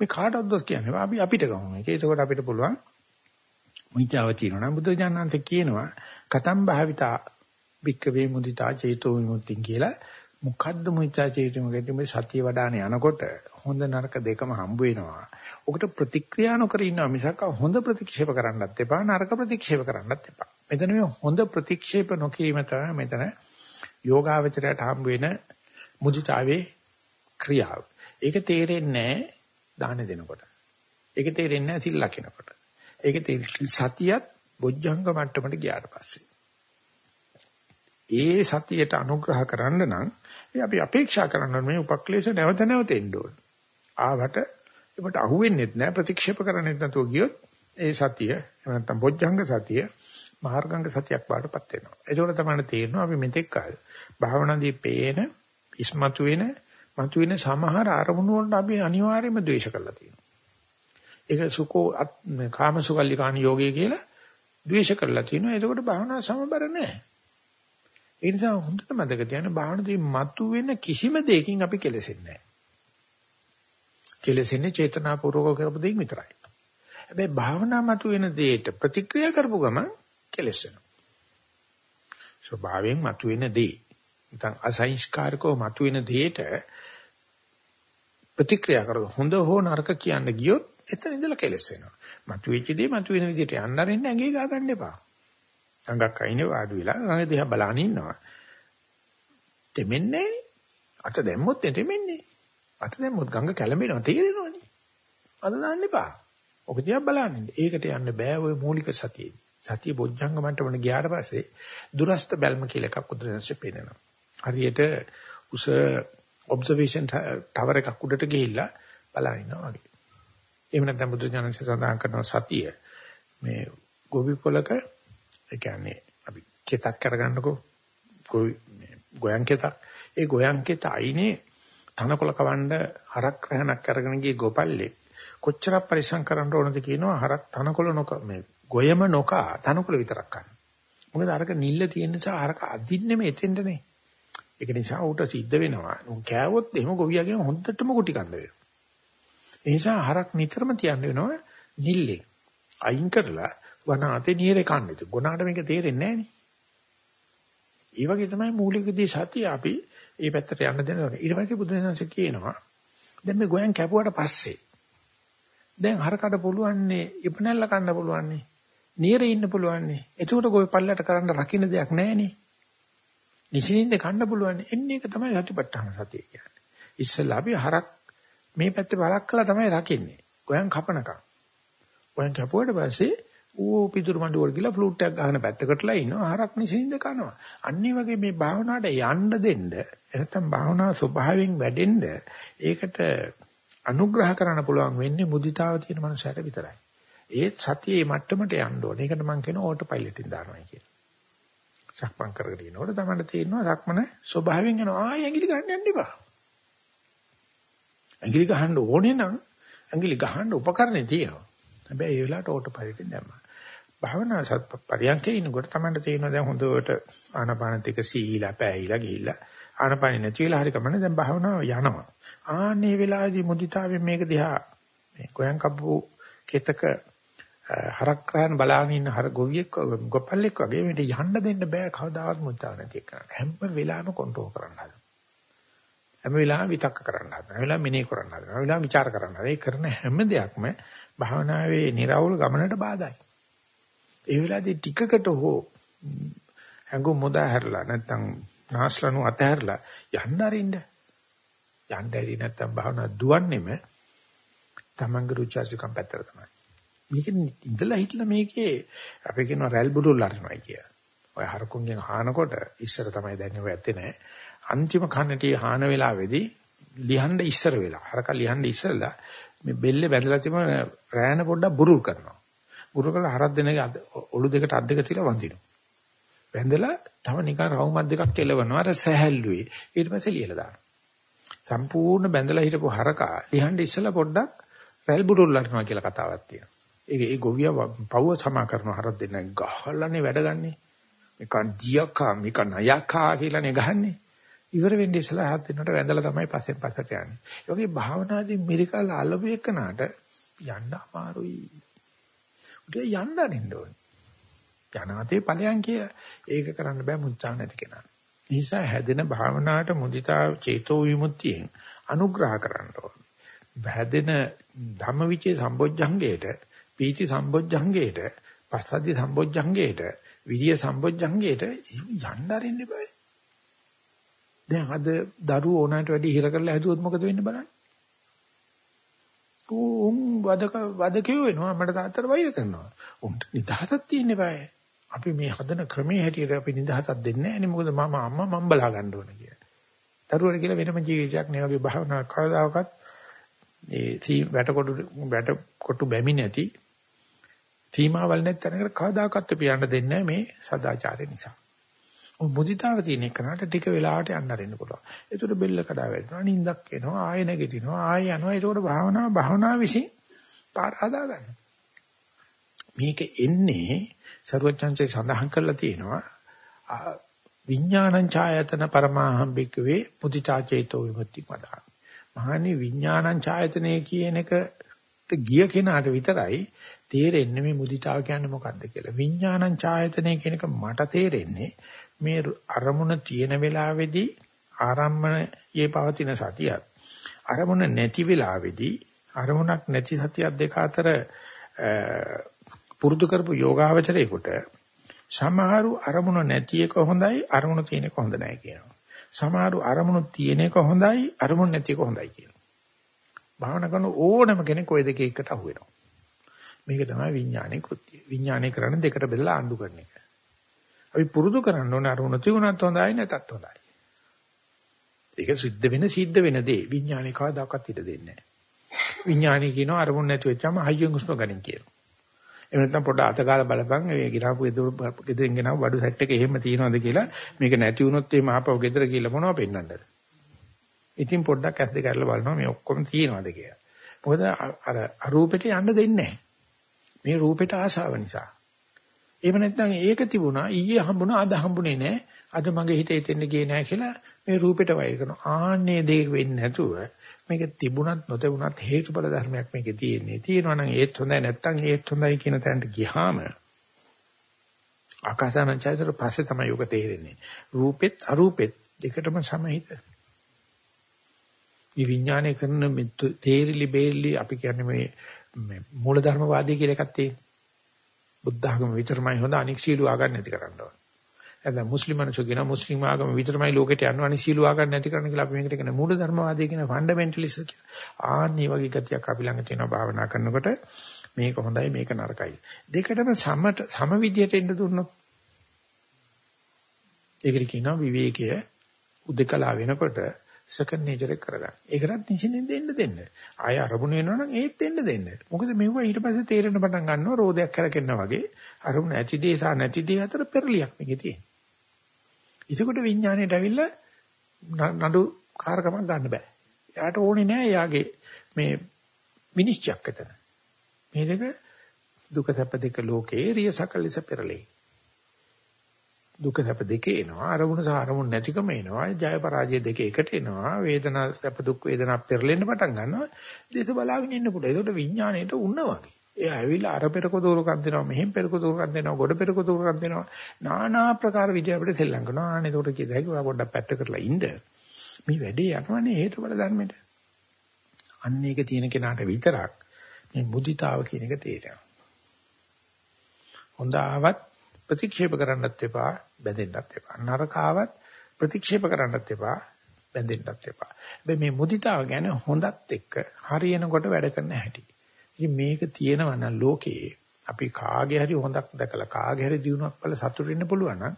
මේ කාටවත් කියන්නේ අපි අපිට ගමු මේක. ඒකෝට අපිට පුළුවන් මුදිතාව තියෙනවා නම් බුදු දානන්ත කියනවා කතම් භාවිතා වික්කවේ මුදිතා චේතෝ විමුක්තිය කියලා මොකද්ද මුදිතා චේතෝ විමුක්තිය මේ සතිය වඩාන යනකොට හොඳ නරක දෙකම හම්බ වෙනවා. ඔකට ප්‍රතික්‍රියා නොකර ඉන්නවා මිසක් හොඳ ප්‍රතික්ෂේප කරන්නත් එපා නරක ප්‍රතික්ෂේප කරන්නත් එපා. මෙතන මේ හොඳ ප්‍රතික්ෂේප නොකිරීම තමයි මෙතන යෝගාවචරයට හම්බ වෙන මුදිතාවේ ක්‍රියාව. ඒක තේරෙන්නේ නැහැ දාන දෙනකොට. ඒක තේරෙන්නේ නැහැ සිල් ලකිනකොට. ඒක සතියත් බොජ්ජංග මට්ටමට ගියාට පස්සේ. ඒ සතියට අනුග්‍රහ කරන්න නම් අපි අපේක්ෂා කරන්න මේ උපක්ලේශ නැවත නැවත එන්න ඕන. ආවට ඒකට අහුවෙන්නේ නැහැ ප්‍රතික්ෂේප කරන්නේ නැතුව ගියොත් ඒ සතිය එහෙම නැත්නම් බොජ්ජංග සතිය මාර්ගංග සතියක් වඩපත් වෙනවා. ඒකෝර තමයි තේරෙනවා අපි මෙතෙක් කාල භාවනාදී පේන ඉස්මතු වෙන මතුවෙන සමහර අරමුණු වලට අපි අනිවාර්යයෙන්ම ද්වේෂ කරලා තියෙනවා. ඒක සුකෝ කාමසුකල්ලිකාණ යෝගය කියලා ද්වේෂ කරලා තියෙනවා. එතකොට භාවනාව සමබර නැහැ. ඒ නිසා හොඳට මතක තියාගන්න භාවනාවේ මතුවෙන කිසිම දෙයකින් අපි කෙලෙසෙන්නේ නැහැ. කෙලෙසෙන්නේ චේතනාපූර්වක කරපු දෙයක් විතරයි. හැබැයි භාවනා මතුවෙන දෙයට ප්‍රතික්‍රියා කරපු ගමන් කෙලස් වෙනවා. ස්වභාවයෙන් මතුවෙන දේ. නැත්නම් අසංස්කාරකව මතුවෙන දෙයට ප්‍රතික්‍රියා කරලා හොඳ හෝ නරක කියන්න ගියොත් එතන ඉඳලා කෙලස් වෙනවා. මතුවෙච්ච දේ මතුවෙන විදිහට යන්න අරින්න ඇඟේ ගා ගන්න එපා. අඟක් අයිනේ වාඩි වෙලා අඟ දිහා බලන ඉන්නවා. දෙමෙන්නේ අත දැම්මොත් දෙමෙන්නේ. අත දැම්මොත් ගඟ කැළඹෙනවා තේරෙනවනේ. අත දාන්න එපා. ඔක දිහා බලන්න. ඒකට යන්න බෑ ওই මූලික සතියේ. සතිය බොජ්ජංග මට්ටමට ගියාට පස්සේ දුරස්ත බැල්ම කියලා එකක් උදැසෙ පේනවා. හරියට උස ඔබ්සර්වේෂන් ටවර් එකක් උඩට ගිහිල්ලා බලන ඉන්නවා වගේ. එහෙම නැත්නම් බුදුජානක සඳහන් කරන සතිය මේ ගොවි පොලක ඒ කියන්නේ අපි කෙතක් කරගන්නකෝ ගොවි ගෝයන් කෙතක් ඒ ගෝයන් කෙත අයිනේ තනකොළ කවන්න හරක් රහනක් අරගෙන ගිය ගොපල්ලේ කොච්චරක් පරිස්සම් කරන්න ඕනද කියනවා හරක් තනකොළ නොක මේ ගොයම නොකා තනකොළ විතරක් ගන්න. මොකද අරක නිල්ල තියෙන නිසා අරක අදින්නෙම එතෙන්ටනේ. ඒක නිසා ඌට සිද්ධ වෙනවා. උන් කෑවොත් එහෙම ගොවියාගෙන් හොඳටම කුටි කන්න වෙනවා. ඒ නිසා හරක් නිතරම තියන්න වෙනවා නිල්ලේ. අයින් කරලා වනාතේ නියරේ කන්නේ. ගොනාට මේක තේරෙන්නේ නැහැ ඒ වගේ තමයි මූලිකදී සතිය අපි මේ පැත්තට යන්න දෙනවා. ඊට පස්සේ බුදුරජාණන්සේ කියනවා දැන් මේ ගෝයන් කැපුවාට පස්සේ දැන් හරකට පුළුවන්නේ ඉපනැල්ල කන්න පුළුවන්නේ නියරේ ඉන්න පුළුවන්නේ. එතකොට ගොවි පල්ලට කරන්න රකින්න දෙයක් නැහනේ. නිසින්ද කන්න පුළුවන්. එන්නේ එක තමයි සතිපට්ඨාන සතිය කියන්නේ. ඉස්සෙල්ලා අපි හරක් මේ පැත්තේ බලක් කළා තමයි රකින්නේ. ගොයන් කපනකම්. ගොයන් කපුවට පස්සේ ඌ පිටුරු මඬු වල ගිහලා ෆ්ලූට් එකක් ගහන පැත්තකටලා ඉන්නවා. හරක් නිසින්ද කනවා. අනිත් වගේ මේ භාවනාවට යන්න දෙන්න එනතම් භාවනාව ස්වභාවයෙන් වැඩෙන්න ඒකට අනුග්‍රහ කරන්න පුළුවන් වෙන්නේ මුදිතාව තියෙන මනුස්සයට විතරයි. ඒත් සතියේ මට්ටමට යන්න ඕනේ. ඒකට මම කියන ඕටෝ පයිලට් එකෙන් දානවා කියලා. සක්මන් කරගෙන ඉනකොට තමයි තේරෙනවා සක්මන ස්වභාවයෙන් යනවා. ආයෙ ඇඟිලි ගන්න යන්න එපා. ඇඟිලි ගහන්න ඕනේ නම් ඇඟිලි ගහන්න උපකරණේ තියෙනවා. හැබැයි ඒ වෙලාවට ඕටෝ පයිලට් එකෙන් දැම්මා. භාවනා සත් පරියන්කේ ඉනකොට තමයි තේරෙනවා දැන් හොඳට ආනාපාන ටික සීලා පෑහිලා ගිහිල්ලා ආනාපාන නැති වෙලා හරි කමන්නේ දැන් භාවනාව යනවා. ආන්නේ වෙලාවේදී මුදිතාවෙන් මේක දිහා මේ ගෝයන් කප්පු කෙතක හරක් රහන් බලාගෙන ඉන්න හර ගොවියෙක් ගොපල්ලෙක් වගේ මේට යන්න දෙන්න බෑ කවදාවත් මුදිතාව නැති කරන්න. හැම වෙලාවෙම කන්ට්‍රෝල් කරන්න හදනවා. හැම වෙලාවෙම විතක්ක කරන්න හදනවා. හැම වෙලාවෙම මෙනෙහි කරන්න හදනවා. හැම වෙලාවෙම વિચાર කරන්න හදනවා. ඒ කරන හැම දෙයක්ම භාවනාවේ નિરાවුල් ගමනට බාධායි. ඒ වෙලාවේදී ටිකකට හෝ හැඟු මොදා හැරලා නැත්නම් නාස්ලනු අතහැරලා යන්න අරින්න. යන්න ඇරි නැත්නම් භාවනා දුවන්නේම තමන්ගේ රුචර්ජකම් පැත්තට තමයි. මේක ඉඳලා හිටලා මේකේ අපි කියනවා රැල් බුරුල් අරිනවයි කියලා. ඔය හරකුන්ගෙන් හානකොට ඉස්සර තමයි දැන් ඒව ඇත්තේ නැහැ. අන්තිම කන්නටි හාන වෙලාවේදී ලියන්න ඉස්සර වෙලා. හරක ලියන්න ඉස්සරලා මේ බෙල්ලේ බැඳලා තිබුණ රෑන පොඩ්ඩක් බුරුල් කරනවා. බුරුල් කරලා හරක් දෙනගේ ඔළු දෙකට අත් දෙක තියලා වඳිනවා. වැඳලා තව නිකන් රවුමක් දෙකක් කෙලවනවා. අර සැහැල්ලුවේ. ඊට පස්සේ ලියලා දානවා. සම්පූර්ණ බැඳලා හිටපු හරකා ලියන්න ඉස්සලා පොඩ්ඩක් රැල් බුරුල් ලටනවා කියලා කතාවක් තියෙනවා. ඒක ඒ ගොවියා පවුව සමා කරන හරක් දෙන්න ගහලානේ වැඩ ගන්නෙ. මේක දියකා මේක නයකා කියලානේ ගහන්නේ. ඉවර වෙන්නේ ඉස්සලා හත් වෙනකොට වැඳලා තමයි පස්සෙන් පස්සට යන්නේ. ඒ වගේ භාවනාදී මිරිකල් අලපු එකනට යන්න අමාරුයි. උඩ යන්න අරින්න ඕනේ. යනාතේ ඵලයන් කිය ඒක කරන්න බෑ මුචා නැති කෙනා. නිසා හැදෙන භාවනාවට මුදිතා චේතෝ විමුක්තියෙන් අනුග්‍රහ කරන්න ඕනේ. හැදෙන ධම්මවිචේ සම්බොජ්ජංගේට පීති සම්බොජ්ජංගේට පස්සද්ධි සම්බොජ්ජංගේට විරිය සම්බොජ්ජංගේට යන්න අරින්න බෑ. දැන් අද දරුවෝ ඕනෑමට වැඩි හිර කරලා හැදුවොත් මොකද වෙන්නේ බලන්න. උන් වදක වදකියෝ වෙනවා මට තාත්තට වෛර කරනවා. උන්ට නිදහසක් තියෙන්න බෑ. අපි මේ හදන ක්‍රමයේ හැටියට අපි නිදහසක් දෙන්නේ නැහැ නේ මොකද මම අම්මා මම බලා ගන්න ඕන කියලා. දරුවෝ කියලා වෙනම ජීවිතයක් නේ වගේ භාවනා කවදාකවත් ඒ තී වැටකොටු වැටකොටු බැමි නැති සීමාවල් නැති තැනකට කවදාකවත් අපි යන්න දෙන්නේ මේ සදාචාරය නිසා. මුදිතාව තියෙන එකනට ටික වෙලාවට යන්න අරින්න පුළුවන්. ඒකට බෙල්ල කඩා වැටෙනවා, නිින්දක් එනවා, ආය නැගිටිනවා, ආය යනවා. ඒකට භාවනාව භාවනාව විසින් පාර හදා ගන්න. මේක එන්නේ ਸਰවඥාන්සේ සඳහන් කරලා තියෙනවා විඥානං ඡායතන පරමාහම් බික්කවේ මුදිතා චේතෝ විමුක්ති මදා. මහණනි විඥානං ඡායතනය කියන එකට ගිය කෙනාට විතරයි තේරෙන්නේ මේ මුදිතාව කියන්නේ මොකක්ද කියලා. විඥානං ඡායතනය කියන එක මට තේරෙන්නේ මේ අරමුණ තියෙන වෙලාවේදී ආරම්මණයේ පවතින සතියත් අරමුණ නැති වෙලාවේදී අරමුණක් නැති සතියක් දෙක අතර පුරුදු කරපු යෝගාවචරයේකට සමහරු අරමුණ නැති එක හොඳයි අරමුණ තියෙන එක හොඳ නැහැ කියනවා. සමහරු අරමුණු තියෙන එක හොඳයි අරමුණ නැති එක හොඳයි කියනවා. භාවනා කරන ඕනම කෙනෙක් ওই දෙකේ එකට අහු වෙනවා. මේක තමයි විඥානයේ කෘත්‍යය. විඥානය කරන්නේ දෙකට බෙදලා ආණ්ඩු කරන එක. අපි පුරුදු කරන්න ඕනේ අරමුණ තිබුණත් හොඳයි නැතත් හොඳයි. ඒක සිද්ධ වෙන සිද්ධ වෙන දේ විඥානේ කවදාකවත් ඉඩ දෙන්නේ නැහැ. විඥානේ කියනවා අරමුණ නැති වෙච්චාම හයියෙන් හුස්ම ගන්න කියලා. එහෙම නැත්නම් පොඩ අතකාල බලපන් මේ ගිරාපු ගෙදරින් ගෙනාව බඩු සෙට් එක එහෙම තියනවාද කියලා මේක නැති වුණොත් එimhe ආපහු ගෙදර කියලා මොනව පෙන්වන්නද? ඉතින් පොඩ්ඩක් ඇස් දෙක අරලා බලනවා මේ ඔක්කොම තියනවාද කියලා. මොකද අර අරූපෙට යන්න දෙන්නේ නැහැ. මේ රූපෙට ආශාව නිසා. එහෙම නැත්නම් ඒක තිබුණා ඊයේ හම්බුණා අද හම්බුනේ නැහැ. අද මගේ හිතේ එතෙන්න ගියේ නැහැ කියලා මේ රූපෙට වෛර කරනවා. ආන්නේ දෙයක් වෙන්නේ නැතුව මේක තිබුණත් නොතිබුණත් හේතුඵල ධර්මයක් මේකේ තියෙන්නේ. තියෙනවා නම් ඒත් හොඳයි නැත්නම් ඒත් හොඳයි කියන තැනට ගියාම ආකාසානංචයතර පස්සේ තමයි යෝග තේරෙන්නේ. රූපෙත් අරූපෙත් දෙකටම සමහිත. මේ විඥානය කරන තේරිලි බේරිලි අපි කියන්නේ මේ මූලධර්මවාදී කියලා එකක් තියෙනවා. බුද්ධ ආගම විතරමයි හොඳ අනික් සීල ආගම් නැති කරන්න ඕන. එතන මුස්ලිම් මිනිස්සු කියන මුස්ලිම් ආගම විතරමයි ලෝකෙට යනවා අනික් සීල ආගම් නැති කරන්න කියලා අපි මේකට කියන මූල ධර්මවාදී කියන ෆන්ඩමෙන්ටලිස්ට් කියලා. ආන්නේ වගේ ගතියක් අපි ළඟ තියෙනවා භාවනා කරනකොට මේක හොඳයි මේක නරකයි. දෙකටම සමට සම විදියට එන්න දුන්නොත් ඒකට කියනවා විවේකය උදකලා වෙනකොට සෙකන්ඩ් නේචර් එක කරගන්න. ඒකටත් නිසින්ෙන් දෙන්න දෙන්න. ආය අරමුණ වෙනවනම් ඒත් දෙන්න දෙන්න. මොකද මෙව ඊට පස්සේ තේරෙන පටන් ගන්නවා රෝදයක් කරකෙන්නා වගේ අරමුණ ඇති දේ සහ නැති දේ අතර පෙරලියක් මේකේ තියෙන. ඉසකට විඥාණයට ඇවිල්ලා නඩු කාර්කමක් ගන්න බෑ. එයාට ඕනේ නෑ එයාගේ මේ විනිශ්චයක් එතන. මේ දෙක දුක සැප දෙක ලෝකේ රිය සකල ලෙස පෙරලේ. දුක සැප දෙකේ එනවා අරමුණ සහ අරමුණ නැතිකම එනවා ජය පරාජය දෙක එකට එනවා වේදනා සැප දුක් වේදනා පෙරලෙන්න පටන් ගන්නවා. දේශ බලාගෙන ඉන්න පුළුවන්. ඒකට විඥාණයට උන්න වගේ. එයා ඇවිල්ලා අර පෙරක දෝරකම් දෙනවා මෙහෙන් පෙරක දෝරකම් දෙනවා ගොඩ පෙරක දෝරකම් දෙනවා. নানা ආකාර විදිහ අපිට සෙල්ලම් කරනවා. ආනේ ඒකට කියද හැකි ඔයා පොඩ්ඩක් පැත්ත කරලා ඉන්න. මේ වැඩේ යනවනේ හේතුඵල ධර්මෙට. අන්න ඒක තියෙන කෙනාට විතරක් මේ මුදිතාව කියන එක තේරෙනවා. හොඳ ආවත් ප්‍රතික්ෂේප කරන්නත් එපා බැඳෙන්නත් එපා. නරකාවත් ප්‍රතික්ෂේප කරන්නත් එපා බැඳෙන්නත් එපා. හැබැයි මේ මුදිතාව ගැන හොඳත් එක්ක හරියනකොට වැඩ කරන්න හැටි. ඉතින් මේක තියෙනවා නම් ලෝකේ අපි කාගේ හරි හොඳක් දැකලා කාගේ හරි දිනුවක් බල සතුටු වෙන්න පුළුවන් නම්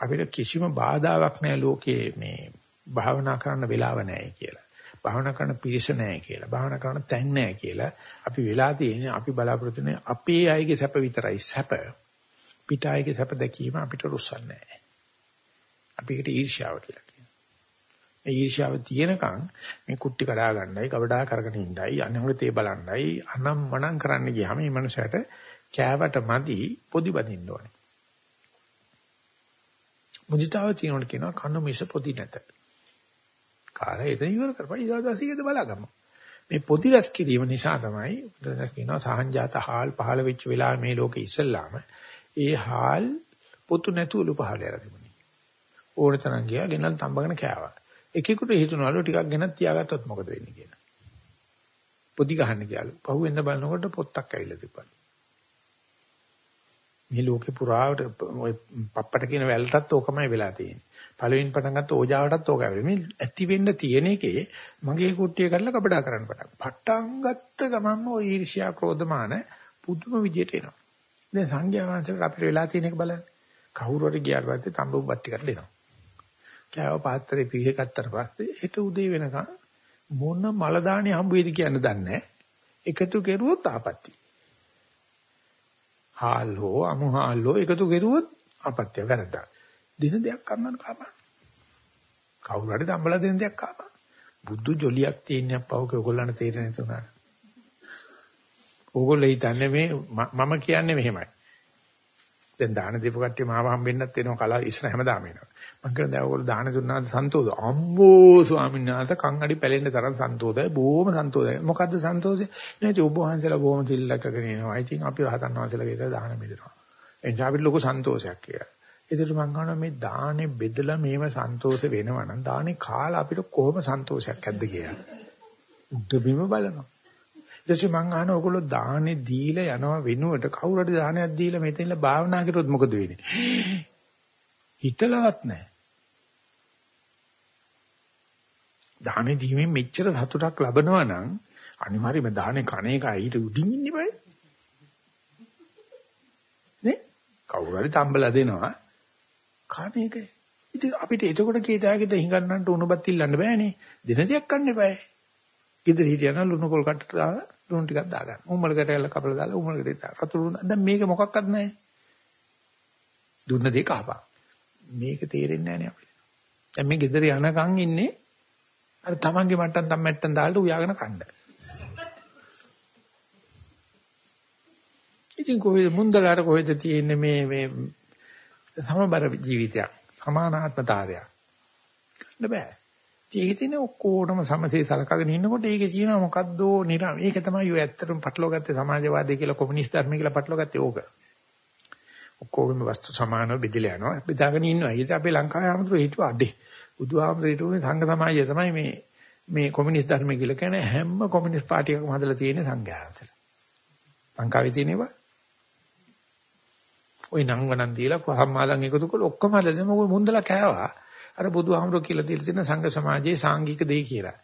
අපිට කිසිම බාධාවක් නැහැ ලෝකයේ මේ භාවනා කරන්න වෙලාව නැහැ කියලා. භාවනා කරන්න පිරිස නැහැ කියලා. භාවනා කරන්න තැන් නැහැ කියලා. අපි වෙලා තියෙන්නේ අපි බලාපොරොත්තු වෙන්නේ අපේ අයගේ සැප විතරයි සැප. පිට අයගේ සැප දැකීම අපිට රුස්සන්නේ නැහැ. අපිට ඊර්ෂ්‍යාව කියලා කියනවා. මේ ඊර්ෂ්‍යාව තියෙනකන් මේ කුට්ටි කඩා ගන්නයි, කවඩා කරගෙන ඉන්නයි, අනවෘතේ බලන්නයි, අනම් මනම් කරන්න ගියාම මේ මනුස්සයාට කෑවට මදි පොදි බඳින්න ඕනේ. මුදිතාව තියෙනවට කියනවා කන්න මිස පොදි නැත. කාලය එතන ඉවර කරපන් ඊදාසියද බලාගමු. මේ පොදි රැස් කිරීම නිසා තමයි බුදුන් කියනවා සහංජාත හාල් පහළ වෙච්ච වෙලාව මේ ලෝකේ ඉස්සල්ලාම ඒ හාල් පොතු නැතුවලු පහළ යලා තිබුණේ. ඕන තරම් ගියා ගෙනල් තඹගෙන කෑවා. එකෙකුට හිතුණලු ටිකක් ගෙනත් තියාගත්තොත් මොකද වෙන්නේ කියලා. පොදි ගහන්න ගියාලු. පහුවෙන්න බලනකොට පොත්තක් ඇවිල්ලා තිබ්බලු. මේ ලෝකේ පුරාවට ඔය පප්පට කියන වැල්ලටත් ඕකමයි වෙලා තියෙන්නේ. පළවෙනි පටන් ගත්ත ඕජාවටත් ඕක ඇවිල්ලා. මේ ඇති වෙන්න තියෙන එකේ මගේ කුට්ටිය කරලා කපඩා කරන්න පටන්. පටන් ගත්ත ගමන්ම ඔය ඊර්ෂ්‍යා ක්‍රෝධමාන පුදුම විදියට එනවා. දැන් සංඝයා වහන්සේට අපිට වෙලා තියෙන එක බලන්න. කවුරු හරි ගියාට පස්සේ තඹු බත් ටිකක් දෙනවා. කෑව පාත්‍රේ පිහගත්තට පස්සේ හෙට උදේ වෙනකන් මොන මල දාණි හම්බ වෙයිද කියන්න දන්නේ නැහැ. එකතු කෙරුවොත් ආපත්‍ති. හාල් හෝ අමු හාල් හෝ එකතු කෙරුවොත් අපත්‍ය වැරද්දක්. දින දෙයක් කන්නන කාපා. කවුරු හරි දම්බලා දෙන දෙයක් කාපා. බුද්ධ ජොලියක් තියෙන අප්පවක ඔයගොල්ලන්ට තේරෙන්නේ නැතුණා. ඕගොල්ලෝ හිතන්නේ මේ මම කියන්නේ මෙහෙමයි. දැන් දාන දීප කට්ටිය මාව හම්බෙන්නත් එනවා කලා ඉස්සර හැමදාම එනවා. මම කියන දැන් ඔයගොල්ලෝ දාන දුන්නාද සන්තෝෂ. අම්බෝ ස්වාමීන් වහන්සේ කන් අඩි පැලෙන්න තරම් සන්තෝෂයි. බොහොම සන්තෝෂයි. මොකද්ද සන්තෝෂේ? නැති ඔබ වහන්සේලා බොහොම තිල්ලකගෙන එනවා. ඉතින් අපි රහතන් වහන්සේලා විතර දාන බෙදනවා. එනිසා අපිට ලොකු සන්තෝෂයක් කියලා. ඒකට මම කියනවා මේ දානේ බෙදලා මේව සන්තෝෂ වෙනවා නම් දානේ කාලා අපිට කොහොම සන්තෝෂයක් ඇද්ද කියලා. උඩ බිම බලනවා. ඊටසේ මං අහන ඔයගොල්ලෝ දානේ දීලා යනවා වෙනුවට කවුරු හරි දානයක් දීලා මෙතනilla භාවනා කරොත් මොකද වෙන්නේ? හිතලවත් නැහැ. දානේ දීමෙන් මෙච්චර සතුටක් ලබනවා නම් අනිවාර්යයෙන්ම දානේ කණ එක ඊට උඩින් ඉන්නේ බෑ. නේ? කවුරු හරි තම්බලා දෙනවා. කණ එක. ඉතින් අපිට එතකොට කීයදාගෙද හිඟන්නන්ට උණුබත් ඉල්ලන්න බෑනේ. දින දෙයක් කන්න එපායි. ගෙදර හිටියනම් ලුණු පොල් කට්ටට දාලා ලුණු ටිකක් දාගන්න. උම්මලකට ඇල්ල කපලා දාලා උම්මලකට දාලා රතු ලුණු. දැන් මේක මොකක්වත් නැහැ. දුන්න දේ කහපා. මේක තේරෙන්නේ නැහැ නේ අපිට. දැන් මේ ගෙදර යනකම් ඉන්නේ අර තමන්ගේ මට්ටම් තම මට්ටම් දාලා උයාගෙන කන්න. ඉතින් කොහෙද මුන්දලාට කොහෙද තියෙන්නේ මේ මේ සමබර ජීවිතයක් සමානාත්මතාවයක්. ගන්න බෑ. ඒක තියෙන ඔක්කොටම සමසේ සලකගෙන ඉන්නකොට ඒකේ තියෙන මොකද්ද නිරා ඒක තමයි ඔය ඇත්තටම පටලවා ගත්තේ සමාජවාදී කියලා කොමියුනිස්ට් ධර්ම කියලා පටලවා ගත්තේ ඕක. ඔක්කොගේම වස්තු සමානව බෙදලා යනවා. බෙදාගෙන ඉන්නවා. ඊට අපේ ලංකාවේ ආමතුරු හිතුවා අඩේ. බුදුහාමර හිතුවේ සංඝ සමාජය තමයි මේ මේ කොමියුනිස්ට් ධර්ම කියලා කියන්නේ හැම කොමියුනිස්ට් පාර්ටියකම හදලා තියෙන සංඝයාන්තල. ලංකාවේ තියෙනවා. ওই නම් වණන් දීලා කොහම් මාදන් එකතු කරලා ඔක්කොම හදලා මොකද මුන්දලා කෑවා. අර බුදුහාමුදුර කියලා දීලා තියෙන සංඝ සමාජයේ සාංගික දෙය කියලා.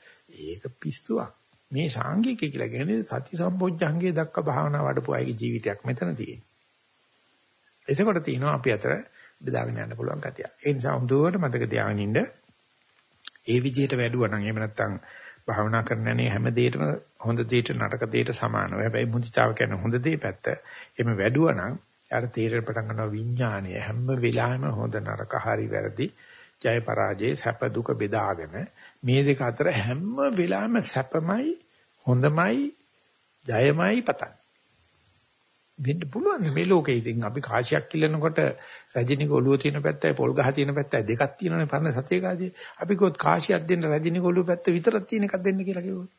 ඒක පිස්සුවක්. මේ සාංගික කියලා කියන්නේ සති සම්පෝඥංගේ දක්ක භාවනා වඩපු අයගේ ජීවිතයක් මෙතන තියෙන්නේ. එතකොට තියෙනවා අපි අතර බෙදාගෙන යන්න පුළුවන් කතිය. ඒ නිසා හොඳට මතක තියාගෙන ඉන්න. ඒ විදිහට වැඩුවා නම් එහෙම නැත්නම් භාවනා කරන්නනේ හැම දෙයකම හොඳ දෙයට නරක දෙයට සමානව. හැබැයි මුදිතාව කියන්නේ හොඳ දෙය පැත්ත. එහෙම වැඩුවා නම් යාට තීරණ පටන් ගන්නවා විඥානය හැම වෙලාවෙම හොඳ නරක හරි වැරදි ජය පරාජය සැප දුක බෙදාගෙන මේ දෙක අතර හැම වෙලාවෙම සැපමයි හොඳමයි ජයමයි පතන් වෙන්න පුළුවන් මේ ලෝකේ. ඉතින් අපි කාශියක් කිල්ලනකොට රජිනික ඔළුව තියෙන පැත්තයි පොල් ගහ තියෙන පැත්තයි දෙකක් තියෙනවනේ පරණ සතිය කාදී අපි කිව්වොත් කාශියක් දෙන්න රජිනික ඔළුව පැත්ත විතරක් තියෙන එකක් දෙන්න කියලා කිව්වොත්.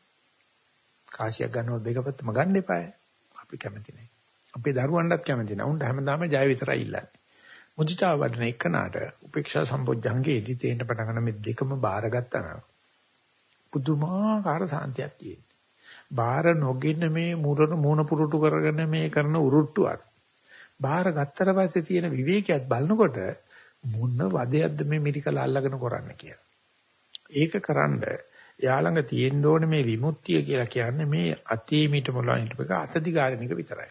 කාශියක් ගන්නකොට දෙක පැත්තම ගන්න එපායි. අපි කැමති නැහැ අපේ දරුවන්ටත් කැමති නැහැ උන්ට හැමදාම ජය විතරයි ඉල්ලන්නේ. මුදිතාව වඩන එකනට උපේක්ෂා සම්පෝඥංගේදී තේන්න පටන් ගන්න මේ දෙකම බාරගත්තා නම් පුදුමාකාර සාන්තියක් තියෙනවා. බාර නොගෙන මේ මුරණ මූණ පුරුටු කරගෙන මේ කරන උරුට්ටුවක්. බාර ගත්තට පස්සේ තියෙන විවේකයක් බලනකොට මොන වදයක්ද මේ මිරිකල අල්ලගෙන කරන්න කියලා. ඒක කරන්න යාළඟ තියෙන්න ඕනේ මේ විමුක්තිය කියලා කියන්නේ මේ අතීමිට මොළා හිටපක අතදිගාරණ එක විතරයි.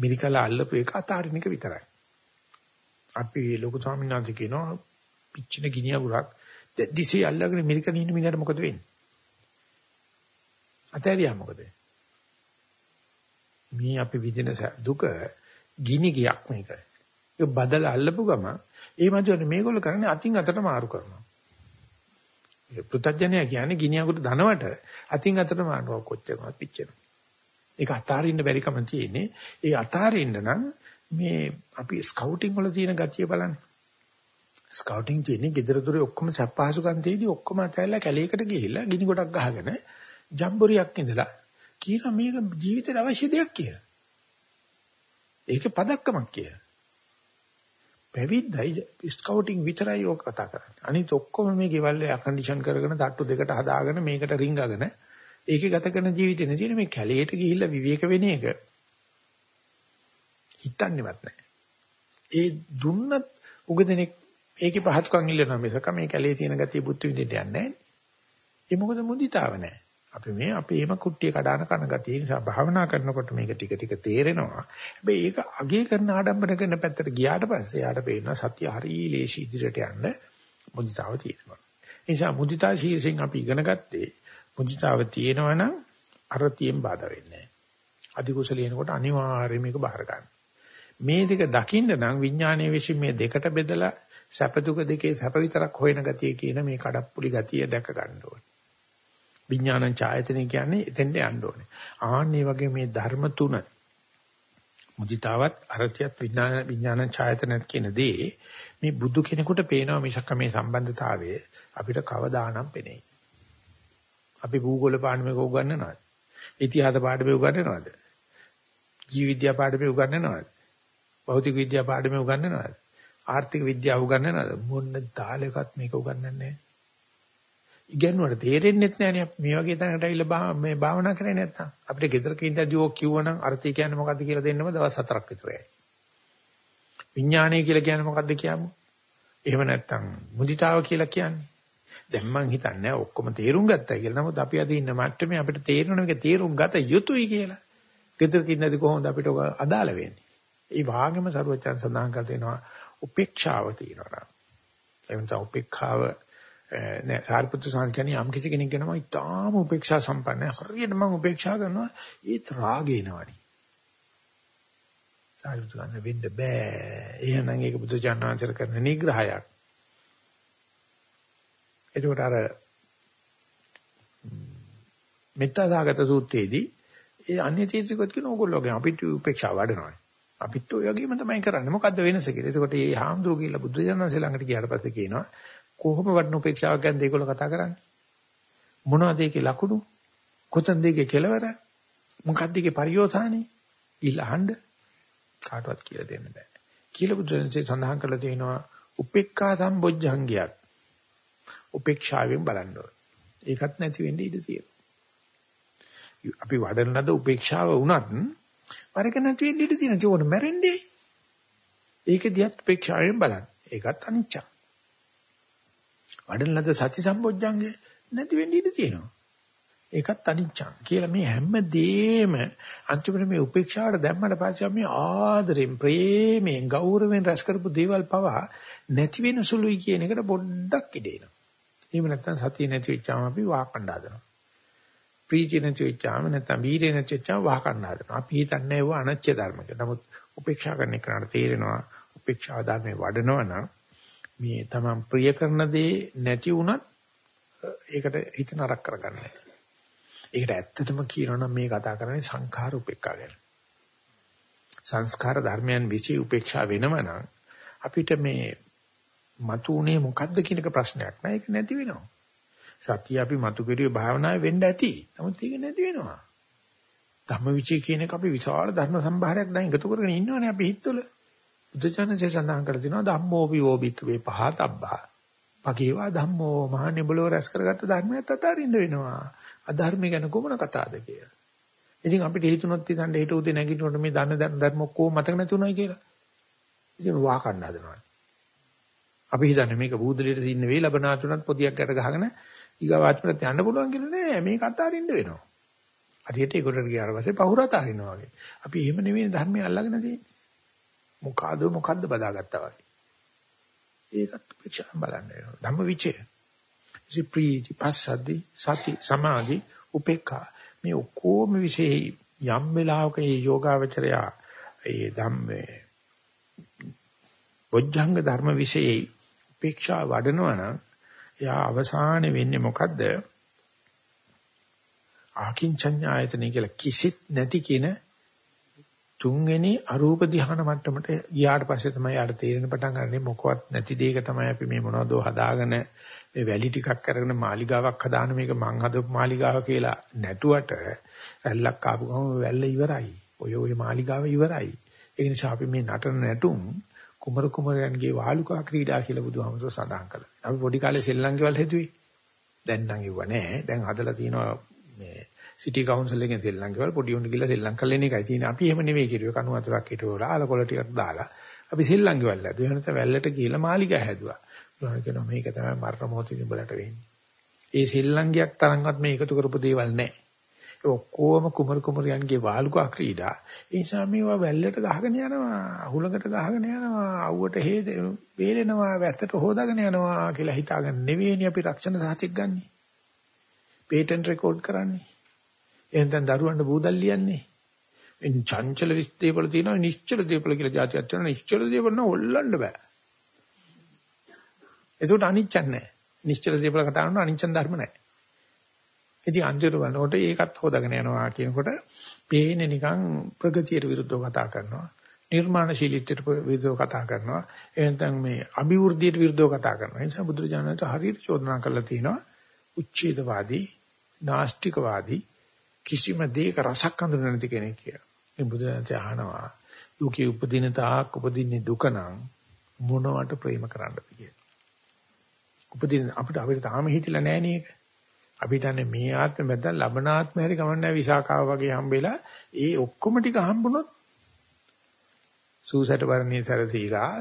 මිරිකලා අල්ලපු එක අතාරින එක විතරයි. අපි ලොකු ස්වාමීන් වහන්සේ කියනවා පිච්චින ගිනි අඟුරක් දිසේ අල්ලගෙන මිරිකන ඉන්න මිනිහට මොකද වෙන්නේ? අතෑරියා මොකද? මේ අපි විඳින දුක ගිනි ගියක් මේක. ඒක බදලා අල්ලපු ගම ඒ මැදට මේගොල්ලෝ කරන්නේ අතින් අතට මාරු කරනවා. ඒ පෘථජ්ජනය කියන්නේ ගිනි අඟුරු ධනවට අතින් අතට මාරුවක් කොච්චරවත් පිච්චෙනවා. ඒක අතාරින්න බැරි කම තියෙන්නේ. ඒ අතාරින්න නම් මේ අපි ස්කවුටින් වල තියෙන ගතිය බලන්න. ස්කවුටින් තියෙන්නේ gedara dure ඔක්කොම සප්පහසුකම් තියදී ඔක්කොම අතහැරලා කැලේකට ගිහිල්ලා ගිනි ගොඩක් ගහගෙන ජම්බුරියක් ඉඳලා කියන මේක ජීවිතේට අවශ්‍ය දෙයක් කියලා. ඒක පදක්කමක් කියලා. පැවිද්දයි ස්කවුටින් විතරයි ඕක කතා කරන්නේ. අනිත ඔක්කොම මේ ගෙවල් එයා කන්ඩිෂන් කරගෙන තට්ටු දෙකට හදාගෙන මේකට රින්ගගෙන ඒකේ ගත කරන ජීවිතේ නෙදී මේ කැලේට ගිහිල්ලා විවේක වෙන එක හිතන්නේවත් නැහැ. ඒ දුන්නත් උගදෙනෙක් ඒකේ පහත්කම් ඉල්ලනවා මිසක මේ කැලේ තියෙන ගතිය බුද්ධ විදිහට යන්නේ නැහැ. ඒ මොකද මුදිතාව නැහැ. අපි මේ අපේම කුට්ටිය කඩාන කන ගතිය නිසා භාවනා කරනකොට මේක ටික ටික තේරෙනවා. හැබැයි ඒක අගේ කරන ආඩම්බර කරන පැත්තට ගියාට පස්සේ යාට පේනවා සත්‍ය හරි ලේසි ඉදිරියට යන්න මුදිතාව තියෙනවා. ඒ නිසා මුදිතා ශීර්ෂයෙන් අපි ඉගෙන ගත්තේ මුදිතාව තියෙනවා නම් අරතියෙන් බාධා වෙන්නේ නැහැ. අධිකුසලිනකොට අනිවාර්යයෙන් මේක බාර ගන්න. මේ දෙක දකින්න නම් විඥානයේ විශ්ින් මේ දෙකට බෙදලා සැප දුක දෙකේ සැප විතරක් හොයන ගතිය කියන මේ කඩප්පුලි ගතිය දැක ගන්න ඕනේ. විඥානං ඡායතනෙ කියන්නේ එතෙන්ට යන්න ඕනේ. ආන්නේ වගේ මේ ධර්ම තුන මුදිතාවත් අරතියත් විඥාන විඥානං ඡායතනෙත් කියන දේ මේ බුදු කෙනෙකුට පේනවා මිසක් මේ සම්බන්ධතාවය අපිට කවදානම් පෙනෙයි. අපි භූගෝල පාඩමක උගන්වනවද? ඉතිහාස පාඩමේ උගන්වනවද? ජීව විද්‍යා පාඩමේ උගන්වනවද? භෞතික විද්‍යා පාඩමේ උගන්වනවද? ආර්ථික විද්‍යාව උගන්වනවද? මොන්න තාලයකත් මේක උගන්වන්නේ නැහැ. ඉගෙනුවට තේරෙන්නේ නැත්නේ මේ වගේ තැනකට ඇවිල්ලා මේ භාවනා කරේ නැත්තම් අපිට ගෙදරක ඉඳදී ඕක කිව්වනම් අර්ථය කියන්නේ මොකද්ද කියලා දෙන්නම දවස් හතරක් විතර යයි. විඥානය කියලා කියන්නේ මොකද්ද කියමු? එහෙම නැත්තම් මුදිතාව කියලා කියන්නේ. දැන් මං හිතන්නේ ඔක්කොම තේරුම් ගත්තා කියලා. නමුත් අපි අද ඉන්න මට්ටමේ අපිට තේරෙන මේක තේරුම් ගත යුතුයි කියලා. ගෙදරක ඉඳදී කොහොමද අපිට ඔක අදාළ වෙන්නේ? ඒ වාගෙම සරුවචන් සඳහන් කර දෙනවා උපේක්ෂාව තියෙනවා. එහෙනම් උපේක්ෂාව නෑ සාරිපුත්‍ර සාන් කියන්නේ යම් කිසි කෙනෙක් වෙනවා ඉතාම උපේක්ෂා සම්පන්නයි. හරියට මම උපේක්ෂා කරනවා ඒත් රාගේනවනි. සාරිපුත්‍ර ගන්න වෙන්න බෑ. එහෙනම් ඒක බුදු ජානනාචර කරන නිග්‍රහයක්. එතකොට අර මෙත්තාසගත සූත්‍රයේදී ඒ අන්‍ය තීර්ථකත් කියන ඕගොල්ලෝගේ අපිට උපේක්ෂා වඩනවා. අපිත් ඔය වගේම තමයි කරන්නේ. මොකද්ද වෙනස කියලා. එතකොට මේ හාමුදුරුවෝ කියලා බුදු ජානනාංශ ළඟට ගියාට පස්සේ කියනවා කොහොම වඩන උපේක්ෂාවක් ගැනද ඒගොල්ලෝ කතා කරන්නේ? මොනවද ඒකේ ලකුණු? කොතනද ඒකේ කෙලවර? මොකක්ද ඒකේ පරියෝසානේ? ඊළහඬ කාටවත් කියලා දෙන්න බෑ. කියලා බුදුරජාණන්සේ සඳහන් කරලා තියෙනවා උපේක්ඛා සම්බොජ්ජංගියක්. උපේක්ෂාවෙන් බලන්න ඕනේ. ඒකත් නැති වෙන්න ඉඩ තියෙනවා. අපි වඩන ලද උපේක්ෂාව වුණත් වරක නැති වෙන්න ඉඩ තියෙනවා. ඒක ඕන මැරෙන්නේ. ඒක දිහත් උපේක්ෂාවෙන් බලන්න. ඒකත් අනිච්චයි. වඩන ලද සති සම්බොජ්ජංගේ නැති වෙන්න ඉඩ තියෙනවා. ඒකත් අනිච්චං කියලා මේ හැම දෙෙම අන්තිමට මේ උපේක්ෂාවට දැම්මට පස්සේ මේ ආදරෙන් ප්‍රේමයෙන් ගෞරවයෙන් රැස් කරපු දේවල් පවා නැති වෙන සුළුයි කියන එකට පොඩ්ඩක් ඉදේනවා. එහෙම නැත්නම් සතිය නැති වෙච්චාම අපි වාකණ්ඩ හදනවා. ප්‍රීතිය නැති වෙච්චාම නැත්නම් වීර්ය නැති වෙච්චාම වාකණ්ඩ හදනවා. අපි හිතන්නේ ඒව අනච්ච ධර්මක. නමුත් උපේක්ෂා කරන එකට තේරෙනවා උපේක්ෂා ධර්මේ වඩනවා නම් මේ තමන් ප්‍රිය කරන දේ නැති වුණත් ඒකට හිත නරක කරගන්නේ. ඒකට ඇත්තටම කියනවනම් මේ කතා කරන්නේ සංඛාර උපේක්ඛා ගැන. සංස්කාර ධර්මයන් විචි උපේක්ෂා වෙනවනම් අපිට මේ මතුනේ මොකද්ද කියන එක ප්‍රශ්නයක් නෑ ඒක නැති වෙනවා. සතිය අපි මතු කෙරුවේ භාවනාවේ වෙන්න ඇති. නමුත් ඒක නැති වෙනවා. ධම්මවිචේ කියන එක අපි විශාල ධර්ම සම්භාරයක් දැන් එකතු කරගෙන ඉන්නවනේ අපි හිතවල. බුදුචානන්සේ සඳහන් කර තිනවා ධම්මෝපි ඕබික් වේ පහතබ්බා. පකේවා ධම්මෝ මහන්නේ බලව රැස් කරගත්ත ධර්මයක් අතාරින්න වෙනවා. අධර්ම ගැන කොමන කතාවද කියලා. ඉතින් අපිට හිතුනොත් ඉතින් හෙට උදේ නැගිටිනකොට මේ දන්න ධර්ම ඔක්කොම මතක නැති උනායි කියලා. ඉතින් වා කන්න හදනවා. අපි හිතන්නේ මේක බූදලියට සින්න වේ ලබනාතුණත් පොදියක් ගැට ගහගෙන ඊගාවාත්මට යන්න පුළුවන් කියලා නෑ මේක අතාරින්න වෙනවා. හරියට ඒකට ගියාට පස්සේ පහුරත අරිනවා වගේ. අපි එහෙම නෙවෙයි ධර්මය අල්ලගෙන තියෙන්නේ. මොකಾದ මොකද්ද බදාගත්තා වගේ. ඒකත් උපේක්ෂා බලන්න වෙනවා. ධම්ම විචය. ඉසි ප්‍රීති පස්සද්දි සති සමාධි උපේක්ඛා මේ ඔක්කොම විශේෂයි යම් වෙලාවක මේ යෝගාවචරය ඒ ධම්මේ බොජ්ජංග ධර්ම විශේෂයි උපේක්ෂා වඩනවා නම් එයා අවසානයේ වෙන්නේ මොකද්ද? ආකින්චඤ්ඤායතනෙ කියලා කිසිත් නැති කියන තුන්වෙනි අරූප ධ්‍යාන මට්ටමට ගියාට පස්සේ තමයි යාට තේරෙන පටන් ගන්න මොකවත් නැති දෙයක තමයි අපි මේ මොනවද හදාගෙන මේ වැලි ටිකක් අරගෙන මාලිගාවක් හදාන මේක මං හදපු මාලිගාව කියලා නැටුවට රැල්ලක් ආපු ගමන් වැල්ල ඉවරයි. ඔය ඔය මාලිගාව ඉවරයි. ඒ නිසා අපි මේ නටන නැටුම් කුමරු කුමරයන්ගේ වාලුකා ක්‍රීඩා කියලා බුදුහාමුදුරුවෝ සඳහන් කළා. අපි පොඩි කාලේ සෙල්ලම් ගෙවල් හැදුවේ. දැන් නම් ඉව නෑ. දැන් හදලා තියෙනවා මේ සිටි කවුන්සිල් එකෙන් සෙල්ලම් ගෙවල් පොඩි උන් ගිහලා සෙල්ලම් කරලා එකයි තියෙන්නේ. අපි එහෙම නෙවෙයි කිරුවේ. කණු වතුරක් හිටවලා ආලකොල ටිකක් දාලා අපි සෙල්ලම් ගෙවල් හැදුවා. එහෙම නැත්නම් වැල්ලට ගිහලා මාලිගා හැදුවා. බුදුහාම කියනවා මේක තමයි මරණ මොහොතේ උඹලට වෙන්නේ. ඒ සෙල්ලංගියක් තරම්වත් මේ එකතු කරපු දේවල් නැහැ. ඔක්කොම කුමරු කුමරියන්ගේ වාලුකා ක්‍රීඩා. ඒ නිසා මේවා වැල්ලට ගහගෙන යනවා, හුලඟට ගහගෙන යනවා, අවුවට හේද වේලෙනවා, වැස්සට හොදාගෙන යනවා කියලා හිතාගෙන නෙවෙයිනේ අපි රක්ෂණ සාහිත්‍ය ගන්නෙ. පේටන්ට් රෙකෝඩ් කරන්නේ. එහෙනම් දරුවන්ට බූදල් ලියන්නේ. එන් චංචල විස්තේපල තියෙනවා නිශ්චල දීපල කියලා જાතියක් තියෙනවා නිශ්චල දීපල නම් හොල්ලන්න බෑ. ඒකට අනිච්චක් නැහැ. නිශ්චල දීපල කතා කරනවා අනිච්චන් ධර්ම නැහැ. ඉතින් අන්තිමට බලනකොට ඒකත් හොදගෙන යනවා කියනකොට පේන්නේ නිකන් ප්‍රගතියට විරුද්ධව කතා කරනවා. නිර්මාණශීලීත්වයට විරුද්ධව කතා කරනවා. එහෙනම් මේ අභිවෘද්ධියට විරුද්ධව කතා කරනවා. ඒ නිසා බුදුරජාණන් හරියට චෝදනා කරලා තියෙනවා. උච්ඡේදවාදී, නාස්තිකවාදී කිසිම දෙයක රසක් හඳුනන්නේ නැති කෙනෙක් කියලා. මේ බුදුරජාණන් අහනවා. දුකේ උපදින තාක් උපදින්නේ දුක නම් මොනවට ප්‍රේම කරන්නද කියලා. උපදින අපිට අපිට තාම හිතිලා නැහැ නේද? අපි හිතන්නේ මේ ආත්මෙ නැත්නම් ලබන ආත්මෙ හරි කමන්නේ විසාකාව වගේ හම්බෙලා ඒ ඔක්කොම ටික හම්බුනොත් සූසට වර්ණී සරසීලා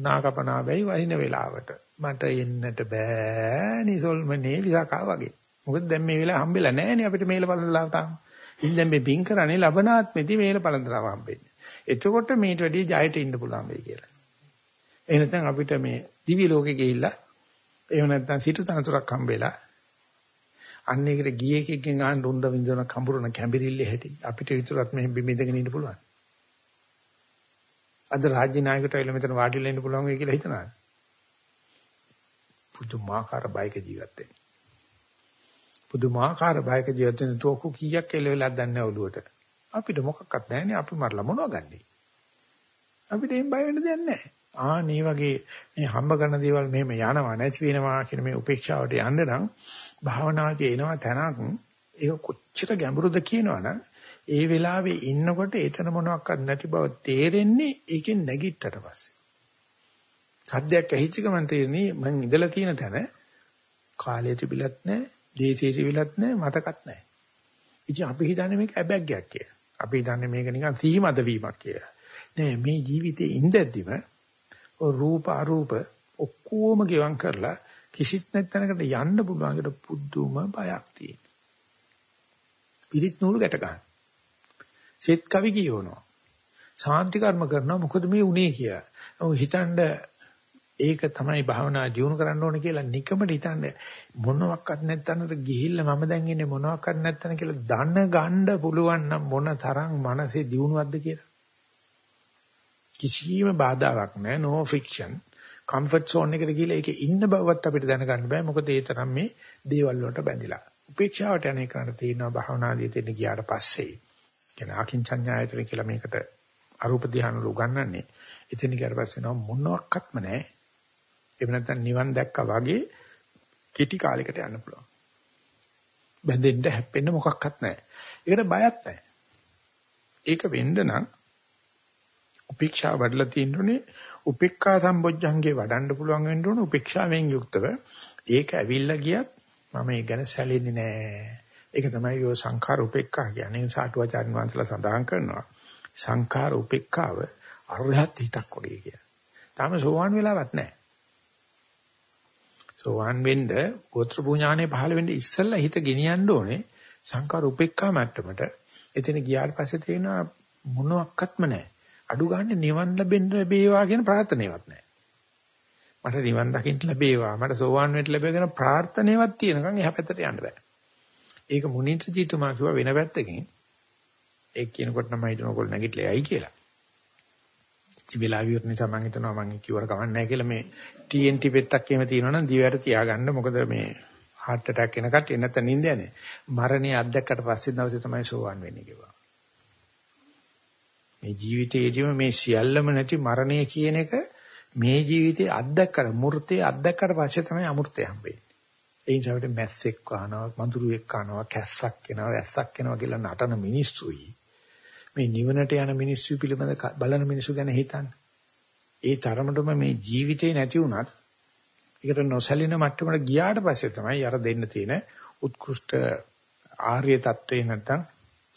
නාකපනා වෙයි වහින වෙලාවට මට එන්නට බෑ නිසල්මනේ විසාකාව වගේ. මොකද දැන් මේ වෙලාව හම්බෙලා නැහැනේ අපිට මේල බලනලා තාම. ඉතින් දැන් මේ බින් කරන්නේ ලබන ආත්මෙදි මේල බලනලා හම්බෙන්නේ. එතකොට මේට වැඩිය ජයට ඉන්න පුළුවන් වෙයි කියලා. එහෙ නැත්නම් අපිට මේ දිවි ලෝකෙ ගිහිල්ලා එහෙම නැත්නම් සිටු තනතුරක් හම්බෙලා අන්න ඒකට ගියේ එකකින් ගන්න රුන්ද විඳන කඹුරන කැඹිරිල්ලේ හැටි අපිට විතරක් මෙහෙම බිමින්දගෙන ඉන්න පුළුවන්. අද රාජ්‍ය නායකට ඇවිල්ලා මෙතන වාඩිලා ඉන්න පුළුවන් වෙයි කියලා හිතනවා. පුදුමාකාර බයක ජීවත් වෙන්නේ. පුදුමාකාර බයක ජීවත් වෙන තෝකු කීයක් එළවෙලාද දන්නේ ඔළුවට. අපිට මොකක්වත් නැහැනේ අපි මරලා මොනව ගන්නේ. අපිට එහෙම බය වෙන්න දෙයක් නැහැ. ආ මේ වගේ මේ හම්බ කරන දේවල් මෙහෙම යනවා නැති වෙනවා කියන මේ උපේක්ෂාවට යන්න නම් භාවනාවේ එනවා තැනක් ඒක කොච්චර ගැඹුරුද කියනවනම් ඒ වෙලාවේ ඉන්නකොට එතන මොනවත් නැති බව තේරෙන්නේ ඒකෙන් නැගිට්ටට පස්සේ. සද්දයක් ඇහිච්ච ගමන් තේරෙන්නේ මං ඉඳලා තියෙන තැන කාලය තිබිලත් නැහැ, දේශේ තිබිලත් නැහැ, මතකත් නැහැ. ඉතින් අපි හිතන්නේ මේක ඇබැග්ගයක් කියලා. අපි හිතන්නේ මේක නිකන් සීමද වීමක් කියලා. නෑ මේ ජීවිතේ ඉඳද්දිම රූප අරූප ඔක්කොම ගෙවම් කරලා කිසිත් නැත්නම්කට යන්න පුළුවන් එකට පුදුම බයක් තියෙනවා. පිරිත් නූල් ගැට ගන්න. සෙත් කවි කියවනවා. සාන්ති කර්ම කරනවා මොකද මේ උනේ කියලා. ඔව් හිතනද ඒක තමයි භාවනා දියුණු කරන්න ඕනේ කියලා නිකමට හිතන්නේ මොනවත් නැත්තනට ගිහිල්ලා මම දැන් ඉන්නේ මොනවත් නැත්තන කියලා දන ගන්න පුළුවන් නම් මොන තරම් මනසේ දියුණුවක්ද කියලා කිසිම බාධාවක් නැහැ no friction කම්ෆර්ට් සෝන් එකට ගිහලා ඒකේ ඉන්න බවවත් අපිට දැනගන්න බෑ මොකද ඒ තරම් මේ දේවල් වලට බැඳිලා. උපේක්ෂාවට යන්නේ කරන්න තියෙනවා භාවනාදී දෙන්න ගියාට පස්සේ. කියන අකින්චඤ්ඤායතන කියලා මේකට අරූප ධ්‍යාන වල උගන්වන්නේ. එතන ගියාට පස්සේ නෝ මොනවත්ක්ම නැහැ. එහෙම නැත්නම් නිවන් දැක්කා වගේ කෙටි කාලයකට යන්න පුළුවන්. බැඳෙන්න හැප්පෙන්න මොකක්වත් නැහැ. ඒකට බයක් නැහැ. ඒක වෙන්න නම් උපේක්ෂාව වඩලා තියෙනුනේ උපේක්ඛා සම්බොජ්ජංගේ වඩන්න පුළුවන් වෙන්න ඕන උපේක්ෂාවෙන් යුක්තව ඒක ඇවිල්ලා ගියත් මම ඒක ගැන සැලෙන්නේ නැහැ. ඒක තමයි යෝ සංඛාර උපේක්ඛා කියන්නේ සාටුවාචාර්ය වංශලා සඳහන් කරනවා. සංඛාර උපේක්ඛාව අරහත් හිතක් වගේ කියලා. තාම සෝවාන් වෙලාවක් නැහැ. සෝවාන් වෙන්න ගෝත්‍ර පුඥානේ පහළ වෙන්න ඉස්සෙල්ලා හිත ගෙනියන්න ඕනේ සංකාර උපේක්ඛා මට්ටමට එතන ගියාට පස්සේ තියෙනවා මොනවත්ක්වත්ම නැහැ. අඩු ගන්න නිවන් ලැබෙන්න ලැබේවා කියන ප්‍රාර්ථනාවක් නැහැ. මට නිවන් දකින්න ලැබේවා මට සෝවාන් වෙන්න ලැබෙගෙන ප්‍රාර්ථනාවක් තියෙනකන් එහා පැත්තට යන්න බෑ. ඒක මුනිත් ජීතුමා කිව්වා වෙන පැත්තකින් ඒක කියනකොට නම් හිතනකොට නැගිටලා යයි කියලා. ඉතිවිලා විවර නිසා මම හිතනවා මම කිව්වට කමක් නැහැ කියලා මේ TNT පෙත්තක් එහෙම තියෙනවා නම් දිවයට තියාගන්න මොකද මේ heart attack එන කට්ටිය නැත්නම් නිින්ද යන්නේ. මරණය අත්දැක්කට පස්සේ දවසේ තමයි සෝවන් වෙන්නේ කිව්වා. මේ ජීවිතයේදීම මේ සියල්ලම නැති මරණය කියන එක මේ ජීවිතේ අත්දැකලා මූර්තේ අත්දැකලා පස්සේ තමයි අමෘතය හම්බෙන්නේ. ඒ නිසා අපිට මැස්සෙක් කනවා, මඳුරුවෙක් කනවා, කැස්සක් කනවා, ඇස්සක් කනවා කියලා නටන මිනිස්සුයි මේ නිවනට යන මිනිස්සු පිළිබඳ බලන මිනිස්සු ගැන හිතන්නේ. ඒ තරමටම මේ ජීවිතේ නැති වුණත් ඒකට නොසැලෙන මට්ටමට ගියාට පස්සේ තමයි අර දෙන්න තියෙන උත්කෘෂ්ඨ ආර්ය தත්වේ නැත්නම්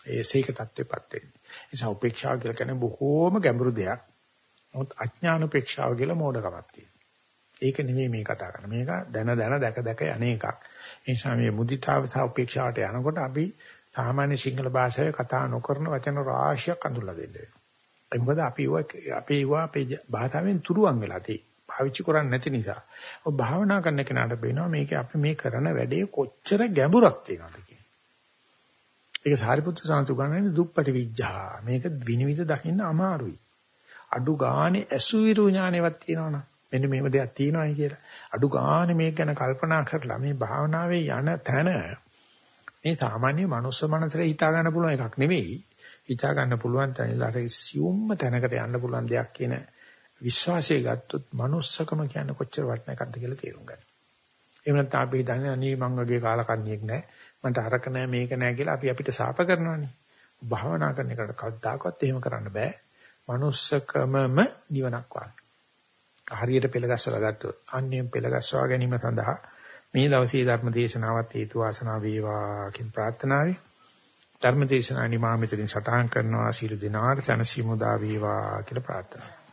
ඒ සීක தත්වේපත් වෙන්නේ. ඒ නිසා උපේක්ෂාව කියලා කියන්නේ බොහෝම ගැඹුරු දෙයක්. නමුත් අඥාන උපේක්ෂාව කියලා මෝඩකමක් තියෙනවා. ඒක නෙමෙයි මේ කතා කරන්නේ. මේක දැන දැන දැක දැක යන එකක්. ඒ නිසා මේ මුදිතාව සහ උපේක්ෂාවට යනකොට අපි සාමාන්‍ය සිංහල භාෂාවේ කතා නොකරන වචන රාශියක් අඳුල්ලා දෙන්න වෙනවා. ඒ මොකද අපි අපේ අපේ භාෂාවෙන් තුරුවන් වෙලා තියෙන්නේ. පාවිච්චි කරන්නේ නැති නිසා. ඔය භාවනා කරන කෙනාට පේනවා මේක අපි මේ කරන වැඩේ කොච්චර ගැඹුරක් තියෙනවද කියන්නේ. ඒක සාරිපුත්‍ර සාන්තු ගන්නනේ දුප්පටි විඥා. මේක විනිවිද දකින්න අමාරුයි. අඩු ගානේ ඇසුවිරු ඥානෙවත් තියෙනවනම් මෙන්න මෙහෙම දෙයක් තියෙනවායි කියලා. අඩු ගානේ මේක ගැන කල්පනා කරලා මේ භාවනාවේ යන තැන මේ සාමාන්‍ය මනුස්ස මනසට හිතා ගන්න පුළුවන් එකක් නෙවෙයි. හිතා ගන්න පුළුවන් තැනලට සියුම්ම තැනකට යන්න පුළුවන් දෙයක් කියන විශ්වාසය ගත්තොත් manussකම කියන්නේ කොච්චර වටින එකක්ද කියලා තේරුම් ගන්න. එහෙම නැත්නම් අපි හිතන්නේ අනේ මං වගේ කාලකන්ණියෙක් නැහැ. මන්ට අරක නැහැ මේක නැහැ කියලා අපි අපිට සාප කරනවානේ. භාවනා කරන එකට කවදාකවත් එහෙම කරන්න බෑ. manussකමම නිවනක් වාගේ. හරියට පෙළගස්සලා ගත්තොත් අන්‍යම් පෙළගස්වා ගැනීම සඳහා මේ දවසේ ධර්ම දේශනාවත් හේතු වාසනා වේවා කියන ප්‍රාර්ථනාවයි. ධර්ම දේශනා නිමා මෙතනින් සටහන් කරනවා සීල දිනාට සනසිමුදා වේවා කියලා ප්‍රාර්ථනා